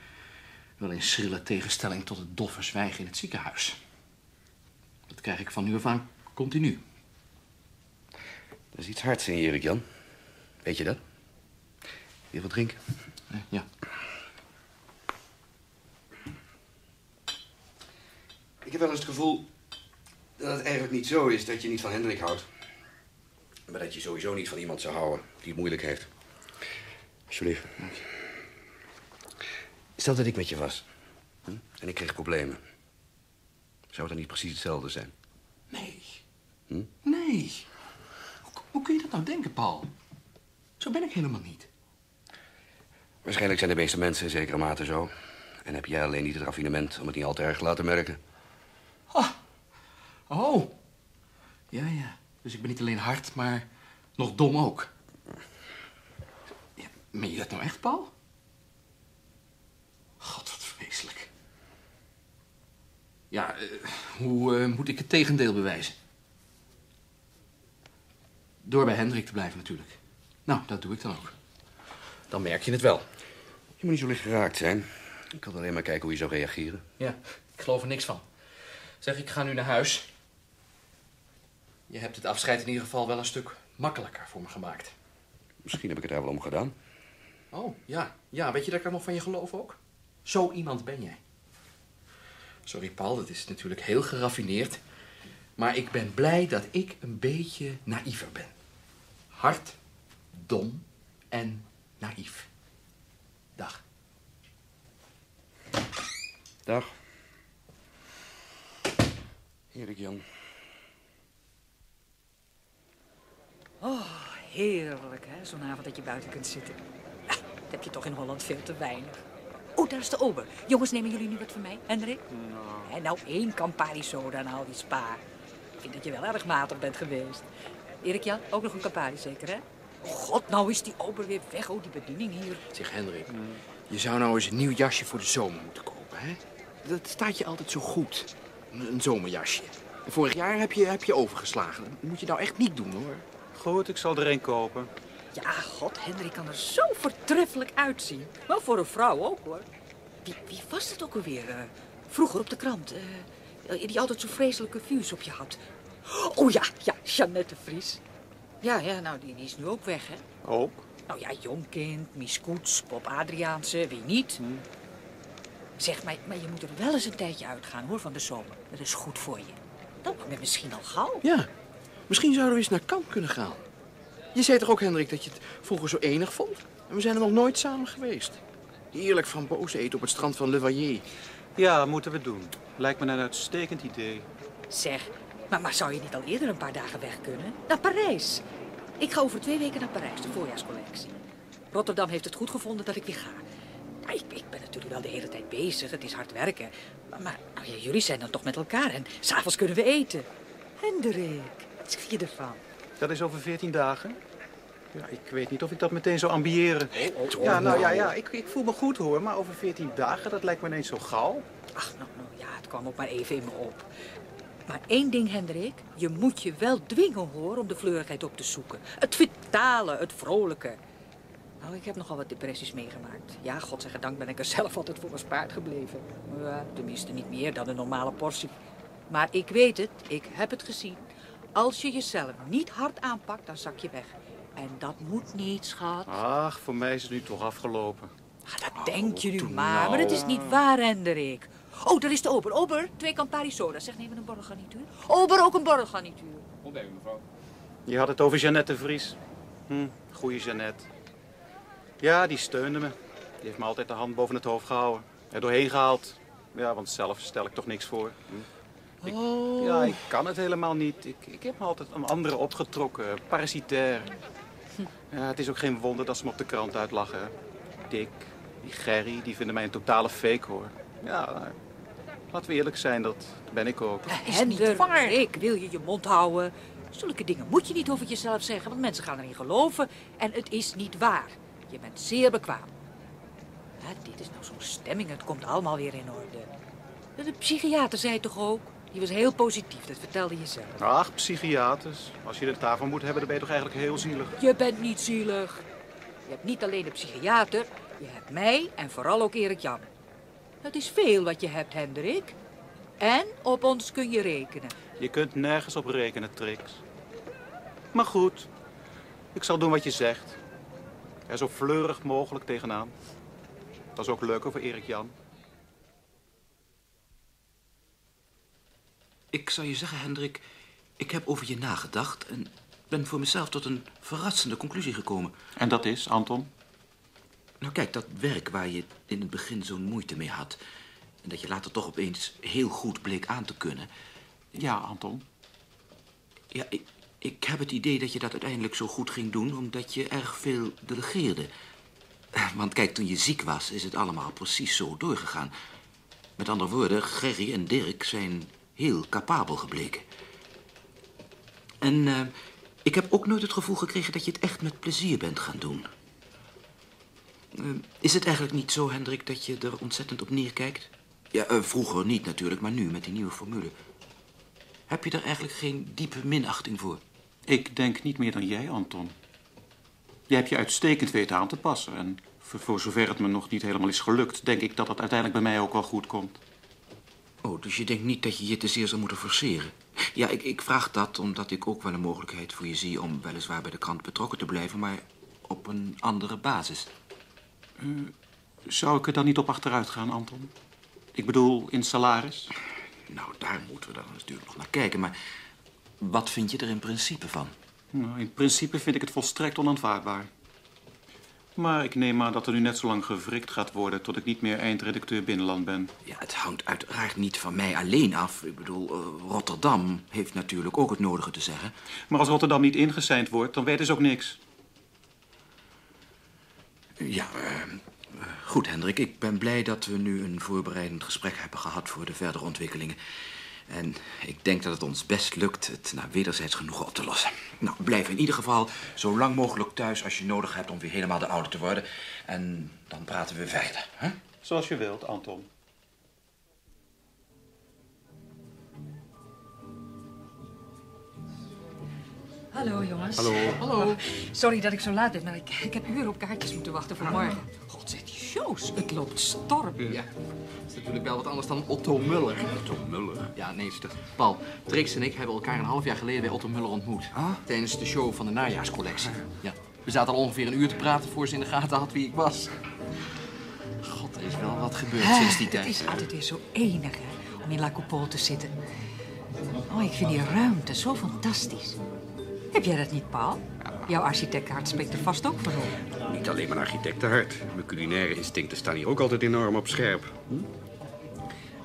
Speaker 14: wel in schrille tegenstelling tot het doffe zwijgen in het ziekenhuis. Dat krijg ik van nu af aan continu.
Speaker 16: Er is iets hards in Erik Jan. Weet je dat? Wil je wat drinken?
Speaker 14: Ja.
Speaker 16: Ik heb wel eens het gevoel dat het eigenlijk niet zo is dat je niet van Hendrik houdt. Maar dat je sowieso niet van iemand zou houden die het moeilijk heeft. Alsjeblieft. Stel dat ik met je was. hm, En ik kreeg problemen. Zou het dan niet precies hetzelfde zijn?
Speaker 14: Nee.
Speaker 16: Hm?
Speaker 14: Nee. Hoe, hoe kun je dat nou denken, Paul? Zo ben ik helemaal niet.
Speaker 16: Waarschijnlijk zijn de meeste mensen in zekere mate zo. En heb jij alleen niet het raffinement om het niet al te erg te laten merken.
Speaker 14: Oh. Ja, ja. Dus ik ben niet alleen hard, maar nog dom ook. Ja, meen je dat nou echt, Paul? God, wat vreselijk. Ja, eh, hoe eh, moet ik het tegendeel bewijzen? Door bij Hendrik te blijven natuurlijk. Nou, dat doe ik dan ook. Dan merk je het wel.
Speaker 16: Je moet niet zo licht geraakt zijn. Ik wilde alleen maar kijken hoe je zou reageren.
Speaker 14: Ja, ik geloof er niks van. Zeg, ik ga nu naar huis. Je hebt het afscheid in ieder geval wel een stuk makkelijker voor me gemaakt.
Speaker 16: Misschien heb ik het daar wel om gedaan.
Speaker 14: Oh, ja. Ja, weet je dat ik dat nog van je geloof ook? Zo iemand ben jij. Sorry, Paul, dat is natuurlijk heel geraffineerd. Maar ik ben blij dat ik een beetje naïver ben. Hard, dom en naïef.
Speaker 8: Dag.
Speaker 14: Dag. Erik Jan.
Speaker 12: Oh, heerlijk, hè? Zo'n avond dat je buiten kunt zitten. Ah, dat heb je toch in Holland veel te weinig. Oh, daar is de ober. Jongens, nemen jullie nu wat van mij, Hendrik? Hè, nou, één Campari soda en al die spa. Ik vind dat je wel erg matig bent geweest. Erik Jan, ook nog een Campari zeker, hè? Oh, god, nou is die ober weer weg. Oh, die bediening hier.
Speaker 14: Zeg, Hendrik, je zou nou eens een nieuw jasje voor de zomer moeten kopen, hè? Dat staat je altijd zo goed. Een, een zomerjasje. Vorig jaar heb je, heb je overgeslagen. Dat moet je nou echt niet doen, hoor.
Speaker 15: Goed, ik zal er een kopen.
Speaker 12: Ja, god, Hendrik kan er zo voortreffelijk uitzien. Wel voor een vrouw ook, hoor. Wie, wie was het ook alweer? eh, vroeger op de krant. eh, die altijd zo'n vreselijke vuurs op je had. Oh ja, ja, Jeannette Vries. Ja, ja, nou, die, die is nu ook weg, hè?
Speaker 15: Ook?
Speaker 12: Nou ja, Jongkind, Mies Koets, Pop Adriaanse, wie niet? Zeg, maar, maar je moet er wel eens een tijdje uitgaan, hoor, van de zomer. Dat is goed voor je. Dan met misschien al gauw.
Speaker 14: Ja, misschien zouden we eens naar kamp kunnen gaan. Je zei toch ook, Hendrik, dat je het vroeger zo enig vond? En we zijn er nog nooit samen geweest. Heerlijk frambozen eten op het strand van Le Vallier.
Speaker 15: Ja, moeten we doen. Lijkt me een uitstekend idee.
Speaker 12: Zeg, maar, maar zou je niet al eerder een paar dagen weg kunnen? Naar Parijs. Ik ga over twee weken naar Parijs, de voorjaarscollectie. Rotterdam heeft het goed gevonden dat ik weer ga. Maar ik, ik ben natuurlijk wel de hele tijd bezig, het is hard werken. Maar, maar nou ja, jullie zijn dan toch met elkaar en s'avonds kunnen we eten. Hendrik, wat zeg je ervan?
Speaker 15: Dat is over 14 dagen? Ja, ik weet niet of ik dat meteen zou ambiëren. ja, nou ja, ja ik, ik voel me goed hoor, maar over 14 dagen, dat lijkt me ineens zo gauw.
Speaker 12: Ach, nou, nou ja, het kwam ook maar even in me op. Maar één ding, Hendrik. Je moet je wel dwingen, hoor, om de fleurigheid op te zoeken. Het vitale, het vrolijke. Nou, ik heb nogal wat depressies meegemaakt. Ja, godzijdank ben ik er zelf altijd voor gespaard gebleven. Ja, tenminste niet meer dan een normale portie. Maar ik weet het, ik heb het gezien. Als je jezelf niet hard aanpakt, dan zak je weg. En dat moet niet, schat.
Speaker 15: Ach, voor mij is het nu toch afgelopen.
Speaker 12: Dat denk je nu maar,
Speaker 15: nou.
Speaker 12: maar het is niet waar, Hendrik. Oh, daar is de ober. Ober, twee Campari soda. Zeg, neem een borrelgarnituur. Ober, ook een borrelgarnituur.
Speaker 21: Even, mevrouw.
Speaker 15: Je had het over Jeannette de Vries. Hm, goeie Jeannette. Ja, die steunde me. Die heeft me altijd de hand boven het hoofd gehouden. Er doorheen gehaald. Ja, want zelf stel ik toch niks voor. Hm. Ik,
Speaker 12: Oh.
Speaker 15: Ja, ik kan het helemaal niet. Ik, ik heb me altijd aan anderen opgetrokken. Parasitair. Ja, het is ook geen wonder dat ze me op de krant uitlachen. Dick, die Gerry, die vinden mij een totale fake, hoor. Ja, laten we eerlijk zijn, dat ben ik ook.
Speaker 12: Is niet waar. Ik wil je je mond houden. Zulke dingen moet je niet over jezelf zeggen, want mensen gaan erin geloven. En het is niet waar. Je bent zeer bekwaam. Ja, dit is nou zo'n stemming, het komt allemaal weer in orde. De psychiater zei toch ook? Die was heel positief, dat vertelde je zelf.
Speaker 15: Ach, psychiaters. Als je het daarvan moet hebben, dan ben je toch eigenlijk heel zielig.
Speaker 12: Je bent niet zielig. Je hebt niet alleen de psychiater, je hebt mij en vooral ook Erik Jan. Het is veel wat je hebt, Hendrik. En op ons kun je rekenen.
Speaker 15: Je kunt nergens op rekenen, Trix. Maar goed, ik zal doen wat je zegt. Er zo fleurig mogelijk tegenaan. Dat is ook leuker voor Erik Jan.
Speaker 8: Ik zou je zeggen, Hendrik, ik heb over je nagedacht en ben voor mezelf tot een verrassende conclusie gekomen.
Speaker 15: En dat is, Anton?
Speaker 8: Nou kijk, dat werk waar je in het begin zo'n moeite mee had... en dat je later toch opeens heel goed bleek aan te kunnen...
Speaker 15: Ja, Anton.
Speaker 8: Ja, ik, ik heb het idee dat je dat uiteindelijk zo goed ging doen... omdat je erg veel delegeerde. Want kijk, toen je ziek was, is het allemaal precies zo doorgegaan. Met andere woorden, Gerry en Dirk zijn heel capabel gebleken. En eh, ik heb ook nooit het gevoel gekregen dat je het echt met plezier bent gaan doen. Eh, is het eigenlijk niet zo, Hendrik, dat je er ontzettend op neerkijkt? Ja, eh, vroeger niet natuurlijk, maar nu met die nieuwe formule. Heb je er eigenlijk geen diepe minachting voor?
Speaker 15: Ik denk niet meer dan jij, Anton. Jij hebt je uitstekend weten aan te passen. En voor, zover het me nog niet helemaal is gelukt... denk ik dat dat uiteindelijk bij mij ook wel goed komt.
Speaker 8: Oh, dus je denkt niet dat je je te zeer zou moeten forceren? Ja, ik, ik vraag dat omdat ik ook wel een mogelijkheid voor je zie... om weliswaar bij de krant betrokken te blijven, maar op een andere basis.
Speaker 15: Eh, zou ik er dan niet op achteruit gaan, Anton? Ik bedoel, in salaris?
Speaker 8: Nou, daar moeten we dan natuurlijk nog naar kijken, maar... wat vind je er in principe van?
Speaker 15: Nou, in principe vind ik het volstrekt onaanvaardbaar. Maar ik neem aan dat er nu net zo lang gewrikt gaat worden... tot ik niet meer eindredacteur Binnenland ben.
Speaker 8: Ja, het hangt uiteraard niet van mij alleen af. Ik bedoel, eh, Rotterdam heeft natuurlijk ook het nodige te zeggen.
Speaker 15: Maar als Rotterdam niet ingeseind wordt, dan weten ze ook niks.
Speaker 8: Ja, eh, goed Hendrik. Ik ben blij dat we nu een voorbereidend gesprek hebben gehad voor de verdere ontwikkelingen. En ik denk dat het ons best lukt het naar wederzijds genoegen op te lossen. Nou, blijf in ieder geval zo lang mogelijk thuis als je nodig hebt om weer helemaal de oude te worden. En dan praten we verder. Hè?
Speaker 15: Zoals je wilt, Anton.
Speaker 12: Hallo jongens.
Speaker 14: Hallo.
Speaker 12: Hallo. Sorry dat ik zo laat ben, maar ik, ik heb uren op kaartjes moeten wachten voor morgen. God, zeg die shows. Het loopt storm.
Speaker 14: Ja, dat is natuurlijk wel wat anders dan Otto Muller.
Speaker 5: Otto Muller?
Speaker 14: Ja, nee, is toch. Paul, Trix en ik hebben elkaar een half jaar geleden bij Otto Muller ontmoet. Tijdens de show van de najaarscollectie. Ja. We zaten al ongeveer een uur te praten voor ze in de gaten had wie ik was. God, er is wel wat gebeurd sinds die tijd.
Speaker 12: Het is altijd weer zo enig, hè, om in La Coupole te zitten. Oh, ik vind die ruimte zo fantastisch. Heb jij dat niet, Paul? Jouw architectenhart spreekt er vast ook voor op.
Speaker 5: Niet alleen mijn architectenhart. Mijn culinaire instincten staan hier ook altijd enorm op scherp. Hm? Wil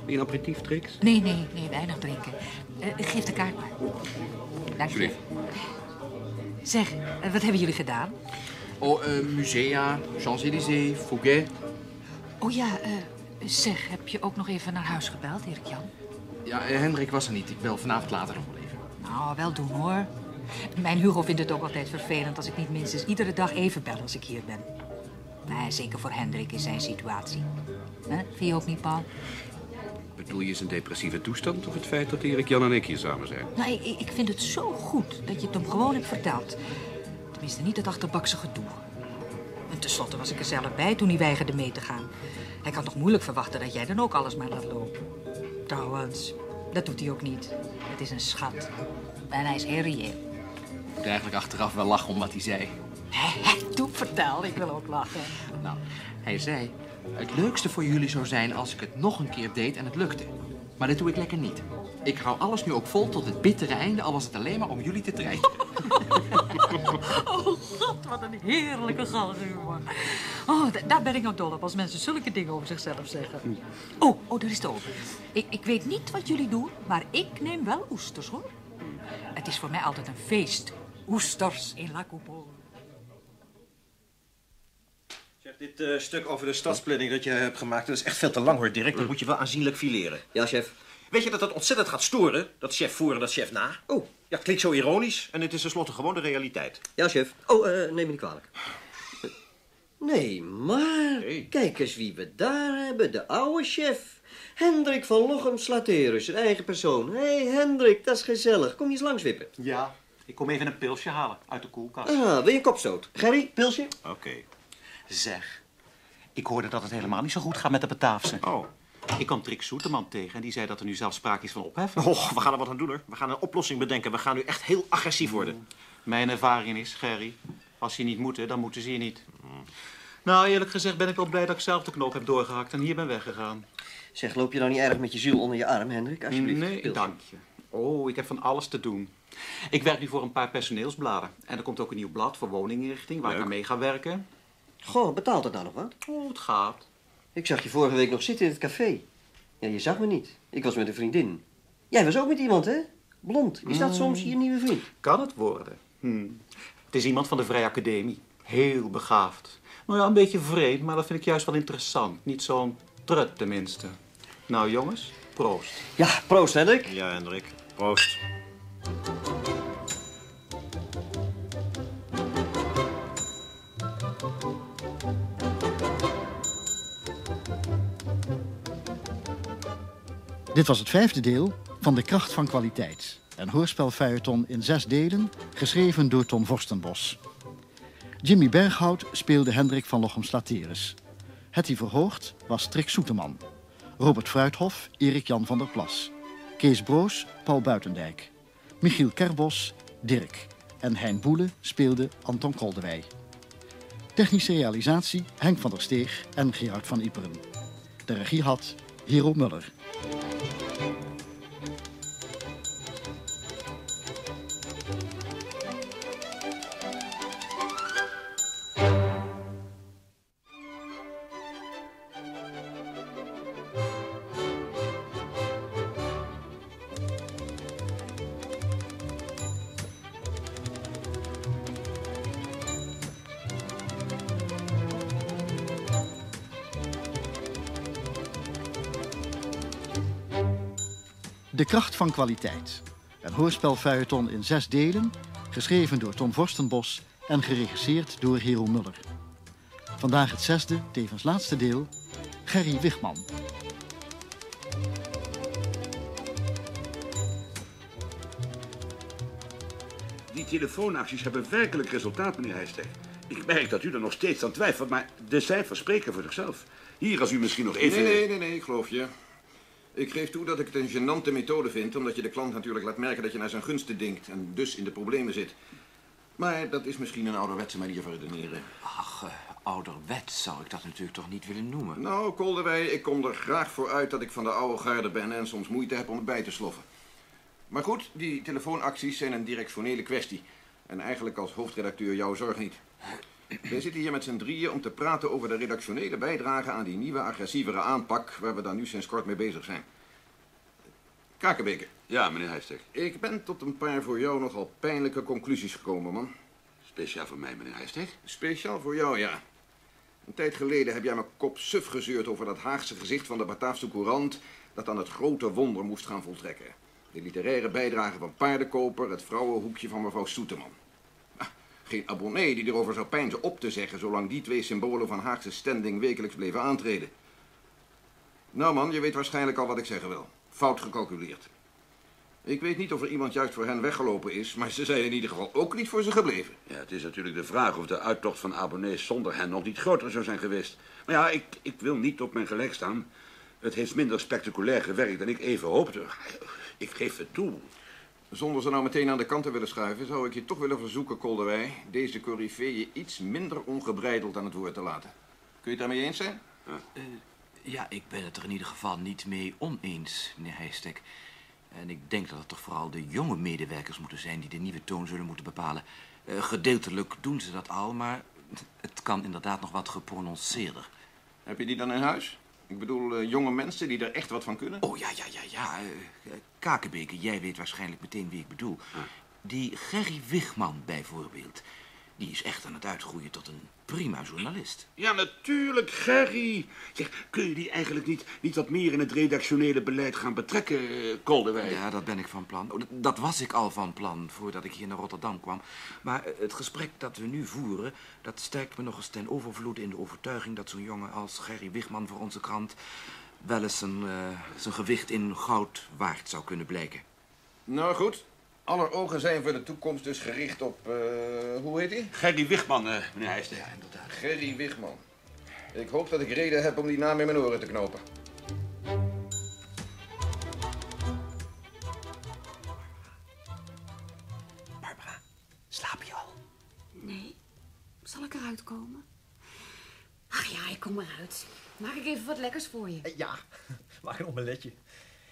Speaker 5: je een aperitief, Trix?
Speaker 12: Nee, nee, nee, weinig drinken. Eh, geef de kaart maar. Dank je. Zeg, eh, wat hebben jullie gedaan?
Speaker 14: Oh, eh, musea, Champs-Élysées, Fouquet.
Speaker 12: Oh ja, eh, zeg, heb je ook nog even naar huis gebeld, Erik-Jan?
Speaker 14: Ja, eh, Hendrik was er niet. Ik bel vanavond later nog wel even.
Speaker 12: Nou, wel doen hoor. Mijn Hugo vindt het ook altijd vervelend als ik niet minstens iedere dag even bel als ik hier ben. Maar zeker voor Hendrik in zijn situatie. Hè? Vind je ook niet, Paul?
Speaker 5: Bedoel je zijn depressieve toestand of het feit dat Erik, Jan en ik hier samen zijn?
Speaker 12: Nou, ik, ik vind het zo goed dat je het hem gewoon hebt verteld. Tenminste, niet dat achterbakse gedoe. En tenslotte was ik er zelf bij toen hij weigerde mee te gaan. Hij kan toch moeilijk verwachten dat jij dan ook alles maar laat lopen. Trouwens, dat doet hij ook niet. Het is een schat. En hij is heel reëel.
Speaker 14: Ik moet eigenlijk achteraf wel lachen om wat hij zei.
Speaker 12: Doe, vertel. Ik wil ook lachen.
Speaker 14: Nou, hij zei... Het leukste voor jullie zou zijn als ik het nog een keer deed en het lukte. Maar dat doe ik lekker niet. Ik hou alles nu ook vol tot het bittere einde, al was het alleen maar om jullie te dreigen.
Speaker 12: Oh god, wat een heerlijke galgenhumor. Oh, da- daar ben ik nou dol op, als mensen zulke dingen over zichzelf zeggen. Oh, oh, daar is de oven. Ik, ik weet niet wat jullie doen, maar ik neem wel oesters, hoor. Het is voor mij altijd een feest. Oesters in La Coupole.
Speaker 18: Dit eh, stuk over de stadsplanning dat je hebt gemaakt, dat is echt veel te lang hoor, Dirk. Dat moet je wel aanzienlijk fileren.
Speaker 17: Ja, chef.
Speaker 18: Weet je dat dat ontzettend gaat storen? Dat chef voor en dat chef na? Oh. Ja, het klinkt zo ironisch en het is tenslotte gewoon de realiteit.
Speaker 17: Ja, chef. Oh, eh, neem me niet kwalijk. Nee, maar kijk eens wie we daar hebben. De oude chef. Hendrik van Lochem Slaterus, een eigen persoon. Hé, hey, Hendrik, dat is gezellig. Kom je eens langs wippen.
Speaker 15: Ja, ik kom even een pilsje halen uit de koelkast.
Speaker 17: Ah, wil je een kopstoot? Gerry, pilsje?
Speaker 18: Oké.
Speaker 15: Zeg, ik hoorde dat het helemaal niet zo goed gaat met de Bataafse.
Speaker 18: Oh.
Speaker 15: Ik kwam Trick Soeterman tegen en die zei dat er nu zelfs sprake is van opheffen.
Speaker 18: Och, we gaan er wat aan doen hoor. We gaan een oplossing bedenken. We gaan nu echt heel agressief worden.
Speaker 15: Mijn ervaring is, Gerry, als ze niet moeten, dan moeten ze je niet. Nou, eerlijk gezegd ben ik wel blij dat ik zelf de knoop heb doorgehakt en hier ben weggegaan.
Speaker 17: Zeg, loop je nou niet erg met je ziel onder je arm, Hendrik? Alsjeblieft.
Speaker 15: Nee,
Speaker 17: pilsje.
Speaker 15: dank je. Oh, ik heb van alles te doen. Ik werk nu voor een paar personeelsbladen. En er komt ook een nieuw blad voor woninginrichting waar ik aan mee ga werken.
Speaker 17: Goh, betaalt het nou nog wat?
Speaker 15: Oh, het gaat.
Speaker 17: Ik zag je vorige week nog zitten in het café. Ja, je zag me niet. Ik was met een vriendin. Jij was ook met iemand, hè? Blond. Is dat
Speaker 15: Mm.
Speaker 17: soms je nieuwe vriend?
Speaker 15: Kan het worden? Hm. Het is iemand van de Vrije Academie. Heel begaafd. Nou ja, een beetje vreemd, maar dat vind ik juist wel interessant. Niet zo'n trut tenminste. Nou jongens, proost.
Speaker 17: Ja, proost, Hendrik.
Speaker 18: Ja, Hendrik. Proost.
Speaker 1: Dit was het vijfde deel van De Kracht van Kwaliteit. Een hoorspelfeuilleton in zes delen, geschreven door Ton Vorstenbos. Jimmy Berghout speelde Hendrik van Lochem Slaterus. Hetty Verhoogd was Trick Soeteman. Robert Fruithof, Erik Jan van der Plas. Kees Broos, Paul Buitendijk. Michiel Kerbos, Dirk. En Hein Boele speelde Anton Koldewij. Technische realisatie Henk van der Steeg en Gerard van Iperen. De regie had Hero Muller. Kracht van kwaliteit. Een hoorspelfeuilleton in zes delen, geschreven door Tom Vorstenbos en geregisseerd door Hero Muller. Vandaag het zesde, tevens laatste deel, Gerry Wigman.
Speaker 5: Die telefoonacties hebben werkelijk resultaat, meneer Heijstek. Ik merk dat u er nog steeds aan twijfelt, maar de cijfers spreken voor zichzelf. Hier, als u misschien nog even...
Speaker 4: Nee, nee, nee, nee, ik geloof je. Ik geef toe dat ik het een gênante methode vind, omdat je de klant natuurlijk laat merken dat je naar zijn gunsten denkt en dus in de problemen zit. Maar dat is misschien een ouderwetse manier van redeneren.
Speaker 8: Ach, uh, ouderwets zou ik dat natuurlijk toch niet willen noemen.
Speaker 4: Nou, Kolderwij, ik kom er graag voor uit dat ik van de oude garde ben en soms moeite heb om het bij te sloffen. Maar goed, die telefoonacties zijn een directionele kwestie. En eigenlijk als hoofdredacteur jouw zorg niet. Wij zitten hier met z'n drieën om te praten over de redactionele bijdrage aan die nieuwe, agressievere aanpak waar we dan nu sinds kort mee bezig zijn. Kakenbeke.
Speaker 5: Ja, meneer Heijstek.
Speaker 4: Ik ben tot een paar voor jou nogal pijnlijke conclusies gekomen, man.
Speaker 5: Speciaal voor mij, meneer Heijstek?
Speaker 4: Speciaal voor jou, ja. Een tijd geleden heb jij me kop suf gezeurd over dat Haagse gezicht van de Bataafse Courant... dat aan het grote wonder moest gaan voltrekken. De literaire bijdrage van Paardenkoper, het vrouwenhoekje van mevrouw Soeteman. Geen abonnee die erover zou pijnzen op te zeggen... zolang die twee symbolen van Haagse standing wekelijks bleven aantreden. Nou man, je weet waarschijnlijk al wat ik zeggen wil. Fout gecalculeerd. Ik weet niet of er iemand juist voor hen weggelopen is... maar ze zijn in ieder geval ook niet voor ze gebleven.
Speaker 5: Ja, het is natuurlijk de vraag of de uittocht van abonnees zonder hen nog niet groter zou zijn geweest. Maar ja, ik, ik wil niet op mijn gelijk staan. Het heeft minder spectaculair gewerkt dan ik even hoopte. Ik geef het toe.
Speaker 4: Zonder ze nou meteen aan de kant te willen schuiven... zou ik je toch willen verzoeken, Kolderwij... deze coryfeeën iets minder ongebreideld aan het woord te laten. Kun je het daarmee eens zijn?
Speaker 8: Ja. Uh, ja, ik ben het er in ieder geval niet mee oneens, meneer Heijstek. En ik denk dat het toch vooral de jonge medewerkers moeten zijn... die de nieuwe toon zullen moeten bepalen. Uh, gedeeltelijk doen ze dat al, maar het kan inderdaad nog wat geprononceerder.
Speaker 4: Heb je die dan in huis? Ik bedoel, uh, jonge mensen die er echt wat van kunnen?
Speaker 8: Oh, ja, ja, ja, ja. Uh, Kakenbeke, jij weet waarschijnlijk meteen wie ik bedoel. Ah. Die Gerry Wigman bijvoorbeeld. Die is echt aan het uitgroeien tot een prima journalist.
Speaker 5: Ja, natuurlijk, Gerry. Zeg, kun je die eigenlijk niet, niet wat meer in het redactionele beleid gaan betrekken, Koldewijk?
Speaker 8: Ja, dat ben ik van plan. Oh, dat was ik al van plan, voordat ik hier naar Rotterdam kwam. Maar het gesprek dat we nu voeren, dat sterkt me nog eens ten overvloede in de overtuiging... dat zo'n jongen als Gerry Wigman voor onze krant... wel eens zijn, uh, zijn gewicht in goud waard zou kunnen blijken.
Speaker 4: Nou, goed. Aller ogen zijn voor de toekomst dus gericht op, uh, hoe heet hij?
Speaker 5: Gerry Wigman, uh, meneer Heijsten.
Speaker 8: Ja, inderdaad.
Speaker 4: Gerry Wigman. Ik hoop dat ik reden heb om die naam in mijn oren te knopen.
Speaker 18: Barbara, slaap je al?
Speaker 22: Nee. Zal ik eruit komen? Ach ja, ik kom eruit. Maak ik even wat lekkers voor je?
Speaker 18: Ja, maak een omeletje.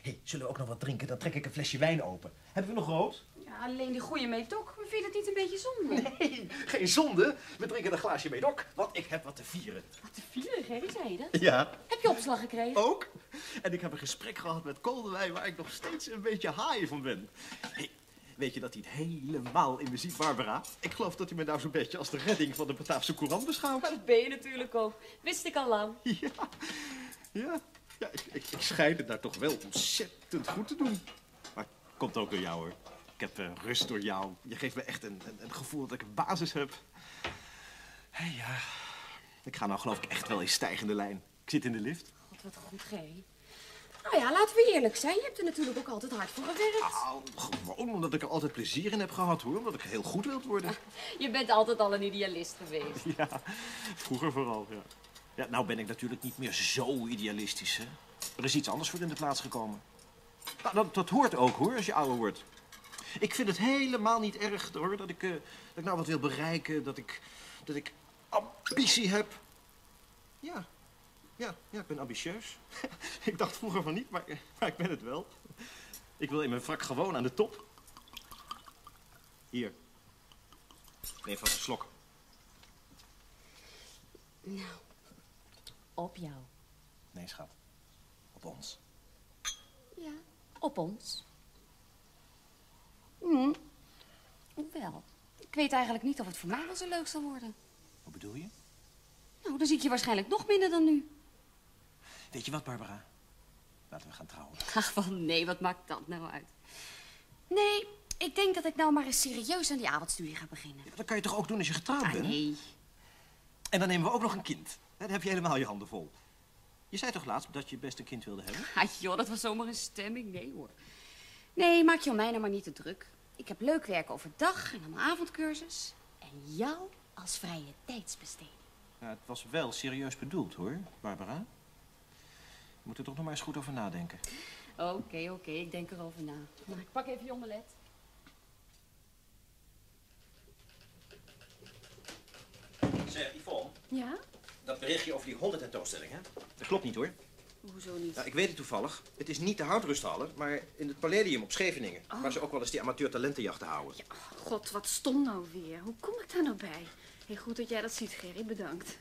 Speaker 18: Hey, zullen we ook nog wat drinken? Dan trek ik een flesje wijn open. Hebben we nog rood?
Speaker 22: Ja, alleen die goede meedok. Maar vind je dat niet een beetje zonde?
Speaker 18: Nee, geen zonde. We drinken een glaasje meedok, want ik heb wat te vieren.
Speaker 22: Wat te vieren, Gerry, zei je dat?
Speaker 18: Ja.
Speaker 22: Heb je opslag gekregen?
Speaker 18: Ook. En ik heb een gesprek gehad met Kolderwij waar ik nog steeds een beetje haaien van ben. Hey, weet je dat hij het helemaal in me ziet, Barbara? Ik geloof dat hij me nou zo'n beetje als de redding van de Bataafse Courant beschouwt.
Speaker 22: Dat ben je natuurlijk ook. Wist ik al lang.
Speaker 18: Ja, ja. Ja, ik, ik, ik schijn het daar toch wel ontzettend goed te doen. Maar het komt ook door jou, hoor. Ik heb uh, rust door jou. Je geeft me echt een, een, een, gevoel dat ik een basis heb. Hé, hey, ja. Ik ga nou geloof ik echt wel in stijgende lijn. Ik zit in de lift.
Speaker 22: God, wat goed, Gerry. Nou ja, laten we eerlijk zijn. Je hebt er natuurlijk ook altijd hard voor gewerkt.
Speaker 18: Nou, gewoon omdat ik er altijd plezier in heb gehad, hoor. Omdat ik heel goed wilt worden.
Speaker 22: Je bent altijd al een idealist geweest.
Speaker 18: Ja, vroeger vooral, ja. Ja, nou ben ik natuurlijk niet meer zo idealistisch, hè. Er is iets anders voor in de plaats gekomen. Nou, dat, dat hoort ook, hoor, als je ouder wordt. Ik vind het helemaal niet erg, hoor, dat ik, uh, dat ik nou wat wil bereiken, dat ik, dat ik ambitie heb. Ja, ja, ja, ik ben ambitieus. ik dacht vroeger van niet, maar, maar ik ben het wel. Ik wil in mijn vak gewoon aan de top. Hier. Neem vast een slok.
Speaker 22: Nou, op jou.
Speaker 18: Nee, schat. Op ons.
Speaker 22: Ja, op ons. Hm. Wel, ik weet eigenlijk niet of het voor mij wel zo leuk zal worden.
Speaker 18: Wat bedoel je?
Speaker 22: Nou, dan zie ik je waarschijnlijk nog minder dan nu.
Speaker 18: Weet je wat, Barbara? laten we gaan trouwen.
Speaker 22: Ach, wel nee, wat maakt dat nou uit? Nee, ik denk dat ik nou maar eens serieus aan die avondstudie ga beginnen.
Speaker 18: Dat kan je toch ook doen als je getrouwd
Speaker 22: Ah,
Speaker 18: bent?
Speaker 22: nee.
Speaker 18: En dan nemen we ook nog een kind. Dan heb je helemaal je handen vol. Je zei toch laatst dat je best een kind wilde hebben?
Speaker 22: Ah, joh, dat was zomaar een stemming. Nee, hoor. Nee, maak je om mij nou maar niet te druk. Ik heb leuk werk overdag en dan mijn avondcursus. En jou als vrije tijdsbesteding.
Speaker 18: Ja, het was wel serieus bedoeld, hoor, Barbara. Je moet er toch nog maar eens goed over nadenken.
Speaker 22: Oké, oké, ik denk erover na. Nou, ik pak even je omelet.
Speaker 18: Zeg, Yvonne,
Speaker 22: Ja?
Speaker 18: Dat berichtje over die hondententoonstelling, hè? Dat klopt niet, hoor.
Speaker 22: Hoezo niet?
Speaker 18: Ja, ik weet het toevallig. Het is niet de houtrusthaller, maar in het Palladium op Scheveningen.
Speaker 22: Oh.
Speaker 18: Waar ze ook wel eens die amateur talentenjachten houden.
Speaker 22: God, wat stom nou weer. Hoe kom ik daar nou bij? Heel goed dat jij dat ziet, Gerry. Bedankt.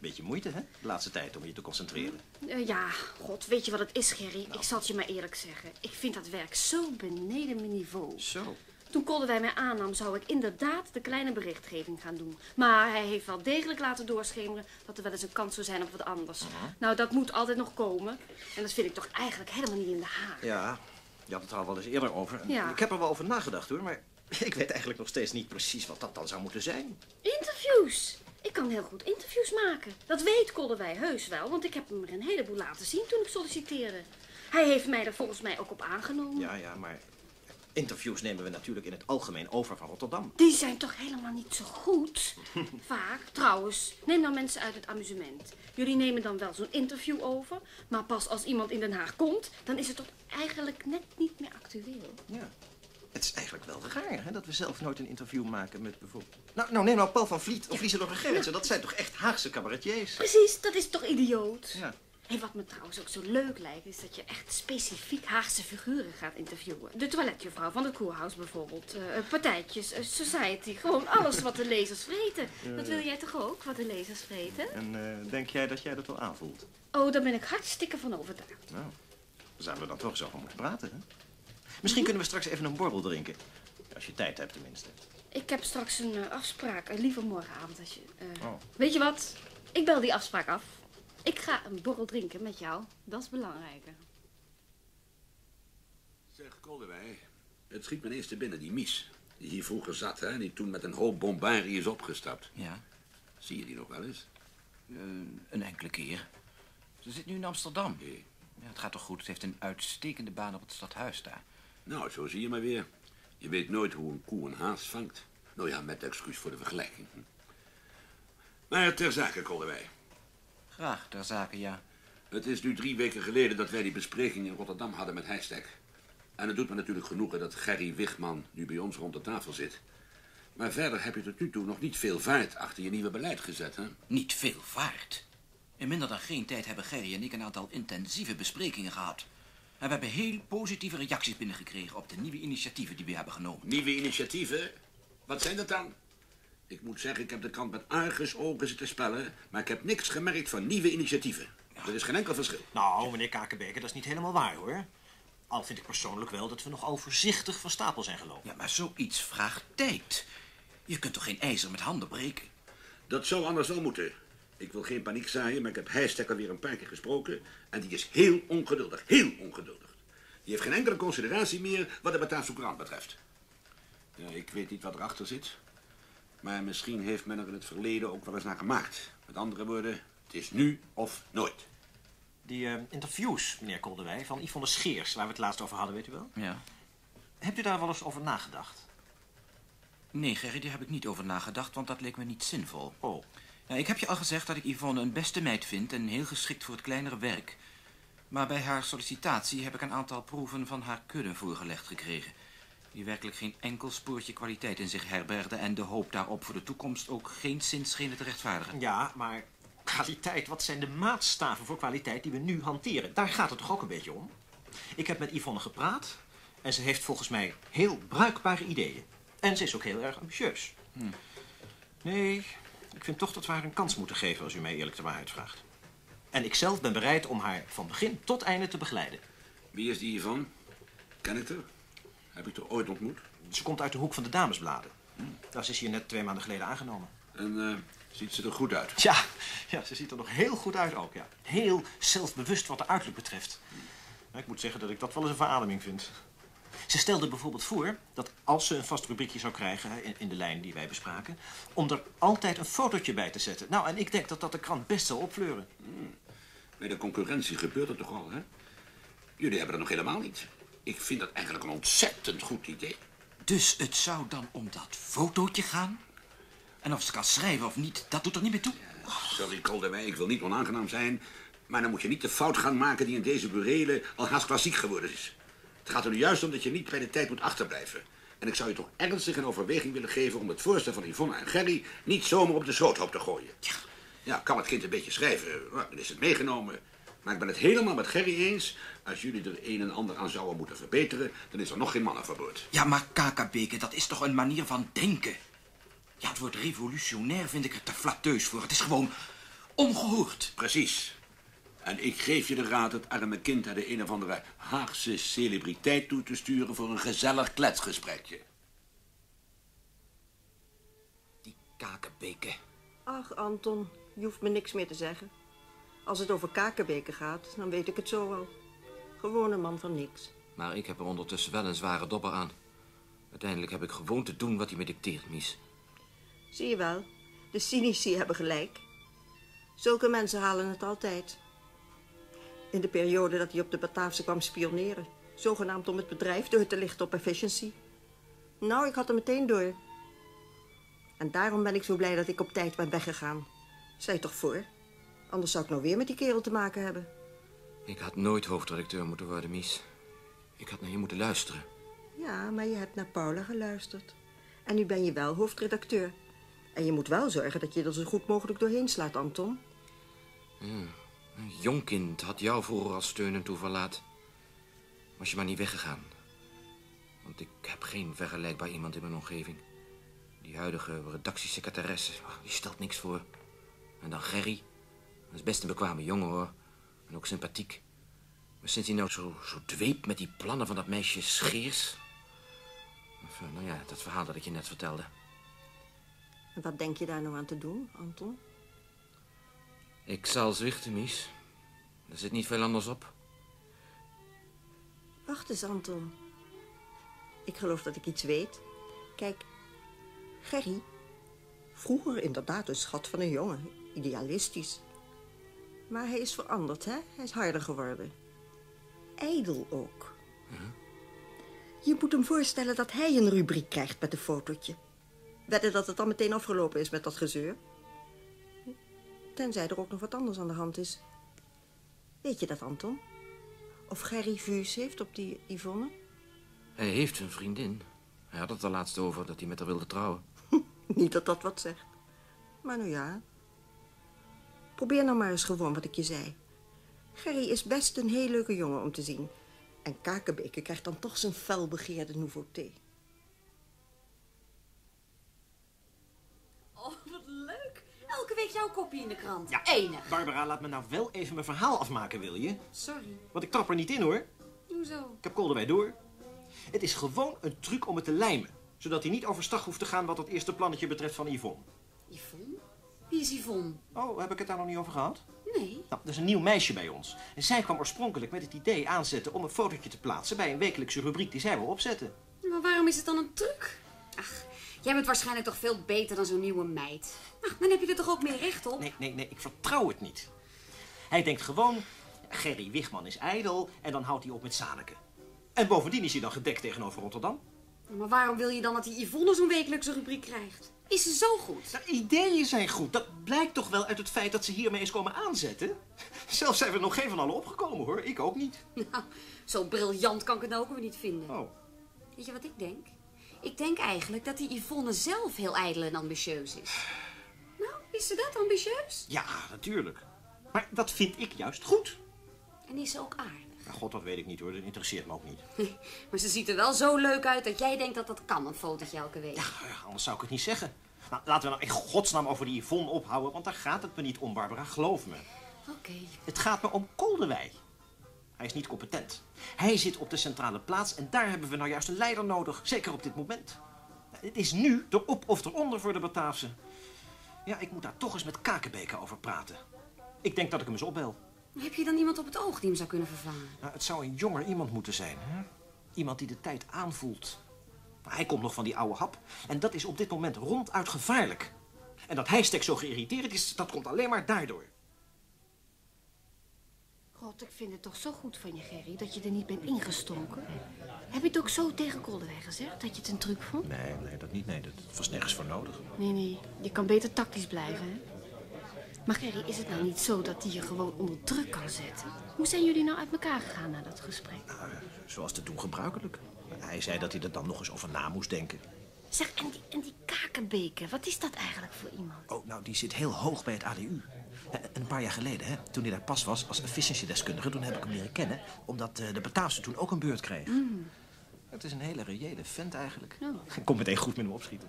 Speaker 18: Beetje moeite, hè? De laatste tijd om je te concentreren.
Speaker 22: Eh, ja, god, weet je wat het is, Gerry? Ik zal het je maar eerlijk zeggen. Ik vind dat werk zo beneden mijn niveau.
Speaker 18: Zo.
Speaker 22: Toen Koldewij mij aannam, zou ik inderdaad de kleine berichtgeving gaan doen. Maar hij heeft wel degelijk laten doorschemeren dat er wel eens een kans zou zijn op wat anders. Nou, dat moet altijd nog komen. En dat vind ik toch eigenlijk helemaal niet in de haak.
Speaker 18: Ja, je had het er al wel eens eerder over.
Speaker 22: Ja.
Speaker 18: Ik heb er wel over nagedacht, hoor. Maar ik weet eigenlijk nog steeds niet precies wat dat dan zou moeten zijn.
Speaker 22: Interviews! Ik kan heel goed interviews maken. Dat weet Koldewij heus wel, want ik heb hem er een heleboel laten zien toen ik solliciteerde. Hij heeft mij er volgens mij ook op aangenomen.
Speaker 18: Ja, ja, maar interviews nemen we natuurlijk in het algemeen over van Rotterdam.
Speaker 22: Die zijn toch helemaal niet zo goed? Vaak. Trouwens, neem nou mensen uit het amusement. Jullie nemen dan wel zo'n interview over, maar pas als iemand in Den Haag komt, dan is het toch eigenlijk net niet meer actueel.
Speaker 18: Ja. Het is eigenlijk wel raar hè, dat we zelf nooit een interview maken met bijvoorbeeld... Nou, nou neem nou Paul van Vliet of Lieselot Gerritsen. Dat zijn toch echt Haagse cabaretiers?
Speaker 22: Precies, dat is toch idioot?
Speaker 18: Ja.
Speaker 22: En wat me trouwens ook zo leuk lijkt, is dat je echt specifiek Haagse figuren gaat interviewen. De toiletjuffrouw van het Koerhuis bijvoorbeeld. eh, partijtjes, eh, society, gewoon alles wat de lezers vreten. Dat wil jij toch ook, wat de lezers vreten?
Speaker 18: En eh, denk jij dat jij dat wel aanvoelt?
Speaker 22: Oh, daar ben ik hartstikke van overtuigd.
Speaker 18: Nou, daar zouden we dan toch eens over moeten praten, hè? Misschien kunnen we straks even een borrel drinken. Als je tijd hebt, tenminste.
Speaker 22: Ik heb straks een eh, afspraak, eh, liever morgenavond. Als je, eh,
Speaker 18: Oh.
Speaker 22: Weet je wat? Ik bel die afspraak af. Ik ga een borrel drinken met jou. Dat is belangrijker.
Speaker 5: Zeg, Koldewij, het schiet me ineens te binnen, die Mies. Die hier vroeger zat, hè, die toen met een hoop bombarie is opgestapt.
Speaker 8: Ja.
Speaker 5: Zie je die nog wel eens?
Speaker 8: Eh, een enkele keer. Ze zit nu in Amsterdam. Ja, het gaat toch goed. Ze heeft een uitstekende baan op het stadhuis daar.
Speaker 5: Nou, zo zie je maar weer. Je weet nooit hoe een koe een haas vangt. Nou ja, met excuus voor de vergelijking. Maar ter zake, Koldewij.
Speaker 8: Graag, ter zake, ja.
Speaker 5: Het is nu drie weken geleden dat wij die bespreking in Rotterdam hadden met Heijstek. En het doet me natuurlijk genoegen dat Gerry Wigman nu bij ons rond de tafel zit. Maar verder heb je tot nu toe nog niet veel vaart achter je nieuwe beleid gezet, hè?
Speaker 8: Niet veel vaart. In minder dan geen tijd hebben Gerry en ik een aantal intensieve besprekingen gehad. En we hebben heel positieve reacties binnengekregen op de nieuwe initiatieven die we hebben genomen.
Speaker 5: Nieuwe initiatieven? Wat zijn dat dan? Ik moet zeggen, ik heb de krant met argusogen zitten spellen... maar ik heb niks gemerkt van nieuwe initiatieven. Er is geen enkel verschil.
Speaker 18: Nou, meneer Kakenbeker, dat is niet helemaal waar, hoor. Al vind ik persoonlijk wel dat we nogal voorzichtig van stapel zijn gelopen.
Speaker 8: Ja, maar zoiets vraagt tijd. Je kunt toch geen ijzer met handen breken?
Speaker 5: Dat zou anders wel moeten. Ik wil geen paniek zaaien, maar ik heb Heijstek alweer een paar keer gesproken... en die is heel ongeduldig, heel ongeduldig. Die heeft geen enkele consideratie meer wat de Bataafse Courant betreft. Ja, ik weet niet wat erachter zit... maar misschien heeft men er in het verleden ook wel eens naar gemaakt. Met andere woorden, het is nu of nooit.
Speaker 18: Die eh, interviews, meneer Koldewij, van Yvonne Scheers, waar we het laatst over hadden, weet u wel?
Speaker 8: Ja.
Speaker 18: Hebt u daar wel eens over nagedacht?
Speaker 8: Nee, Gerry, daar heb ik niet over nagedacht, want dat leek me niet zinvol.
Speaker 18: Oh.
Speaker 8: Ja, ik heb je al gezegd dat ik Yvonne een beste meid vind en heel geschikt voor het kleinere werk. Maar bij haar sollicitatie heb ik een aantal proeven van haar kudde voorgelegd gekregen. Die werkelijk geen enkel spoortje kwaliteit in zich herbergden en de hoop daarop voor de toekomst ook geen zin schenen te rechtvaardigen.
Speaker 18: Ja, maar kwaliteit, wat zijn de maatstaven voor kwaliteit die we nu hanteren? Daar gaat het toch ook een beetje om? Ik heb met Yvonne gepraat en ze heeft volgens mij heel bruikbare ideeën. En ze is ook heel erg ambitieus.
Speaker 8: Hm.
Speaker 18: Nee, ik vind toch dat we haar een kans moeten geven als u mij eerlijk de waarheid vraagt. En ik zelf ben bereid om haar van begin tot einde te begeleiden.
Speaker 5: Wie is die Ivan? Ken ik er? Heb ik er ooit ontmoet?
Speaker 18: Ze komt uit de hoek van de damesbladen. Daar is hier net twee maanden geleden aangenomen.
Speaker 5: En eh, ziet ze er goed uit?
Speaker 18: Ja, ja, ze ziet er nog heel goed uit ook, ja. Heel zelfbewust wat de uiterlijk betreft. Ik moet zeggen dat ik dat wel eens een verademing vind. Ze stelde bijvoorbeeld voor dat als ze een vast rubriekje zou krijgen in, in de lijn die wij bespraken, om er altijd een fotootje bij te zetten. Nou, en ik denk dat dat de krant best zal opfleuren.
Speaker 5: Bij de concurrentie gebeurt het toch al, hè? Jullie hebben dat nog helemaal niet. Ik vind dat eigenlijk een ontzettend goed idee.
Speaker 8: Dus het zou dan om dat fotootje gaan? En of ze kan schrijven of niet, dat doet er niet meer toe.
Speaker 5: Sorry, Koldewij, ik wil niet onaangenaam zijn... maar dan moet je niet de fout gaan maken die in deze burelen al haast klassiek geworden is. Het gaat er nu juist om dat je niet bij de tijd moet achterblijven. En ik zou je toch ernstig in overweging willen geven... om het voorstel van Yvonne en Gerry niet zomaar op de schroothoop te gooien. Ja. Ja, kan het kind een beetje schrijven, dan is het meegenomen. Maar ik ben het helemaal met Gerry eens. Als jullie er een en ander aan zouden moeten verbeteren... dan is er nog geen mannenverbod.
Speaker 8: Ja, maar Kakabeke, dat is toch een manier van denken? Ja, het woord revolutionair vind ik er te flatteus voor. Het is gewoon ongehoord.
Speaker 5: Precies. En ik geef je de raad het arme kind naar de een of andere Haagse celebriteit toe te sturen voor een gezellig kletsgesprekje.
Speaker 8: Kakabeke.
Speaker 6: Ach, Anton, je hoeft me niks meer te zeggen. Als het over kakenbeken gaat, dan weet ik het zo wel. Gewoon een man van niks.
Speaker 8: Maar ik heb er ondertussen wel een zware dobber aan. Uiteindelijk heb ik gewoon te doen wat hij me dicteert, Mies.
Speaker 6: Zie je wel, de cynici hebben gelijk. Zulke mensen halen het altijd. In de periode dat hij op de Bataafse kwam spioneren. Zogenaamd om het bedrijf door te lichten op efficiency. Nou, ik had er meteen door. En daarom ben ik zo blij dat ik op tijd ben weggegaan. Zij toch voor? Anders zou ik nou weer met die kerel te maken hebben.
Speaker 8: Ik had nooit hoofdredacteur moeten worden, Mies. Ik had naar je moeten luisteren.
Speaker 6: Ja, maar je hebt naar Paula geluisterd. En nu ben je wel hoofdredacteur. En je moet wel zorgen dat je er zo goed mogelijk doorheen slaat, Anton.
Speaker 8: Ja, een jong kind had jou vroeger als steun en toeverlaat. Was je maar niet weggegaan. Want ik heb geen vergelijkbaar iemand in mijn omgeving. Die huidige redactiesecretaresse, die stelt niks voor. En dan Gerry. Dat is best een bekwame jongen, hoor. En ook sympathiek. Maar sinds hij nou zo, zo dweept met die plannen van dat meisje Scheers... Of, eh, nou ja, dat verhaal dat ik je net vertelde.
Speaker 6: En wat denk je daar nou aan te doen, Anton?
Speaker 8: Ik zal zwichten, Mies. Er zit niet veel anders op.
Speaker 6: Wacht eens, Anton. Ik geloof dat ik iets weet. Kijk, Gerry. Vroeger inderdaad een schat van een jongen. Idealistisch. Maar hij is veranderd, hè? Hij is harder geworden. Ijdel ook. Je moet hem voorstellen dat hij een rubriek krijgt met een fotootje. Wedden dat het dan meteen afgelopen is met dat gezeur. Tenzij er ook nog wat anders aan de hand is. Weet je dat, Anton? Of Gerry vuurs heeft op die Yvonne?
Speaker 8: Hij heeft een vriendin. Hij had het er laatst over dat hij met haar wilde trouwen.
Speaker 6: Niet dat dat wat zegt. Maar nou ja. Probeer nou maar eens gewoon wat ik je zei. Gerry is best een heel leuke jongen om te zien. En Kakenbeke krijgt dan toch zijn felbegeerde nouveauté.
Speaker 23: Oh, wat leuk. Elke week jouw kopie in de krant.
Speaker 18: Ja,
Speaker 23: Enig.
Speaker 18: Barbara, laat me nou wel even mijn verhaal afmaken, wil je?
Speaker 23: Sorry.
Speaker 18: Want ik trap er niet in, hoor.
Speaker 23: Hoezo?
Speaker 18: Ik heb Koldewij door. Het is gewoon een truc om het te lijmen. Zodat hij niet overstag hoeft te gaan wat het eerste plannetje betreft van Yvonne.
Speaker 23: Yvonne? Wie is Yvonne?
Speaker 18: Oh, heb ik het daar nog niet over gehad?
Speaker 23: Nee.
Speaker 18: Nou, er is een nieuw meisje bij ons. En zij kwam oorspronkelijk met het idee aanzetten om een fotootje te plaatsen bij een wekelijkse rubriek die zij wil opzetten.
Speaker 23: Maar waarom is het dan een truc? Ach, jij bent waarschijnlijk toch veel beter dan zo'n nieuwe meid. Ach, dan heb je er toch ook meer recht op?
Speaker 18: Nee, nee, nee, ik vertrouw het niet. Hij denkt gewoon, Gerry Wigman is ijdel en dan houdt hij op met Saneke. En bovendien is hij dan gedekt tegenover Rotterdam.
Speaker 23: Maar waarom wil je dan dat die Yvonne zo'n wekelijkse rubriek krijgt? Is ze zo goed?
Speaker 18: De ideeën zijn goed. Dat blijkt toch wel uit het feit dat ze hiermee eens komen aanzetten. Zelfs zijn we er nog geen van allen opgekomen hoor. Ik ook niet.
Speaker 23: Nou, zo briljant kan ik het nou ook weer niet vinden.
Speaker 18: Oh.
Speaker 23: Weet je wat ik denk? Ik denk eigenlijk dat die Yvonne zelf heel ijdel en ambitieus is. Nou, is ze dat ambitieus?
Speaker 18: Ja, natuurlijk. Maar dat vind ik juist goed.
Speaker 23: En is ze ook aardig?
Speaker 18: Nou, god, dat weet ik niet hoor. Dat interesseert me ook niet.
Speaker 23: Maar ze ziet er wel zo leuk uit dat jij denkt dat dat kan, een fotootje elke week.
Speaker 18: Ja, anders zou ik het niet zeggen. Nou, laten we nou in godsnaam over die Yvonne ophouden, want daar gaat het me niet om, Barbara. Geloof me.
Speaker 23: Oké.
Speaker 18: Het gaat me om Koldewij. Hij is niet competent. Hij zit op de centrale plaats en daar hebben we nou juist een leider nodig. Zeker op dit moment. Het is nu erop of eronder voor de Bataafse. Ja, ik moet daar toch eens met Kakenbeke over praten. Ik denk dat ik hem eens opbel.
Speaker 23: Heb je dan iemand op het oog die hem zou kunnen vervangen?
Speaker 18: Nou, het zou een jonger iemand moeten zijn. Hè? Iemand die de tijd aanvoelt. Maar hij komt nog van die oude hap. En dat is op dit moment ronduit gevaarlijk. En dat hijstek zo geïrriteerd is, dat komt alleen maar daardoor.
Speaker 22: God, ik vind het toch zo goed van je, Gerry, dat je er niet bent ingestonken. Heb je het ook zo tegen Koldewij gezegd, dat je het een truc vond?
Speaker 18: Nee, nee, dat niet. Nee, dat was nergens voor nodig.
Speaker 22: Nee, nee, je kan beter tactisch blijven, hè? Maar Gerry, is het nou niet zo dat hij je gewoon onder druk kan zetten? Hoe zijn jullie nou uit elkaar gegaan na dat gesprek?
Speaker 18: Zoals te doen gebruikelijk. Hij zei dat hij er dan nog eens over na moest denken.
Speaker 22: Zeg, en die, en die kakenbeken, wat is dat eigenlijk voor iemand?
Speaker 18: Oh, nou, die zit heel hoog bij het ADU. Eh, Een paar jaar geleden, hè, toen hij daar pas was als efficiency-deskundige... toen heb ik hem leren kennen, omdat eh, de Bataafse toen ook een beurt kreeg.
Speaker 22: Mm,
Speaker 18: Het is een hele reële vent eigenlijk.
Speaker 22: Oh.
Speaker 18: Ik kom meteen goed met hem opschieten.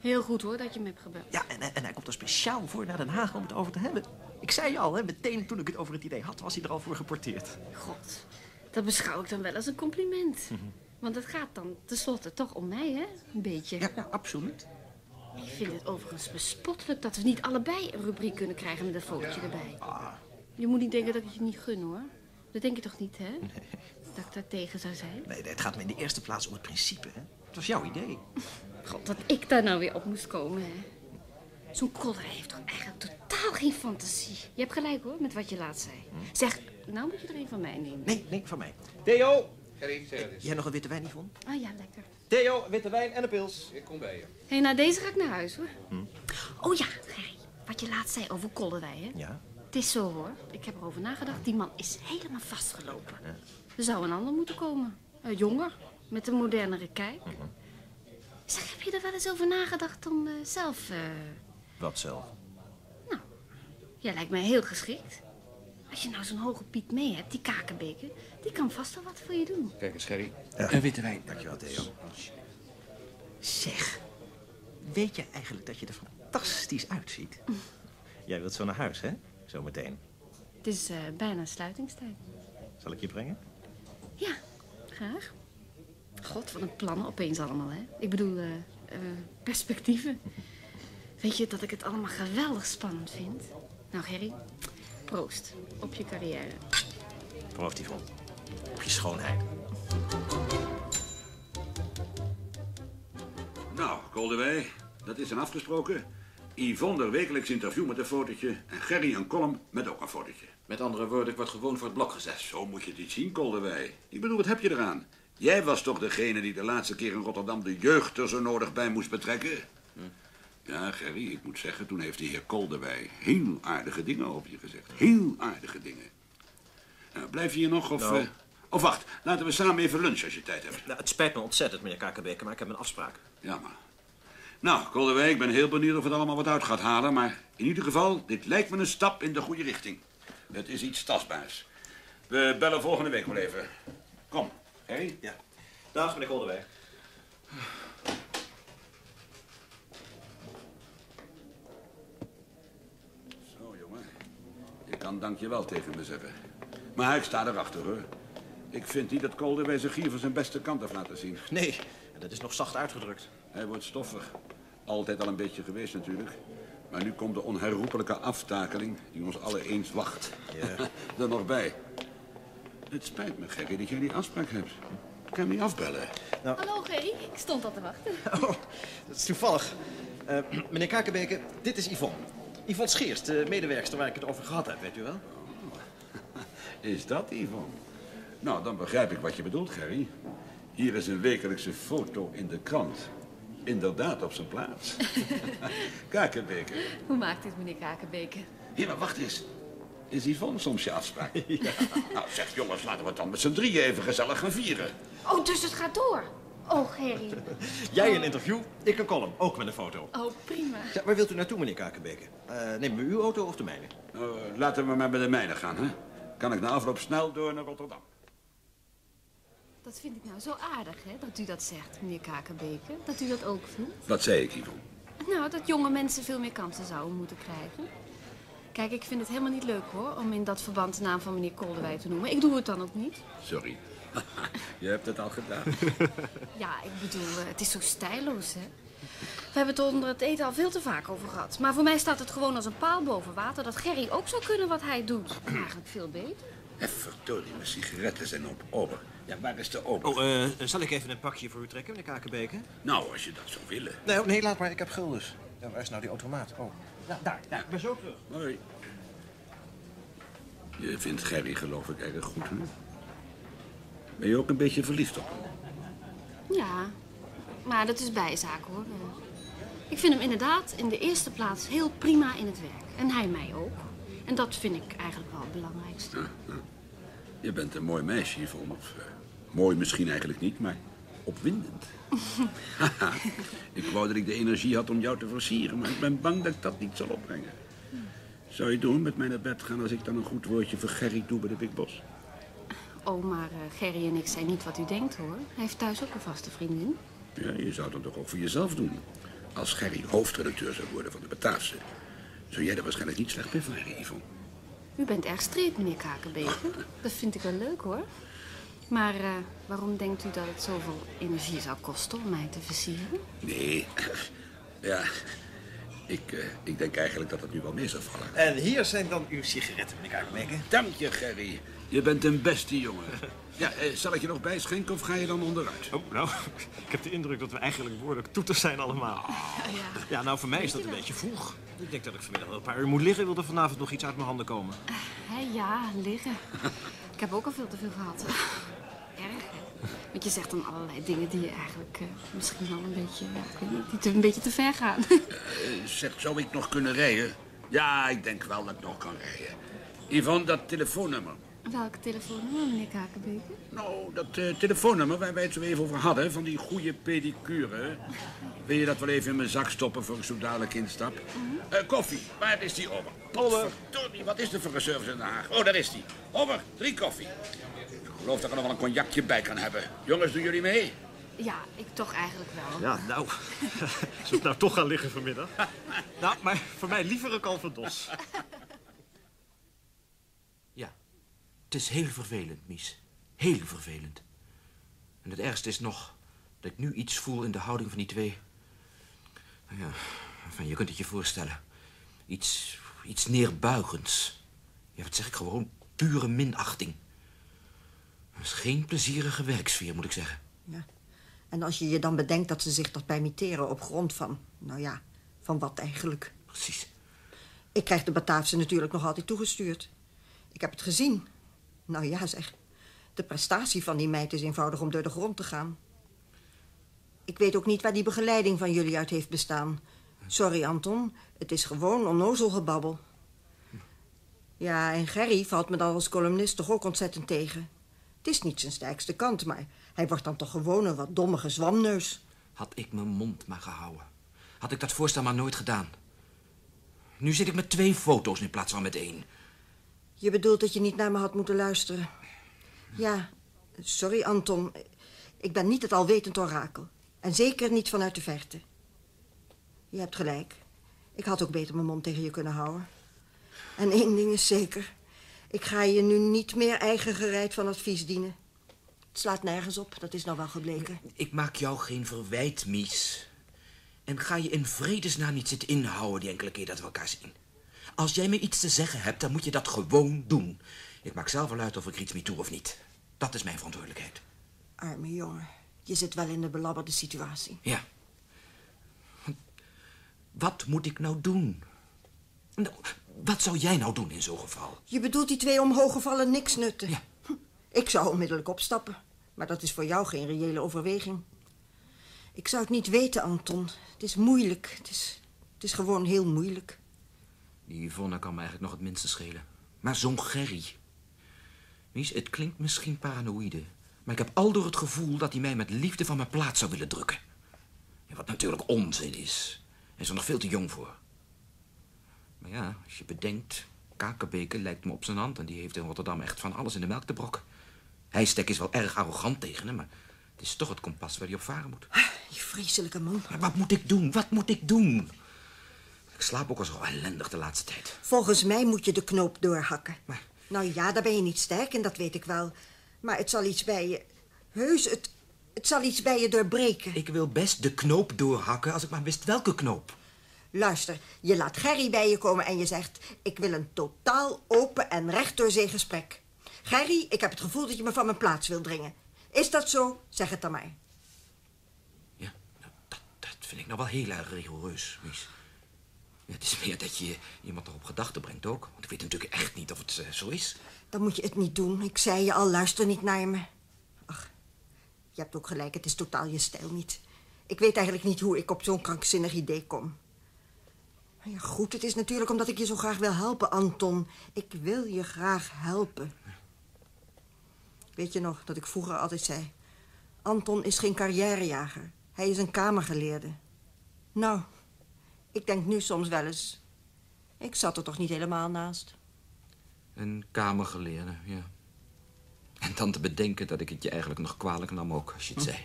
Speaker 22: Heel goed hoor, dat je me hebt gebeld.
Speaker 18: Ja, en, en hij komt er speciaal voor naar Den Haag om het over te hebben. Ik zei je al, hè, meteen toen ik het over het idee had, was hij er al voor geporteerd.
Speaker 22: God, dat beschouw ik dan wel als een compliment. Want het gaat dan tenslotte toch om mij, hè? Een beetje.
Speaker 18: Ja, absoluut.
Speaker 22: Ik vind het overigens bespottelijk dat we niet allebei een rubriek kunnen krijgen met een fotootje erbij.
Speaker 18: Ah.
Speaker 22: Je moet niet denken dat ik je niet gun, hoor. Dat denk je toch niet, hè? Dat ik daar tegen zou zijn?
Speaker 18: Nee, het gaat me in de eerste plaats om het principe, hè. Het was jouw idee.
Speaker 22: God, dat ik daar nou weer op moest komen, hè? Zo'n kodder heeft toch eigenlijk totaal geen fantasie. Je hebt gelijk, hoor, met wat je laatst zei. Zeg, nou moet je er een van mij nemen.
Speaker 18: Nee, nee, van mij. Theo!
Speaker 14: Eens.
Speaker 18: Jij nog een witte wijn, Yvonne?
Speaker 22: Oh ja, lekker.
Speaker 18: Theo, witte wijn en een pils.
Speaker 14: Ik kom bij je.
Speaker 22: Hé, hey, na deze ga ik naar huis, hoor.
Speaker 18: Hm.
Speaker 22: Oh ja, Gerry. Wat je laatst zei over Koldewij, hè?
Speaker 18: Ja?
Speaker 22: Het is zo, hoor. Ik heb erover nagedacht. Die man is helemaal vastgelopen. Er zou een ander moeten komen. Eh, jonger, met een modernere kijk.
Speaker 18: Mhm.
Speaker 22: Zeg, heb je er wel eens over nagedacht om eh, zelf... eh,
Speaker 18: Wat zelf?
Speaker 22: Jij lijkt mij heel geschikt. Als je nou zo'n hoge piet mee hebt, die kakenbeker... die kan vast wel wat voor je doen.
Speaker 14: Kijk eens, Gerry. Een witte wijn.
Speaker 18: Dankjewel, Theo. Zeg, weet je eigenlijk dat je er fantastisch uitziet? Jij wilt zo naar huis, hè? Zometeen.
Speaker 22: Het is eh, bijna sluitingstijd.
Speaker 18: Zal ik je brengen?
Speaker 22: Ja, graag. God, wat een plannen opeens allemaal, hè? Ik bedoel, eh, eh, perspectieven. Weet je dat ik het allemaal geweldig spannend vind? Nou, Gerry, proost op je carrière.
Speaker 18: Proost, Yvonne. Op je schoonheid.
Speaker 5: Nou, Koldewij, dat is dan afgesproken. Yvonne wekelijks interview met een fotootje... en Gerry een column met ook een fotootje.
Speaker 14: Met andere woorden, ik word gewoon voor het blok gezet.
Speaker 5: Zo moet je het niet zien, Koldewij. Ik bedoel, wat heb je eraan? Jij was toch degene die de laatste keer in Rotterdam de jeugd er zo nodig bij moest betrekken? Ja, Gerry, ik moet zeggen, toen heeft de heer Koldewij heel aardige dingen over je gezegd. Heel aardige dingen. Nou, blijf je hier nog of...
Speaker 18: Nou.
Speaker 5: eh, of wacht, laten we samen even lunchen als je tijd hebt.
Speaker 18: Nou, het spijt me ontzettend, meneer Kakenbeker, maar ik heb een afspraak.
Speaker 5: Jammer. Nou, Koldewij, ik ben heel benieuwd of het allemaal wat uit gaat halen. Maar in ieder geval, dit lijkt me een stap in de goede richting. Het is iets tastbaars. We bellen volgende week wel even. Kom, Harry.
Speaker 18: Ja. Dag, meneer Koldewij.
Speaker 5: Zo, jongen. Je kan dankjewel tegen me zeggen. Maar ik sta erachter, hoor. Ik vind niet dat Koldewij zich hier van zijn beste kant heeft laten zien.
Speaker 18: Nee, dat is nog zacht uitgedrukt.
Speaker 5: Hij wordt stoffig. Altijd al een beetje geweest natuurlijk. Maar nu komt de onherroepelijke aftakeling die ons alle eens wacht.
Speaker 18: Ja.
Speaker 5: er nog bij. Het spijt me, Gerry, dat jij die afspraak hebt. Ik kan hem niet afbellen.
Speaker 22: Hallo, Gerry. Ik stond al te wachten.
Speaker 18: Oh, dat is toevallig. Eh, meneer Kakenbeker, dit is Yvonne. Yvonne Scheers, de medewerkster waar ik het over gehad heb, weet u wel?
Speaker 5: Is dat, Yvonne? Nou, dan begrijp ik wat je bedoelt, Gerry. Hier is een wekelijkse foto in de krant. Inderdaad op zijn plaats. Kakenbeker.
Speaker 22: Hoe maakt dit, meneer Kakenbeker?
Speaker 5: Hier, maar wacht eens. Is Yvonne soms je afspraak? Nou, zeg jongens, laten we het dan met z'n drieën even gezellig gaan vieren.
Speaker 22: Oh, dus het gaat door. Oh, Gerry.
Speaker 18: Jij een interview, ik een column, ook met een foto.
Speaker 22: Oh, prima.
Speaker 18: Ja, waar wilt u naartoe, meneer Kakenbeker? Eh nemen we uw auto of de mijne?
Speaker 5: Nou, laten we maar bij de mijne gaan, hè? Kan ik na afloop snel door naar Rotterdam.
Speaker 22: Dat vind ik nou zo aardig, hè, dat u dat zegt, meneer Kakenbeker. Dat u dat ook vindt.
Speaker 5: Wat zei ik, Yvonne?
Speaker 22: Nou, dat jonge mensen veel meer kansen zouden moeten krijgen. Kijk, ik vind het helemaal niet leuk, hoor, om in dat verband de naam van meneer Koldewij te noemen. Ik doe het dan ook niet.
Speaker 5: Sorry. je hebt het al gedaan.
Speaker 22: Ja, ik bedoel, eh, het is zo stijloos, hè. We hebben het er onder het eten al veel te vaak over gehad. Maar voor mij staat het gewoon als een paal boven water dat Gerry ook zou kunnen wat hij doet. Eigenlijk veel beter.
Speaker 5: Verdorie, mijn sigaretten zijn op ober. Ja, waar is de ober?
Speaker 18: Oh, eh, zal ik even een pakje voor u trekken, meneer Kakenbeke?
Speaker 5: Nou, als je dat zou willen.
Speaker 18: Nee, oh, nee, laat maar. Ik heb guldens. Ja, waar is nou die automaat? Oh, ja, daar. Ja, ik ben zo terug.
Speaker 5: Hoi. Je vindt Gerry geloof ik erg goed, hè? Ben je ook een beetje verliefd op hem?
Speaker 22: Ja, maar dat is bijzaak hoor. Ik vind hem inderdaad in de eerste plaats heel prima in het werk. En hij mij ook. En dat vind ik eigenlijk wel het belangrijkste.
Speaker 5: Je bent een mooi meisje, Yvonne. Of, eh, mooi misschien eigenlijk niet, maar opwindend. Ik wou dat ik de energie had om jou te versieren, maar ik ben bang dat ik dat niet zal opbrengen. Zou je doen met mij naar bed gaan als ik dan een goed woordje voor Gerry doe bij de Big Boss?
Speaker 22: Oh, maar eh, Gerry en ik zijn niet wat u denkt hoor. Hij heeft thuis ook een vaste vriendin.
Speaker 5: Ja, je zou dat toch ook voor jezelf doen. Als Gerry hoofdredacteur zou worden van de Bataafse... zou jij er waarschijnlijk niet slecht bij varen, Yvonne.
Speaker 22: U bent erg streed, meneer Kakenbeke. Dat vind ik wel leuk hoor. Maar eh, waarom denkt u dat het zoveel energie zou kosten om mij te versieren?
Speaker 5: Nee, ja... Ik, eh, ik denk eigenlijk dat het nu wel mee zou vallen.
Speaker 18: En hier zijn dan uw sigaretten, meneer Kakenbeke.
Speaker 5: Dank je, Gerry. Je bent een beste jongen. Ja, eh, zal ik je nog bijschenken of ga je dan onderuit?
Speaker 18: Oh, nou, ik heb de indruk dat we eigenlijk behoorlijk toeters zijn allemaal.
Speaker 22: Ja,
Speaker 18: Ja, nou, voor mij is dat een beetje vroeg. Ik denk dat ik vanmiddag wel een paar uur moet liggen. Wil er vanavond nog iets uit mijn handen komen?
Speaker 22: Hé, ja, liggen. Ik heb ook al veel te veel gehad. Erg, hè? Want je zegt dan allerlei dingen die je eigenlijk eh, misschien wel een beetje, ja, ik weet niet, die te, een beetje te ver gaan.
Speaker 5: Eh, zeg, zou ik nog kunnen rijden? Ja, ik denk wel dat ik nog kan rijden. Yvonne, dat telefoonnummer.
Speaker 22: Welke telefoonnummer, meneer Kakenbeke?
Speaker 5: Nou, dat eh, telefoonnummer waar wij het zo even over hadden, van die goede pedicure. Wil je dat wel even in mijn zak stoppen voor ik zo dadelijk instap? Eh, koffie, waar is die over? Over. wat is er voor een service in Den Haag? Oh, daar is die. Over, drie koffie. Ik geloof dat ik er nog wel een cognacje bij kan hebben. Jongens, doen jullie mee?
Speaker 22: Ja, ik toch eigenlijk wel.
Speaker 18: Ja, nou, zullen we nou toch gaan liggen vanmiddag? nou, maar voor mij liever een Calvados.
Speaker 8: Ja, het is heel vervelend, Mies. Heel vervelend. En het ergste is nog dat ik nu iets voel in de houding van die twee. Nou ja, enfin, je kunt het je voorstellen. Iets, iets neerbuigends. Ja, wat zeg ik gewoon? Pure minachting. Dat is geen plezierige werksfeer, moet ik zeggen.
Speaker 6: Ja. En als je je dan bedenkt dat ze zich dat permitteren op grond van... Nou ja, van wat eigenlijk?
Speaker 8: Precies.
Speaker 6: Ik krijg de Bataafse natuurlijk nog altijd toegestuurd. Ik heb het gezien. Nou ja, zeg. De prestatie van die meid is eenvoudig om door de grond te gaan. Ik weet ook niet waar die begeleiding van jullie uit heeft bestaan. Sorry, Anton. Het is gewoon onnozel gebabbel. Ja, en Gerry valt me dan als columnist toch ook ontzettend tegen. Het is niet zijn sterkste kant, maar hij wordt dan toch gewoon een wat dommige zwamneus.
Speaker 8: Had ik mijn mond maar gehouden. Had ik dat voorstel maar nooit gedaan. Nu zit ik met twee foto's in plaats van met één.
Speaker 6: Je bedoelt dat je niet naar me had moeten luisteren. Ja, sorry Anton. Ik ben niet het alwetend orakel. En zeker niet vanuit de verte. Je hebt gelijk. Ik had ook beter mijn mond tegen je kunnen houden. En één ding is zeker. Ik ga je nu niet meer eigen gereid van advies dienen. Het slaat nergens op, dat is nou wel gebleken.
Speaker 8: Ik maak jou geen verwijt, Mies. En ga je in vredesnaam niet zitten inhouden die enkele keer dat we elkaar zien. Als jij me iets te zeggen hebt, dan moet je dat gewoon doen. Ik maak zelf wel uit of ik er iets mee toe of niet. Dat is mijn verantwoordelijkheid.
Speaker 6: Arme jongen, je zit wel in de belabberde situatie.
Speaker 8: Ja. Wat moet ik nou doen? Wat zou jij nou doen in zo'n geval?
Speaker 6: Je bedoelt die twee omhooggevallen niks nutten? Ja. Ik zou onmiddellijk opstappen. Maar dat is voor jou geen reële overweging. Ik zou het niet weten, Anton. Het is moeilijk. Het is, het is gewoon heel moeilijk.
Speaker 8: Die Yvonne kan me eigenlijk nog het minste schelen. Maar zo'n Gerry. Mies, het klinkt misschien paranoïde... maar ik heb al door het gevoel dat hij mij met liefde van mijn plaats zou willen drukken. Ja, wat natuurlijk onzin is. Hij is er nog veel te jong voor. Maar ja, als je bedenkt... Kakenbeke lijkt me op zijn hand... en die heeft in Rotterdam echt van alles in de melk te brok. Hijstek is wel erg arrogant tegen hem... maar het is toch het kompas waar hij op varen moet.
Speaker 6: Je vreselijke man.
Speaker 8: Maar wat moet ik doen? Wat moet ik doen? Ik slaap ook al zo ellendig de laatste tijd.
Speaker 6: Volgens mij moet je de knoop doorhakken. Nou ja, daar ben je niet sterk en dat weet ik wel. Maar het zal iets bij je... Heus, het, Het zal iets bij je doorbreken.
Speaker 8: Ik wil best de knoop doorhakken als ik maar wist welke knoop.
Speaker 6: Luister, je laat Gerry bij je komen en je zegt... ik wil een totaal open en recht door zee gesprek. Gerry, ik heb het gevoel dat je me van mijn plaats wil dringen. Is dat zo? Zeg het dan maar.
Speaker 8: Dat vind ik nou wel heel erg rigoureus, Mies. Ja, het is meer dat je iemand nog op gedachten brengt ook. Want ik weet natuurlijk echt niet of het eh, zo is.
Speaker 6: Dan moet je het niet doen. Ik zei je al, luister niet naar me. Ach, je hebt ook gelijk, het is totaal je stijl niet. Ik weet eigenlijk niet hoe ik op zo'n krankzinnig idee kom. Maar ja, goed, het is natuurlijk omdat ik je zo graag wil helpen, Anton. Ik wil je graag helpen. Weet je nog dat ik vroeger altijd zei... Anton is geen carrièrejager. Hij is een kamergeleerde. Nou, ik denk nu soms wel eens... Ik zat er toch niet helemaal naast.
Speaker 8: Een kamergeleerde, ja. En dan te bedenken dat ik het je eigenlijk nog kwalijk nam ook, als je het zei.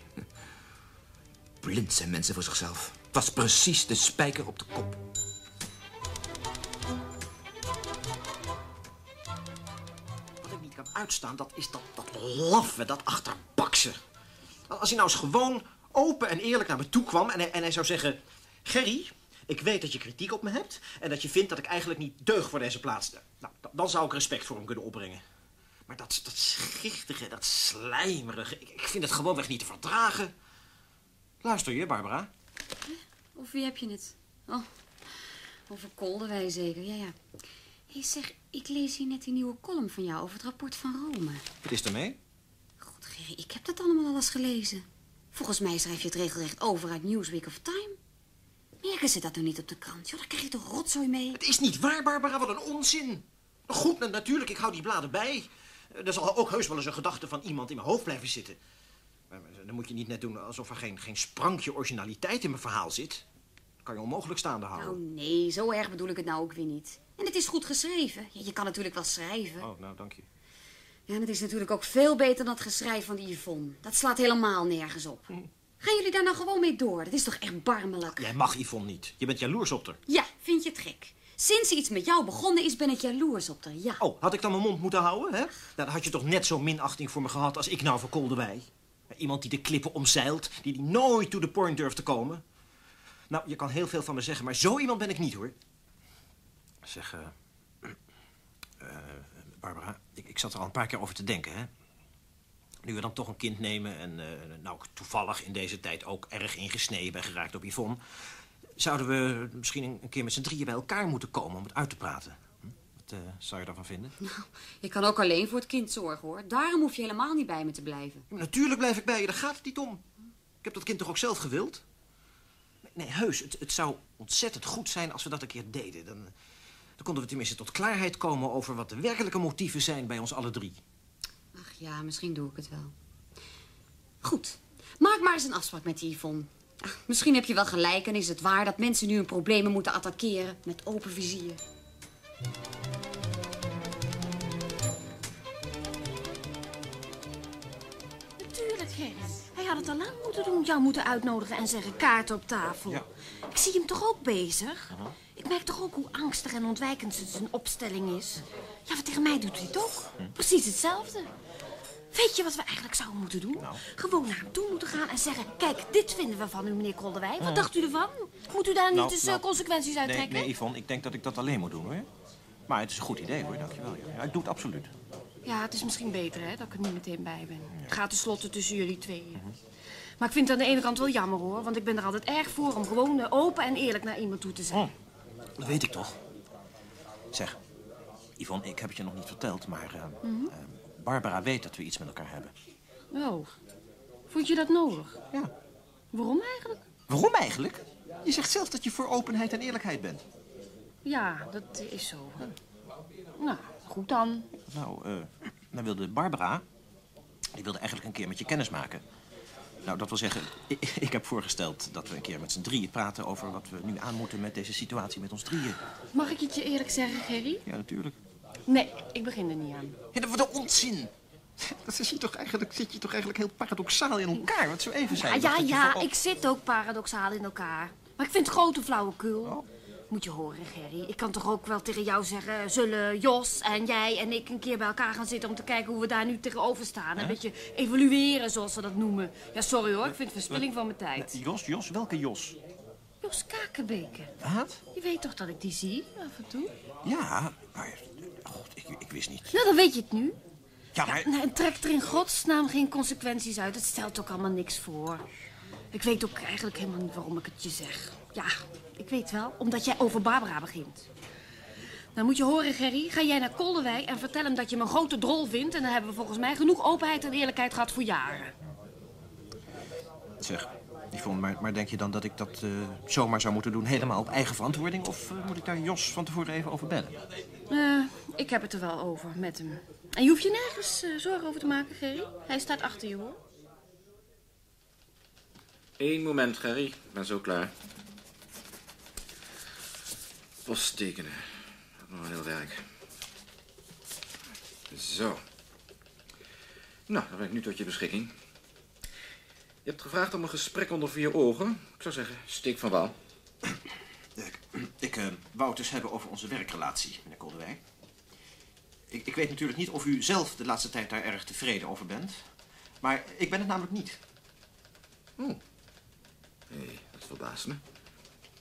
Speaker 8: Blind zijn mensen voor zichzelf. Het was precies de spijker op de kop.
Speaker 18: Uitstaan, dat is dat, dat laffe, dat achterbakse. Als hij nou eens gewoon open en eerlijk naar me toe kwam en hij, en hij zou zeggen... Gerry, ik weet dat je kritiek op me hebt en dat je vindt dat ik eigenlijk niet deug voor deze plaats. Nou, da- dan zou ik respect voor hem kunnen opbrengen. Maar dat, dat schichtige, dat slijmerige, ik, ik vind het gewoonweg niet te verdragen. Luister je, Barbara?
Speaker 23: Of wie heb je het? Oh, over Kolderwij zeker, ja, ja. Hé, zeg, ik lees hier net die nieuwe column van jou over het rapport van Rome.
Speaker 18: Wat is ermee?
Speaker 23: God, Gerry, ik heb dat allemaal alles gelezen. Volgens mij schrijf je het regelrecht over uit Newsweek of Time. Merken ze dat nou niet op de krant? Joh, daar krijg je toch rotzooi mee?
Speaker 18: Het is niet waar, Barbara, wat een onzin. Goed, na- natuurlijk, ik hou die bladen bij. Eh, Er zal ook heus wel eens een gedachte van iemand in mijn hoofd blijven zitten. Maar maar dan moet je niet net doen alsof er geen, geen sprankje originaliteit in mijn verhaal zit. Dat kan je onmogelijk staande houden.
Speaker 23: Nou, nee, zo erg bedoel ik het nou ook weer niet. En het is goed geschreven. Ja, je kan natuurlijk wel schrijven.
Speaker 18: Oh, nou, dank je.
Speaker 23: Ja, en het is natuurlijk ook veel beter dan het geschrijf van die Yvonne. Dat slaat helemaal nergens op. Gaan jullie daar nou gewoon mee door? Dat is toch erbarmelijk?
Speaker 18: Jij mag Yvonne niet. Je bent jaloers op haar.
Speaker 23: Ja, vind je het gek? Sinds iets met jou begonnen is, ben ik jaloers op haar, ja.
Speaker 18: Oh, had ik dan mijn mond moeten houden, hè? Nou, dan had je toch net zo'n minachting voor me gehad als ik nou voor Koldewij. Iemand die de klippen omzeilt, die, die nooit to the point durft te komen. Nou, je kan heel veel van me zeggen, maar zo iemand ben ik niet, hoor. Zeg, eh, eh, Barbara, ik, ik zat er al een paar keer over te denken, hè? Nu we dan toch een kind nemen en eh, nou toevallig in deze tijd ook erg ingesneden ben geraakt op Yvonne... zouden we misschien een, keer met z'n drieën bij elkaar moeten komen om het uit te praten. Hm? Wat zou je daarvan vinden?
Speaker 23: Je kan ook alleen voor het kind zorgen, hoor. Daarom hoef je helemaal niet bij me te blijven.
Speaker 18: Natuurlijk blijf ik bij je, daar gaat het niet om. Ik heb dat kind toch ook zelf gewild? Nee, heus, het, het zou ontzettend goed zijn als we dat een keer deden. Dan, dan konden we tenminste tot klaarheid komen over wat de werkelijke motieven zijn bij ons alle drie.
Speaker 23: Ach ja, misschien doe ik het wel. Goed, maak maar eens een afspraak met die Yvonne. Ach, misschien heb je wel gelijk en is het waar dat mensen nu hun problemen moeten attackeren met open vizier.
Speaker 22: Natuurlijk, Gerrit. Hij had het al lang moeten doen. Jou moeten uitnodigen en zeggen kaarten op tafel.
Speaker 18: Ja.
Speaker 22: Ik zie hem toch ook bezig? Merk toch ook hoe angstig en ontwijkend zijn opstelling is? Ja, wat tegen mij doet hij het ook. Precies hetzelfde. Weet je wat we eigenlijk zouden moeten doen? Gewoon naar hem toe moeten gaan en zeggen... Kijk, dit vinden we van u, meneer Kolderwij. Wat
Speaker 18: Ja.
Speaker 22: dacht u ervan? Moet u daar niet
Speaker 18: Nou,
Speaker 22: eens
Speaker 18: nou,
Speaker 22: eh, consequenties uit
Speaker 18: Nee,
Speaker 22: trekken?
Speaker 18: nee, Yvonne, ik denk dat ik dat alleen moet doen, hoor. Maar het is een goed idee, hoor, dankjewel. Ja, Ja, ik doe het absoluut.
Speaker 22: Ja, het is misschien beter hè, dat ik er niet meteen bij ben. Het gaat tenslotte tussen jullie tweeën. Maar ik vind het aan de ene kant wel jammer hoor. Want ik ben er altijd erg voor om gewoon eh, open en eerlijk naar iemand toe te zijn.
Speaker 18: Dat weet ik toch. Zeg, Yvonne, ik heb het je nog niet verteld, maar... eh,
Speaker 22: Mhm.
Speaker 18: eh, Barbara weet dat we iets met elkaar hebben.
Speaker 22: Oh, vond je dat nodig?
Speaker 18: Ja.
Speaker 22: Waarom eigenlijk?
Speaker 18: Waarom eigenlijk? Je zegt zelf dat je voor openheid en eerlijkheid bent.
Speaker 22: Ja, dat is zo. Nou, goed dan.
Speaker 18: Nou, eh, dan wilde Barbara... Die wilde eigenlijk een keer met je kennis maken. Nou, dat wil zeggen, ik, ik heb voorgesteld dat we een keer met z'n drieën praten... over wat we nu aan moeten met deze situatie met ons drieën.
Speaker 22: Mag ik het je eerlijk zeggen, Gerry?
Speaker 18: Ja, natuurlijk.
Speaker 22: Nee, ik begin er niet aan.
Speaker 18: Ja, dat wordt een onzin. Dat zit je toch eigenlijk, zit je toch eigenlijk heel paradoxaal in elkaar. Wat zo even
Speaker 22: Ja,
Speaker 18: zei.
Speaker 22: ja, ja, ik zit ook paradoxaal in elkaar. Maar ik vind het grote flauwekul. Moet je horen, Gerry. Ik kan toch ook wel tegen jou zeggen... zullen Jos en jij en ik een keer bij elkaar gaan zitten... om te kijken hoe we daar nu tegenover staan. Een beetje evalueren, zoals ze dat noemen. Ja, sorry hoor. Ik vind het verspilling van mijn tijd.
Speaker 18: Jos, Jos, welke Jos?
Speaker 22: Jos Kakenbeke.
Speaker 18: Wat?
Speaker 22: Je weet toch dat ik die zie, af en toe?
Speaker 18: Ja, maar... God, ik, ik wist niet.
Speaker 22: Nou, dan weet je het nu.
Speaker 18: Ja, maar...
Speaker 22: Nou, en trek er in godsnaam geen consequenties uit. Het stelt ook allemaal niks voor. Ik weet ook eigenlijk helemaal niet waarom ik het je zeg. Ja, ik weet wel, omdat jij over Barbara begint. Nou moet je horen, Gerry. Ga jij naar Kolderwijk en vertel hem dat je me een grote drol vindt... en dan hebben we volgens mij genoeg openheid en eerlijkheid gehad voor jaren.
Speaker 18: Zeg, Yvonne, maar, maar denk je dan dat ik dat eh, zomaar zou moeten doen... helemaal op eigen verantwoording? Of eh, moet ik daar Jos van tevoren even over bellen?
Speaker 22: Eh, ik heb het er wel over met hem. En je hoeft je nergens zorgen over te maken, Gerry. Hij staat achter je, hoor.
Speaker 8: Eén moment, Gerry. Ik ben zo klaar. Post tekenen. Nog een heel werk. Zo. Nou, dan ben ik nu tot je beschikking. Je hebt gevraagd om een gesprek onder vier ogen. Ik zou zeggen, steek van wal.
Speaker 18: Ik eh, wou het dus hebben over onze werkrelatie, meneer Kolderwijk. Ik, ik weet natuurlijk niet of u zelf de laatste tijd daar erg tevreden over bent. Maar ik ben het namelijk niet.
Speaker 8: Oh. Hé, dat verbaast me.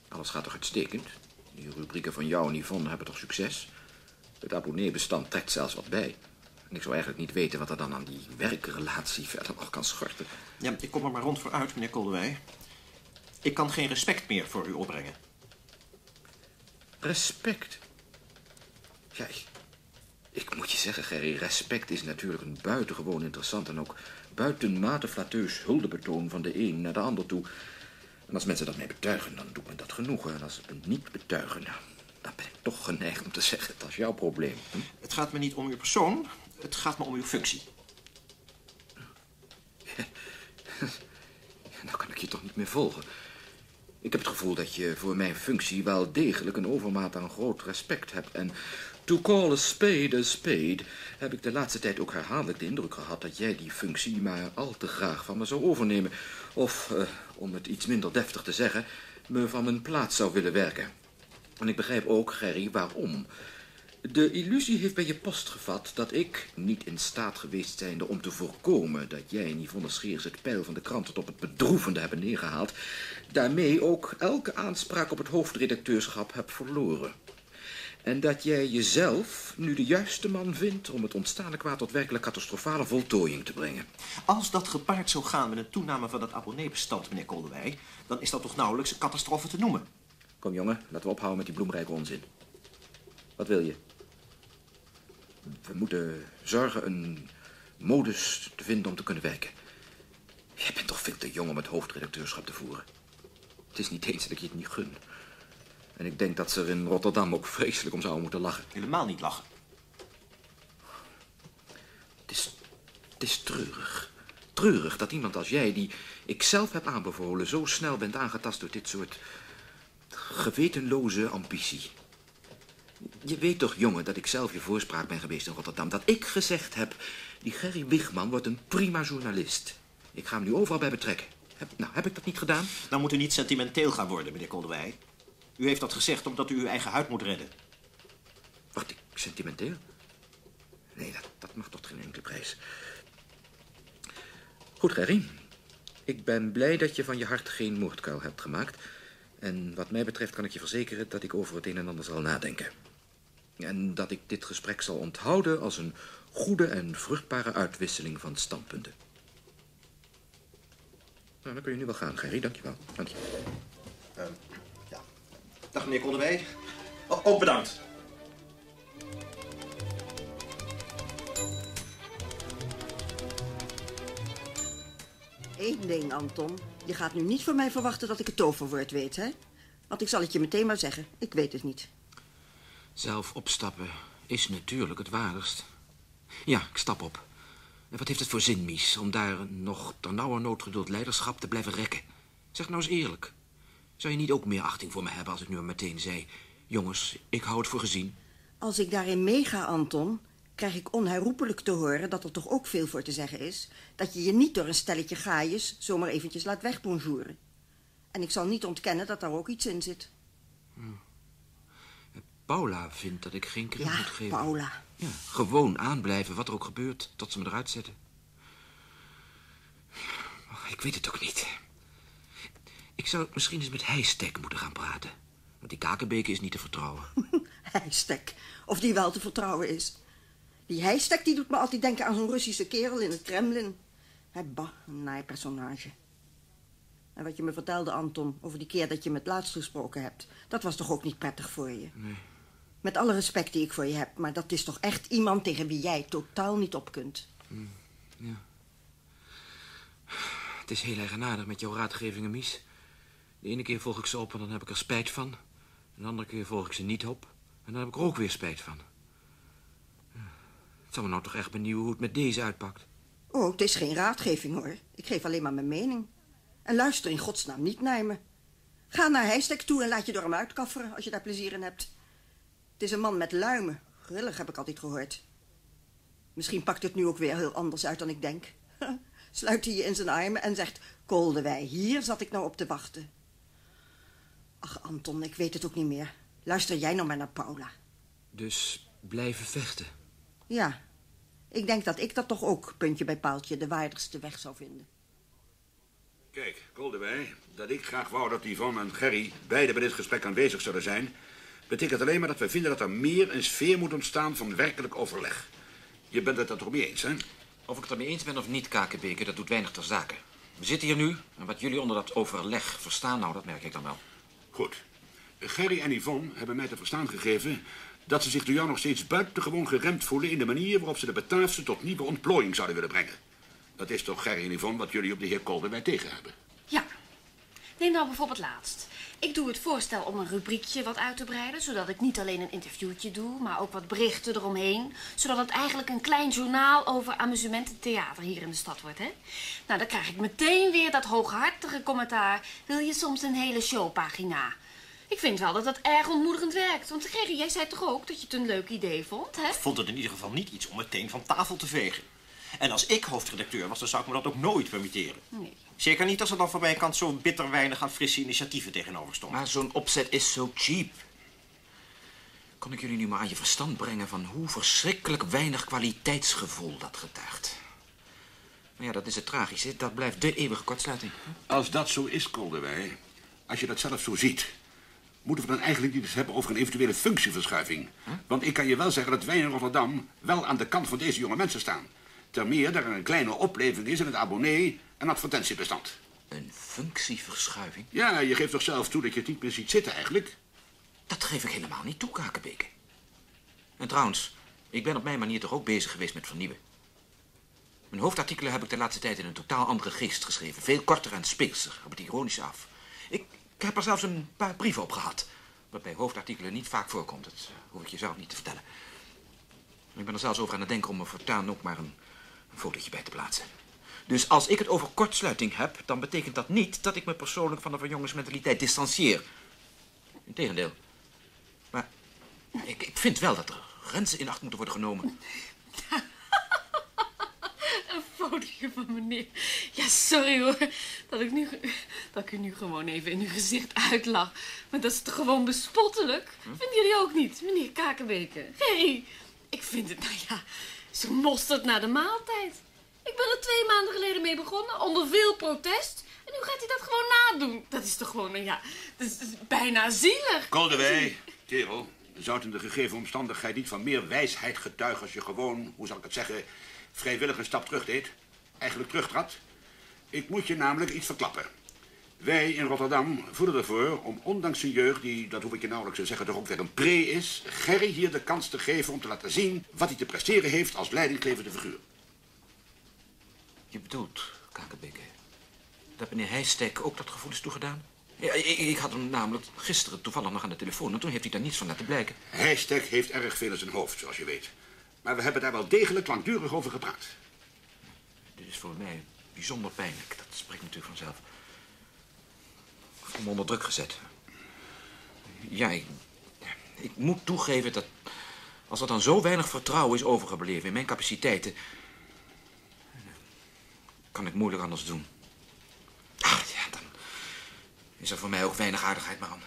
Speaker 8: Alles gaat toch uitstekend? Die rubrieken van jou en Yvonne hebben toch succes? Het abonneebestand trekt zelfs wat bij. En ik zou eigenlijk niet weten wat er dan aan die werkrelatie verder nog kan schorten.
Speaker 18: Ja, ik kom er maar rond vooruit, meneer Kolderwij. Ik kan geen respect meer voor u opbrengen.
Speaker 8: Respect? Ja, ik, ik moet je zeggen, Gerry, respect is natuurlijk een buitengewoon interessant en ook buitenmate flatteus huldebetoon van de een naar de ander toe. En als mensen dat mij betuigen, dan doet me dat genoegen. En als ze het niet betuigen, nou, dan ben ik toch geneigd om te zeggen, dat is jouw probleem. Hm?
Speaker 18: Het gaat me niet om uw persoon, het gaat me om uw functie.
Speaker 8: Nou kan ik je toch niet meer volgen. Ik heb het gevoel dat je voor mijn functie wel degelijk een overmaat aan groot respect hebt. En to call a spade a spade heb ik de laatste tijd ook herhaaldelijk de indruk gehad dat jij die functie maar al te graag van me zou overnemen. Of, eh, om het iets minder deftig te zeggen, me van mijn plaats zou willen werken. En ik begrijp ook, Gerry, waarom. De illusie heeft bij je post gevat dat ik, niet in staat geweest zijnde om te voorkomen dat jij en Yvonne Scheers het pijl van de krant tot op het bedroevende hebben neergehaald, daarmee ook elke aanspraak op het hoofdredacteurschap hebt verloren. En dat jij jezelf nu de juiste man vindt om het ontstaande kwaad tot werkelijk catastrofale voltooiing te brengen.
Speaker 18: Als dat gepaard zou gaan met een toename van het abonneebestand, meneer Kolderwij... dan is dat toch nauwelijks een catastrofe te noemen.
Speaker 8: Kom jongen, laten we ophouden met die bloemrijke onzin. Wat wil je? We moeten zorgen een modus te vinden om te kunnen werken. Jij bent toch veel te jong om het hoofdredacteurschap te voeren. Het is niet eens dat ik je het niet gun. En ik denk dat ze er in Rotterdam ook vreselijk om zouden moeten lachen.
Speaker 18: Helemaal niet lachen.
Speaker 8: Het is, het is treurig. Treurig dat iemand als jij, die ik zelf heb aanbevolen... zo snel bent aangetast door dit soort gewetenloze ambitie. Je weet toch, jongen, dat ik zelf je voorspraak ben geweest in Rotterdam. Dat ik gezegd heb, die Gerry Wigman wordt een prima journalist. Ik ga hem nu overal bij betrekken. Heb, nou, heb ik dat niet gedaan?
Speaker 18: Dan moet u niet sentimenteel gaan worden, meneer Kolderwij. U heeft dat gezegd omdat u uw eigen huid moet redden.
Speaker 8: Wacht, ik sentimenteel? Nee, dat, dat mag tot geen enkele prijs. Goed, Gerry. Ik ben blij dat je van je hart geen moordkuil hebt gemaakt. En wat mij betreft kan ik je verzekeren dat ik over het een en ander zal nadenken. En dat ik dit gesprek zal onthouden als een goede en vruchtbare uitwisseling van standpunten. Nou, dan kun je nu wel gaan, Gerry. Dank je wel. Dank je.
Speaker 18: Ehm, ja. Dag, meneer Kolderwij. Ook bedankt.
Speaker 6: Eén ding, Anton. Je gaat nu niet van mij verwachten dat ik het toverwoord weet, hè? Want ik zal het je meteen maar zeggen. Ik weet het niet.
Speaker 8: Zelf opstappen is natuurlijk het waardigst. Ja, ik stap op. En wat heeft het voor zin, Mies, om daar nog ter nauwe noodgeduld leiderschap te blijven rekken? Zeg nou eens eerlijk. Zou je niet ook meer achting voor me hebben als ik nu maar meteen zei... jongens, ik hou het voor gezien.
Speaker 6: Als ik daarin meega, Anton, krijg ik onherroepelijk te horen... dat er toch ook veel voor te zeggen is... dat je je niet door een stelletje gaaiers zomaar eventjes laat wegbonjouren. En ik zal niet ontkennen dat daar ook iets in zit.
Speaker 8: Paula vindt dat ik geen krimp
Speaker 6: Ja,
Speaker 8: moet geven.
Speaker 6: Paula.
Speaker 8: Ja, gewoon aanblijven, wat er ook gebeurt, tot ze me eruit zetten. Ik weet het ook niet. Ik zou misschien eens met Heistek moeten gaan praten. Want die kakenbeken is niet te vertrouwen.
Speaker 6: Heistek. Of die wel te vertrouwen is. Die Heistek die doet me altijd denken aan zo'n Russische kerel in het Kremlin. Hé, bah, een naai personage. En wat je me vertelde, Anton, over die keer dat je me het laatst gesproken hebt... dat was toch ook niet prettig voor je?
Speaker 8: Nee.
Speaker 6: Met alle respect die ik voor je heb... maar dat is toch echt iemand tegen wie jij totaal niet op kunt.
Speaker 8: Hm, ja. Het is heel eigenaardig met jouw raadgevingen, Mies. De ene keer volg ik ze op en dan heb ik er spijt van. En de andere keer volg ik ze niet op. En dan heb ik er ook weer spijt van. Het zou me nou toch echt benieuwen hoe het met deze uitpakt.
Speaker 6: Oh, het is geen raadgeving, hoor. Ik geef alleen maar mijn mening. En luister in godsnaam niet naar me. Ga naar Heistek toe en laat je door hem uitkafferen als je daar plezier in hebt. Het is een man met luimen. Grillig heb ik altijd gehoord. Misschien pakt het nu ook weer heel anders uit dan ik denk. Sluit hij je in zijn armen en zegt... Koldewij, hier zat ik nou op te wachten. Ach, Anton, ik weet het ook niet meer. Luister jij nou maar naar Paula.
Speaker 8: Dus blijven vechten.
Speaker 6: Ja, ik denk dat ik dat toch ook, puntje bij paaltje, de waardigste weg zou vinden.
Speaker 5: Kijk, Koldewij, dat ik graag wou dat Yvonne en Gerry beide bij dit gesprek aanwezig zouden zijn... betekent alleen maar dat we vinden dat er meer een sfeer moet ontstaan van werkelijk overleg. Je bent het er toch mee eens, hè?
Speaker 8: Of ik het ermee eens ben of niet, Kakenbeke, dat doet weinig ter zake. We zitten hier nu en wat jullie onder dat overleg verstaan, nou, dat merk ik dan wel.
Speaker 5: Goed. Gerry en Yvonne hebben mij te verstaan gegeven... dat ze zich door jou nog steeds buitengewoon geremd voelen... in de manier waarop ze de Bataafse tot nieuwe ontplooiing zouden willen brengen. Dat is toch, Gerry en Yvonne, wat jullie op de heer Koldewij tegen hebben?
Speaker 22: Ja. Neem nou bijvoorbeeld laatst. Ik doe het voorstel om een rubriekje wat uit te breiden... zodat ik niet alleen een interviewtje doe, maar ook wat berichten eromheen. Zodat het eigenlijk een klein journaal over amusement en theater hier in de stad wordt, hè? Nou, dan krijg ik meteen weer dat hooghartige commentaar... wil je soms een hele showpagina? Ik vind wel dat dat erg ontmoedigend werkt. Want Gerry, jij zei toch ook dat je het een leuk idee vond, hè?
Speaker 24: Ik vond het in ieder geval niet iets om meteen van tafel te vegen. En als ik hoofdredacteur was, dan zou ik me dat ook nooit permitteren.
Speaker 22: Nee.
Speaker 24: Zeker niet als er dan van mijn kant zo bitter weinig aan frisse initiatieven tegenover stonden.
Speaker 8: Maar zo'n opzet is zo cheap. Kon ik jullie nu maar aan je verstand brengen van hoe verschrikkelijk weinig kwaliteitsgevoel dat getuigt. Maar ja, dat is het tragische. Dat blijft de eeuwige kortsluiting.
Speaker 5: Als dat zo is, Koldewij, als je dat zelf zo ziet... moeten we dan eigenlijk niet eens hebben over een eventuele functieverschuiving. Want ik kan je wel zeggen dat wij in Rotterdam wel aan de kant van deze jonge mensen staan. Ter meer dat er een kleine opleving is in het abonnee- en advertentiebestand.
Speaker 8: Een functieverschuiving?
Speaker 5: Ja, je geeft toch zelf toe dat je het niet meer ziet zitten eigenlijk?
Speaker 8: Dat geef ik helemaal niet toe, Kakenbeke. En trouwens, ik ben op mijn manier toch ook bezig geweest met vernieuwen. Mijn hoofdartikelen heb ik de laatste tijd in een totaal andere geest geschreven. Veel korter en speelser, op het ironisch af. Ik, ik heb er zelfs een paar brieven op gehad. Wat bij hoofdartikelen niet vaak voorkomt. Dat eh, hoef ik je zelf niet te vertellen. Ik ben er zelfs over aan het denken om er voortaan ook maar een, een fotootje bij te plaatsen. Dus als ik het over kortsluiting heb, dan betekent dat niet dat ik me persoonlijk van de verjongensmentaliteit distancieer. Integendeel. Maar ik, ik vind wel dat er grenzen in acht moeten worden genomen.
Speaker 22: Een fotootje van meneer. Ja, sorry hoor. Dat ik, nu, dat ik u nu gewoon even in uw gezicht uitlach. Maar dat is toch gewoon bespottelijk? Vinden jullie ook niet, meneer Kakenbeke? Gerry, ik vind het, nou ja, zo mosterd na de maaltijd. Ik ben er twee maanden geleden mee begonnen, onder veel protest. En nu gaat hij dat gewoon nadoen. Dat is toch gewoon, nou ja, dat is, bijna zielig.
Speaker 5: Koldewij, kerel, zou het in de gegeven omstandigheid niet van meer wijsheid getuigen als je gewoon, hoe zal ik het zeggen, vrijwillig een stap terug deed? Eigenlijk terugtrad? Ik moet je namelijk iets verklappen. Wij in Rotterdam voelen ervoor om ondanks zijn jeugd, die, dat hoef ik je nauwelijks te zeggen, toch ook weer een pre is, Gerry hier de kans te geven om te laten zien wat hij te presteren heeft als leidinggevende figuur.
Speaker 8: Je bedoelt, Kakenbeke, dat meneer Heijstek ook dat gevoel is toegedaan? Ja, ik, ik had hem namelijk gisteren toevallig nog aan de telefoon... en toen heeft hij daar niets van laten blijken.
Speaker 5: Heijstek heeft erg veel in zijn hoofd, zoals je weet. Maar we hebben daar wel degelijk langdurig over gepraat.
Speaker 8: Dit is voor mij bijzonder pijnlijk. Dat spreekt natuurlijk vanzelf. Ik voel me onder druk gezet. Ja, ik, ik moet toegeven dat... als er dan zo weinig vertrouwen is overgebleven in mijn capaciteiten kan ik moeilijk anders doen. Ah, ja, dan is er voor mij ook weinig aardigheid man?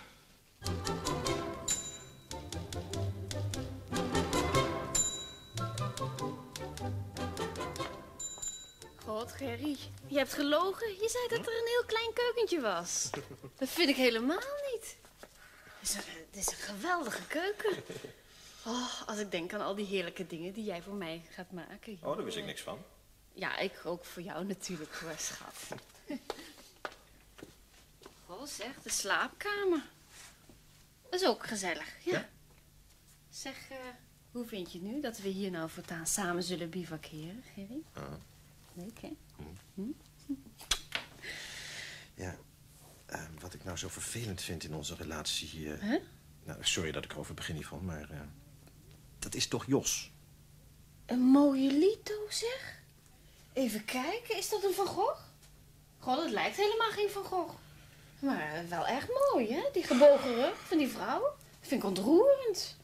Speaker 22: God, Gerry, je hebt gelogen. Je zei dat er een heel klein keukentje was. Dat vind ik helemaal niet. Het is een, is een geweldige keuken. Oh, als ik denk aan al die heerlijke dingen die jij voor mij gaat maken.
Speaker 18: Oh, daar wist ik niks van.
Speaker 22: Ja, ik ook voor jou natuurlijk, hoor, schat. Oh, zeg, de slaapkamer. Dat is ook gezellig, ja. Zeg, eh, hoe vind je nu dat we hier nou voortaan samen zullen bivakeren, Gerry?
Speaker 18: Ah.
Speaker 22: Leuk, hè? Hm?
Speaker 18: Ja, eh, wat ik nou zo vervelend vind in onze relatie... eh,
Speaker 22: Huh?
Speaker 18: nou, sorry dat ik erover begin, Yvonne, maar... eh, dat is toch Jos?
Speaker 22: Een mooie lito, zeg. Even kijken, is dat een Van Gogh? God, het lijkt helemaal geen Van Gogh. Maar eh, wel echt mooi, hè? Die gebogen rug van die vrouw. Dat vind ik ontroerend.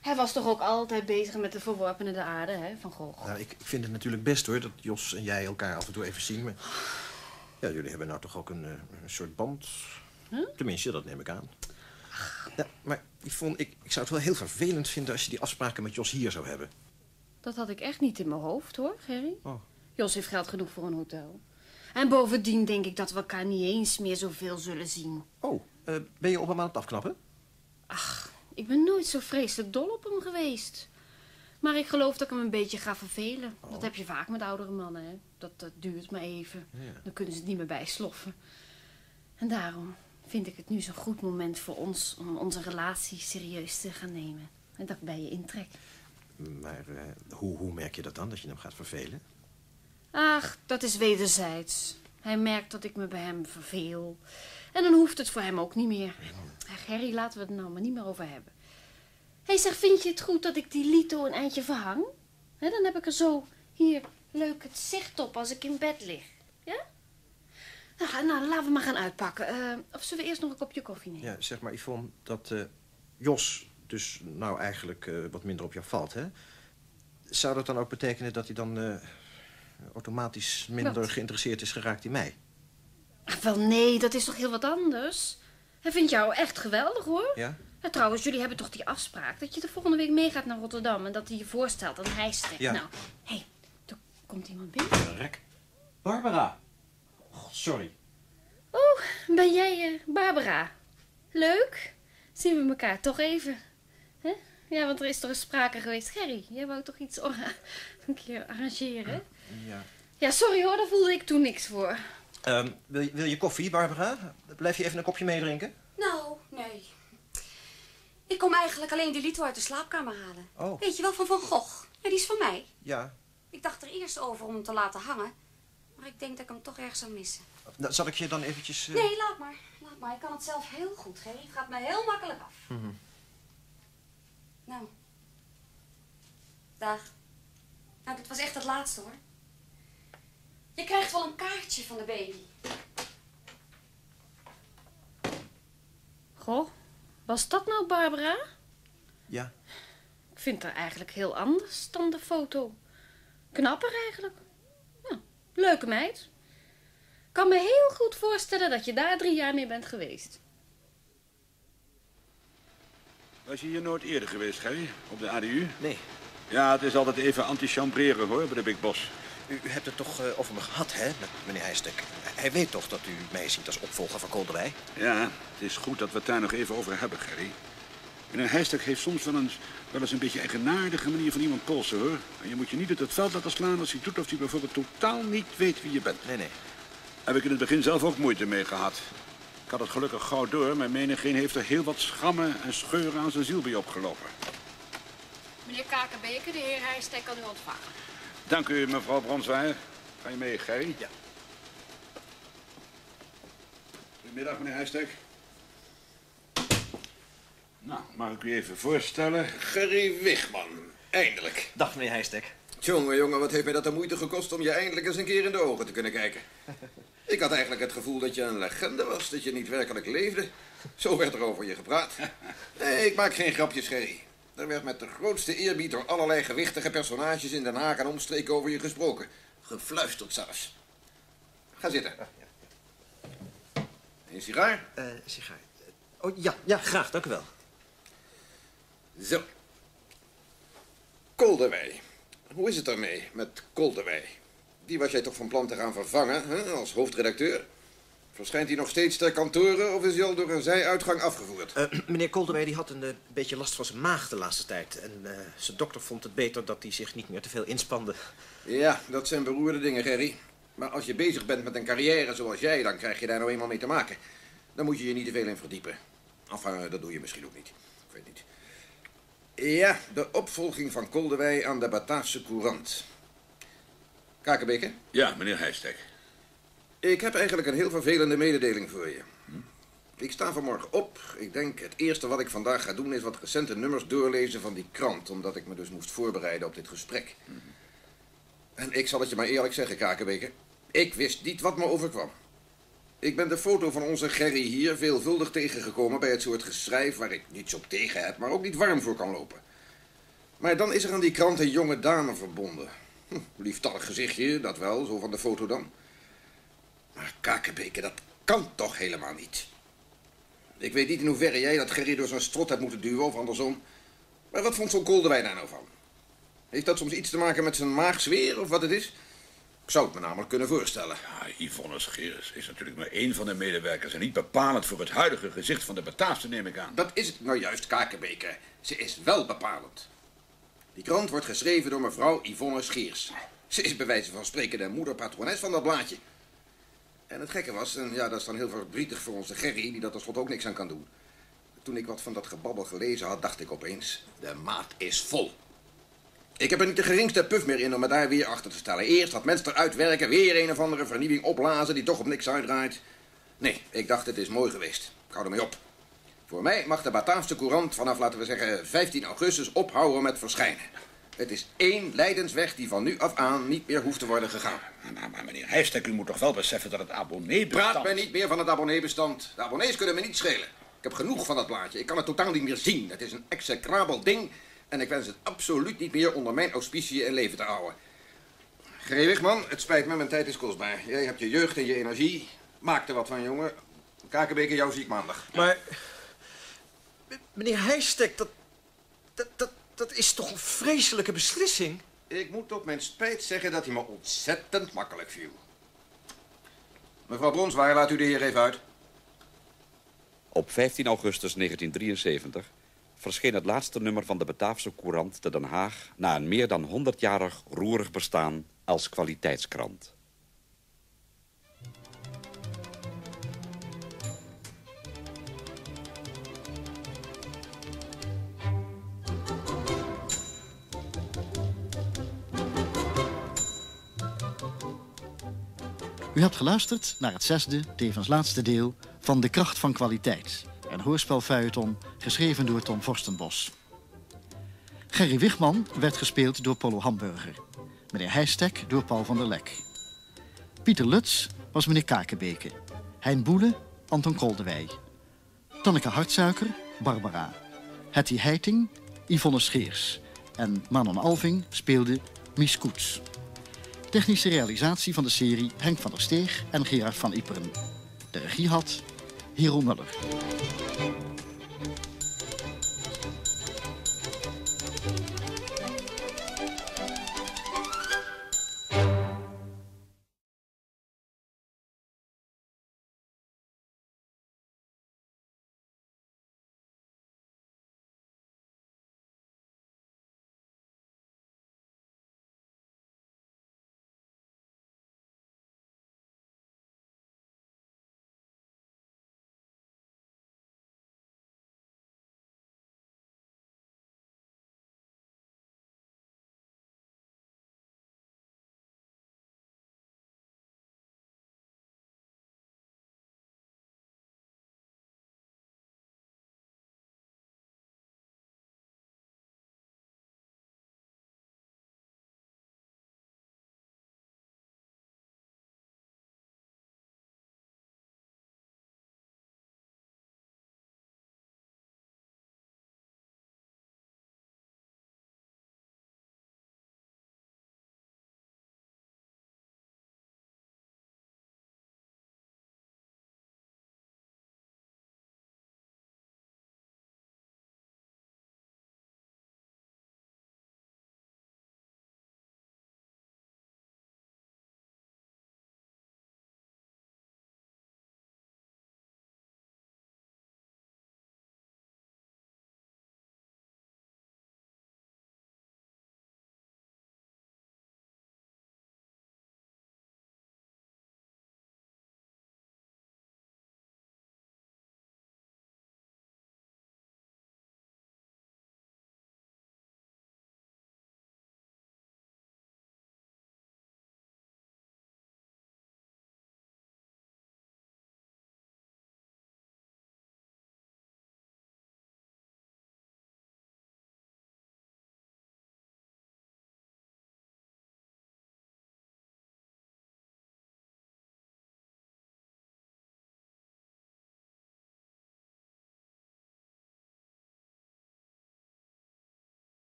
Speaker 22: Hij was toch ook altijd bezig met de verworpenen de aarde, hè, Van Gogh.
Speaker 18: Nou, ik, ik vind het natuurlijk best, hoor, dat Jos en jij elkaar af en toe even zien. Maar ja, jullie hebben nou toch ook een, eh, een soort band? Tenminste, dat neem ik aan. Ja, maar Yvonne, ik, ik zou het wel heel vervelend vinden als je die afspraken met Jos hier zou hebben.
Speaker 22: Dat had ik echt niet in mijn hoofd, hoor, Gerry.
Speaker 18: Oh.
Speaker 22: Jos heeft geld genoeg voor een hotel. En bovendien denk ik dat we elkaar niet eens meer zoveel zullen zien.
Speaker 18: Oh, eh, ben je op hem aan het afknappen?
Speaker 22: Ik ben nooit zo vreselijk dol op hem geweest. Maar ik geloof dat ik hem een beetje ga vervelen. Dat heb je vaak met oudere mannen, hè. Dat, dat duurt maar even.
Speaker 18: Ja.
Speaker 22: Dan kunnen ze het niet meer bijsloffen. En daarom vind ik het nu zo'n goed moment voor ons... om onze relatie serieus te gaan nemen. En dat ik bij je intrek.
Speaker 18: Maar eh, hoe, hoe merk je dat dan, dat je hem gaat vervelen?
Speaker 22: Ach, dat is wederzijds. Hij merkt dat ik me bij hem verveel. En dan hoeft het voor hem ook niet meer. Gerry, laten we het nou maar niet meer over hebben. Hé, hey, zeg, vind je het goed dat ik die lito een eindje verhang? Dan heb ik er zo hier leuk het zicht op als ik in bed lig. Ja? Nou, nou laten we maar gaan uitpakken. Eh, of zullen we eerst nog een kopje koffie nemen?
Speaker 18: Ja, zeg maar, Yvonne, dat eh, Jos dus nou eigenlijk eh, wat minder op jou valt, hè? Zou dat dan ook betekenen dat hij dan automatisch minder
Speaker 22: Wat?
Speaker 18: geïnteresseerd is geraakt in mij?
Speaker 22: Ach, wel nee, dat is toch heel wat anders? Hij vindt jou echt geweldig, hoor.
Speaker 18: Ja?
Speaker 22: Ja, trouwens, jullie hebben toch die afspraak dat je de volgende week meegaat naar Rotterdam en dat hij je voorstelt aan Heijstek.
Speaker 18: Ja.
Speaker 22: Nou, hé, hey, er komt iemand binnen.
Speaker 18: Rek. Barbara. Oh, sorry.
Speaker 22: Oh, ben jij eh, Barbara? Leuk. Zien we elkaar toch even. hè? Ja, want er is toch eens sprake geweest. Gerry, jij wou toch iets een keer arrangeren?
Speaker 18: Ja.
Speaker 22: Ja, sorry hoor, daar voelde ik toen niks voor.
Speaker 18: Ehm, wil, je, wil je koffie, Barbara? Blijf je even een kopje meedrinken?
Speaker 23: Nou, nee. Ik kom eigenlijk alleen die lito uit de slaapkamer halen.
Speaker 18: Oh.
Speaker 23: Weet je wel, van Van Gogh. Ja, die is van mij.
Speaker 18: Ja.
Speaker 23: Ik dacht er eerst over om hem te laten hangen. Maar ik denk dat ik hem toch erg zou missen.
Speaker 18: Nou, zal ik je dan eventjes... eh,
Speaker 23: Nee, laat maar. Laat maar. Ik kan het zelf heel goed, Gerry. Het gaat me heel makkelijk af.
Speaker 18: mhm.
Speaker 23: Nou. Dag. Nou, dit was echt het laatste, hoor. Je krijgt wel een kaartje van de baby.
Speaker 22: Goh, was dat nou Barbara?
Speaker 18: Ja.
Speaker 22: Ik vind haar eigenlijk heel anders dan de foto. Knapper eigenlijk. Ja, leuke meid. Ik kan me heel goed voorstellen dat je daar drie jaar mee bent geweest.
Speaker 5: Was je hier nooit eerder geweest, Gerry? Op de ADU?
Speaker 18: Nee.
Speaker 5: Ja, het is altijd even anti-chambreren, hoor, bij de Big Boss.
Speaker 18: U, hebt het toch eh, over me gehad, hè, met meneer Heijstek. Hij weet toch dat u mij ziet als opvolger van Kolderwij?
Speaker 5: Ja, het is goed dat we het daar nog even over hebben, Gerry. Meneer Heijstek heeft soms wel eens, wel eens een beetje eigenaardige manier van iemand polsen, hoor. En je moet je niet uit het veld laten slaan als hij doet of hij bijvoorbeeld totaal niet weet wie je bent.
Speaker 18: Nee, nee.
Speaker 5: Heb ik in het begin zelf ook moeite mee gehad. Ik had het gelukkig gauw door, maar menigeen heeft er heel wat schrammen en scheuren aan zijn ziel bij opgelopen.
Speaker 22: Meneer Kakenbeker, de heer Heijstek kan u ontvangen.
Speaker 5: Dank u, mevrouw Bronswaaier. Ga je mee, Gerry?
Speaker 18: Ja.
Speaker 5: Goedemiddag, meneer Heijstek. Nou, mag ik u even voorstellen?
Speaker 4: Gerry Wigman, eindelijk.
Speaker 18: Dag, meneer Heijstek.
Speaker 4: Jongen, jongen, wat heeft mij dat de moeite gekost om je eindelijk eens een keer in de ogen te kunnen kijken. Ik had eigenlijk het gevoel dat je een legende was, dat je niet werkelijk leefde. Zo werd er over je gepraat. Nee, ik maak geen grapjes, Gerry. Er werd met de grootste eerbied door allerlei gewichtige personages in Den Haag en omstreken over je gesproken. Gefluisterd zelfs. Ga zitten. Een sigaar?
Speaker 18: Eh, sigaar. Oh, ja, ja, graag, dank u wel.
Speaker 4: Zo. Kolderwij. Hoe is het ermee met Kolderwij? Die was jij toch van plan te gaan vervangen, hè, als hoofdredacteur? Verschijnt hij nog steeds ter kantoren of is hij al door een zijuitgang afgevoerd?
Speaker 24: Eh, meneer Koldewey die had een eh, beetje last van zijn maag de laatste tijd. En eh, zijn dokter vond het beter dat hij zich niet meer te veel inspande.
Speaker 4: Ja, dat zijn beroerde dingen, Gerry. Maar als je bezig bent met een carrière zoals jij, dan krijg je daar nou eenmaal mee te maken. Dan moet je je niet te veel in verdiepen. Enfin, dat doe je misschien ook niet. Ik weet niet. Ja, de opvolging van Koldewey aan de Bataafse Courant. Kakenbeke?
Speaker 5: Ja, meneer Heijstek.
Speaker 4: Ik heb eigenlijk een heel vervelende mededeling voor je. Ik sta vanmorgen op. Ik denk het eerste wat ik vandaag ga doen is wat recente nummers doorlezen van die krant. Omdat ik me dus moest voorbereiden op dit gesprek. En ik zal het je maar eerlijk zeggen, Kakenbeke. Ik wist niet wat me overkwam. Ik ben de foto van onze Gerry hier veelvuldig tegengekomen bij het soort geschrijf waar ik niets op tegen heb, maar ook niet warm voor kan lopen. Maar dan is er aan die krant een jonge dame verbonden. Hm, lieftallig gezichtje, dat wel, zo van de foto dan. Maar Kakenbeke, dat kan toch helemaal niet? Ik weet niet in hoeverre jij dat Gerry door zijn strot hebt moeten duwen of andersom. Maar wat vond zo'n Koldewijn daar nou van? Heeft dat soms iets te maken met zijn maagzweer of wat het is? Ik zou het me namelijk kunnen voorstellen.
Speaker 5: Ja, Yvonne Scheers is natuurlijk maar één van de medewerkers... en niet bepalend voor het huidige gezicht van de Bataafse, neem ik aan.
Speaker 4: Dat is het nou juist, Kakenbeke. Ze is wel bepalend. Die krant wordt geschreven door mevrouw Yvonne Scheers. Ze is bij wijze van spreken de moederpatrones van dat blaadje. En het gekke was, en ja, dat is dan heel verdrietig voor onze Gerry... die dat slot ook niks aan kan doen. Toen ik wat van dat gebabbel gelezen had, dacht ik opeens... de maat is vol. Ik heb er niet de geringste puf meer in om me daar weer achter te stellen. Eerst dat mensen eruit werken, weer een of andere vernieuwing opblazen... die toch op niks uitdraait. Nee, ik dacht het is mooi geweest. Ik hou ermee op. Voor mij mag de Bataafse Courant vanaf, laten we zeggen, 15 augustus ophouden met verschijnen. Het is één lijdensweg die van nu af aan niet meer hoeft te worden gegaan.
Speaker 5: Maar, maar meneer Heijstek, u moet toch wel beseffen dat het abonneebestand...
Speaker 4: Praat mij niet meer van het abonneebestand. De abonnees kunnen me niet schelen. Ik heb genoeg van dat blaadje. Ik kan het totaal niet meer zien. Het is een execrabel ding en ik wens het absoluut niet meer onder mijn auspiciën in leven te houden. Gerry Wigman, het spijt me, mijn tijd is kostbaar. Jij hebt je jeugd en je energie. Maak er wat van, jongen. Kakenbeke, jou zie ik maandag.
Speaker 24: Maar, meneer Heijstek, dat, dat, dat, dat is toch een vreselijke beslissing?
Speaker 4: Ik moet tot mijn spijt zeggen dat hij me ontzettend makkelijk viel. Mevrouw Bronswaar, laat u de heer even uit.
Speaker 25: Op 15 augustus 1973 verscheen het laatste nummer van de Bataafse Courant te Den Haag... na een meer dan 100-jarig roerig bestaan als kwaliteitskrant.
Speaker 1: U hebt geluisterd naar het zesde, tevens laatste deel van De Kracht van Kwaliteit. Een hoorspelfeuilleton geschreven door Tom Forstenbos. Gerry Wigman werd gespeeld door Polo Hamburger. Meneer Heijstek door Paul van der Lek. Pieter Lutz was meneer Kakenbeke. Hein Boele, Anton Koldewij. Tanneke Hartsuiker, Barbara. Hetty Heiting, Yvonne Scheers. En Manon Alving speelde Mies Koets. Technische realisatie van de serie Henk van der Steeg en Gerard van Iperen. De regie had Hero Muller.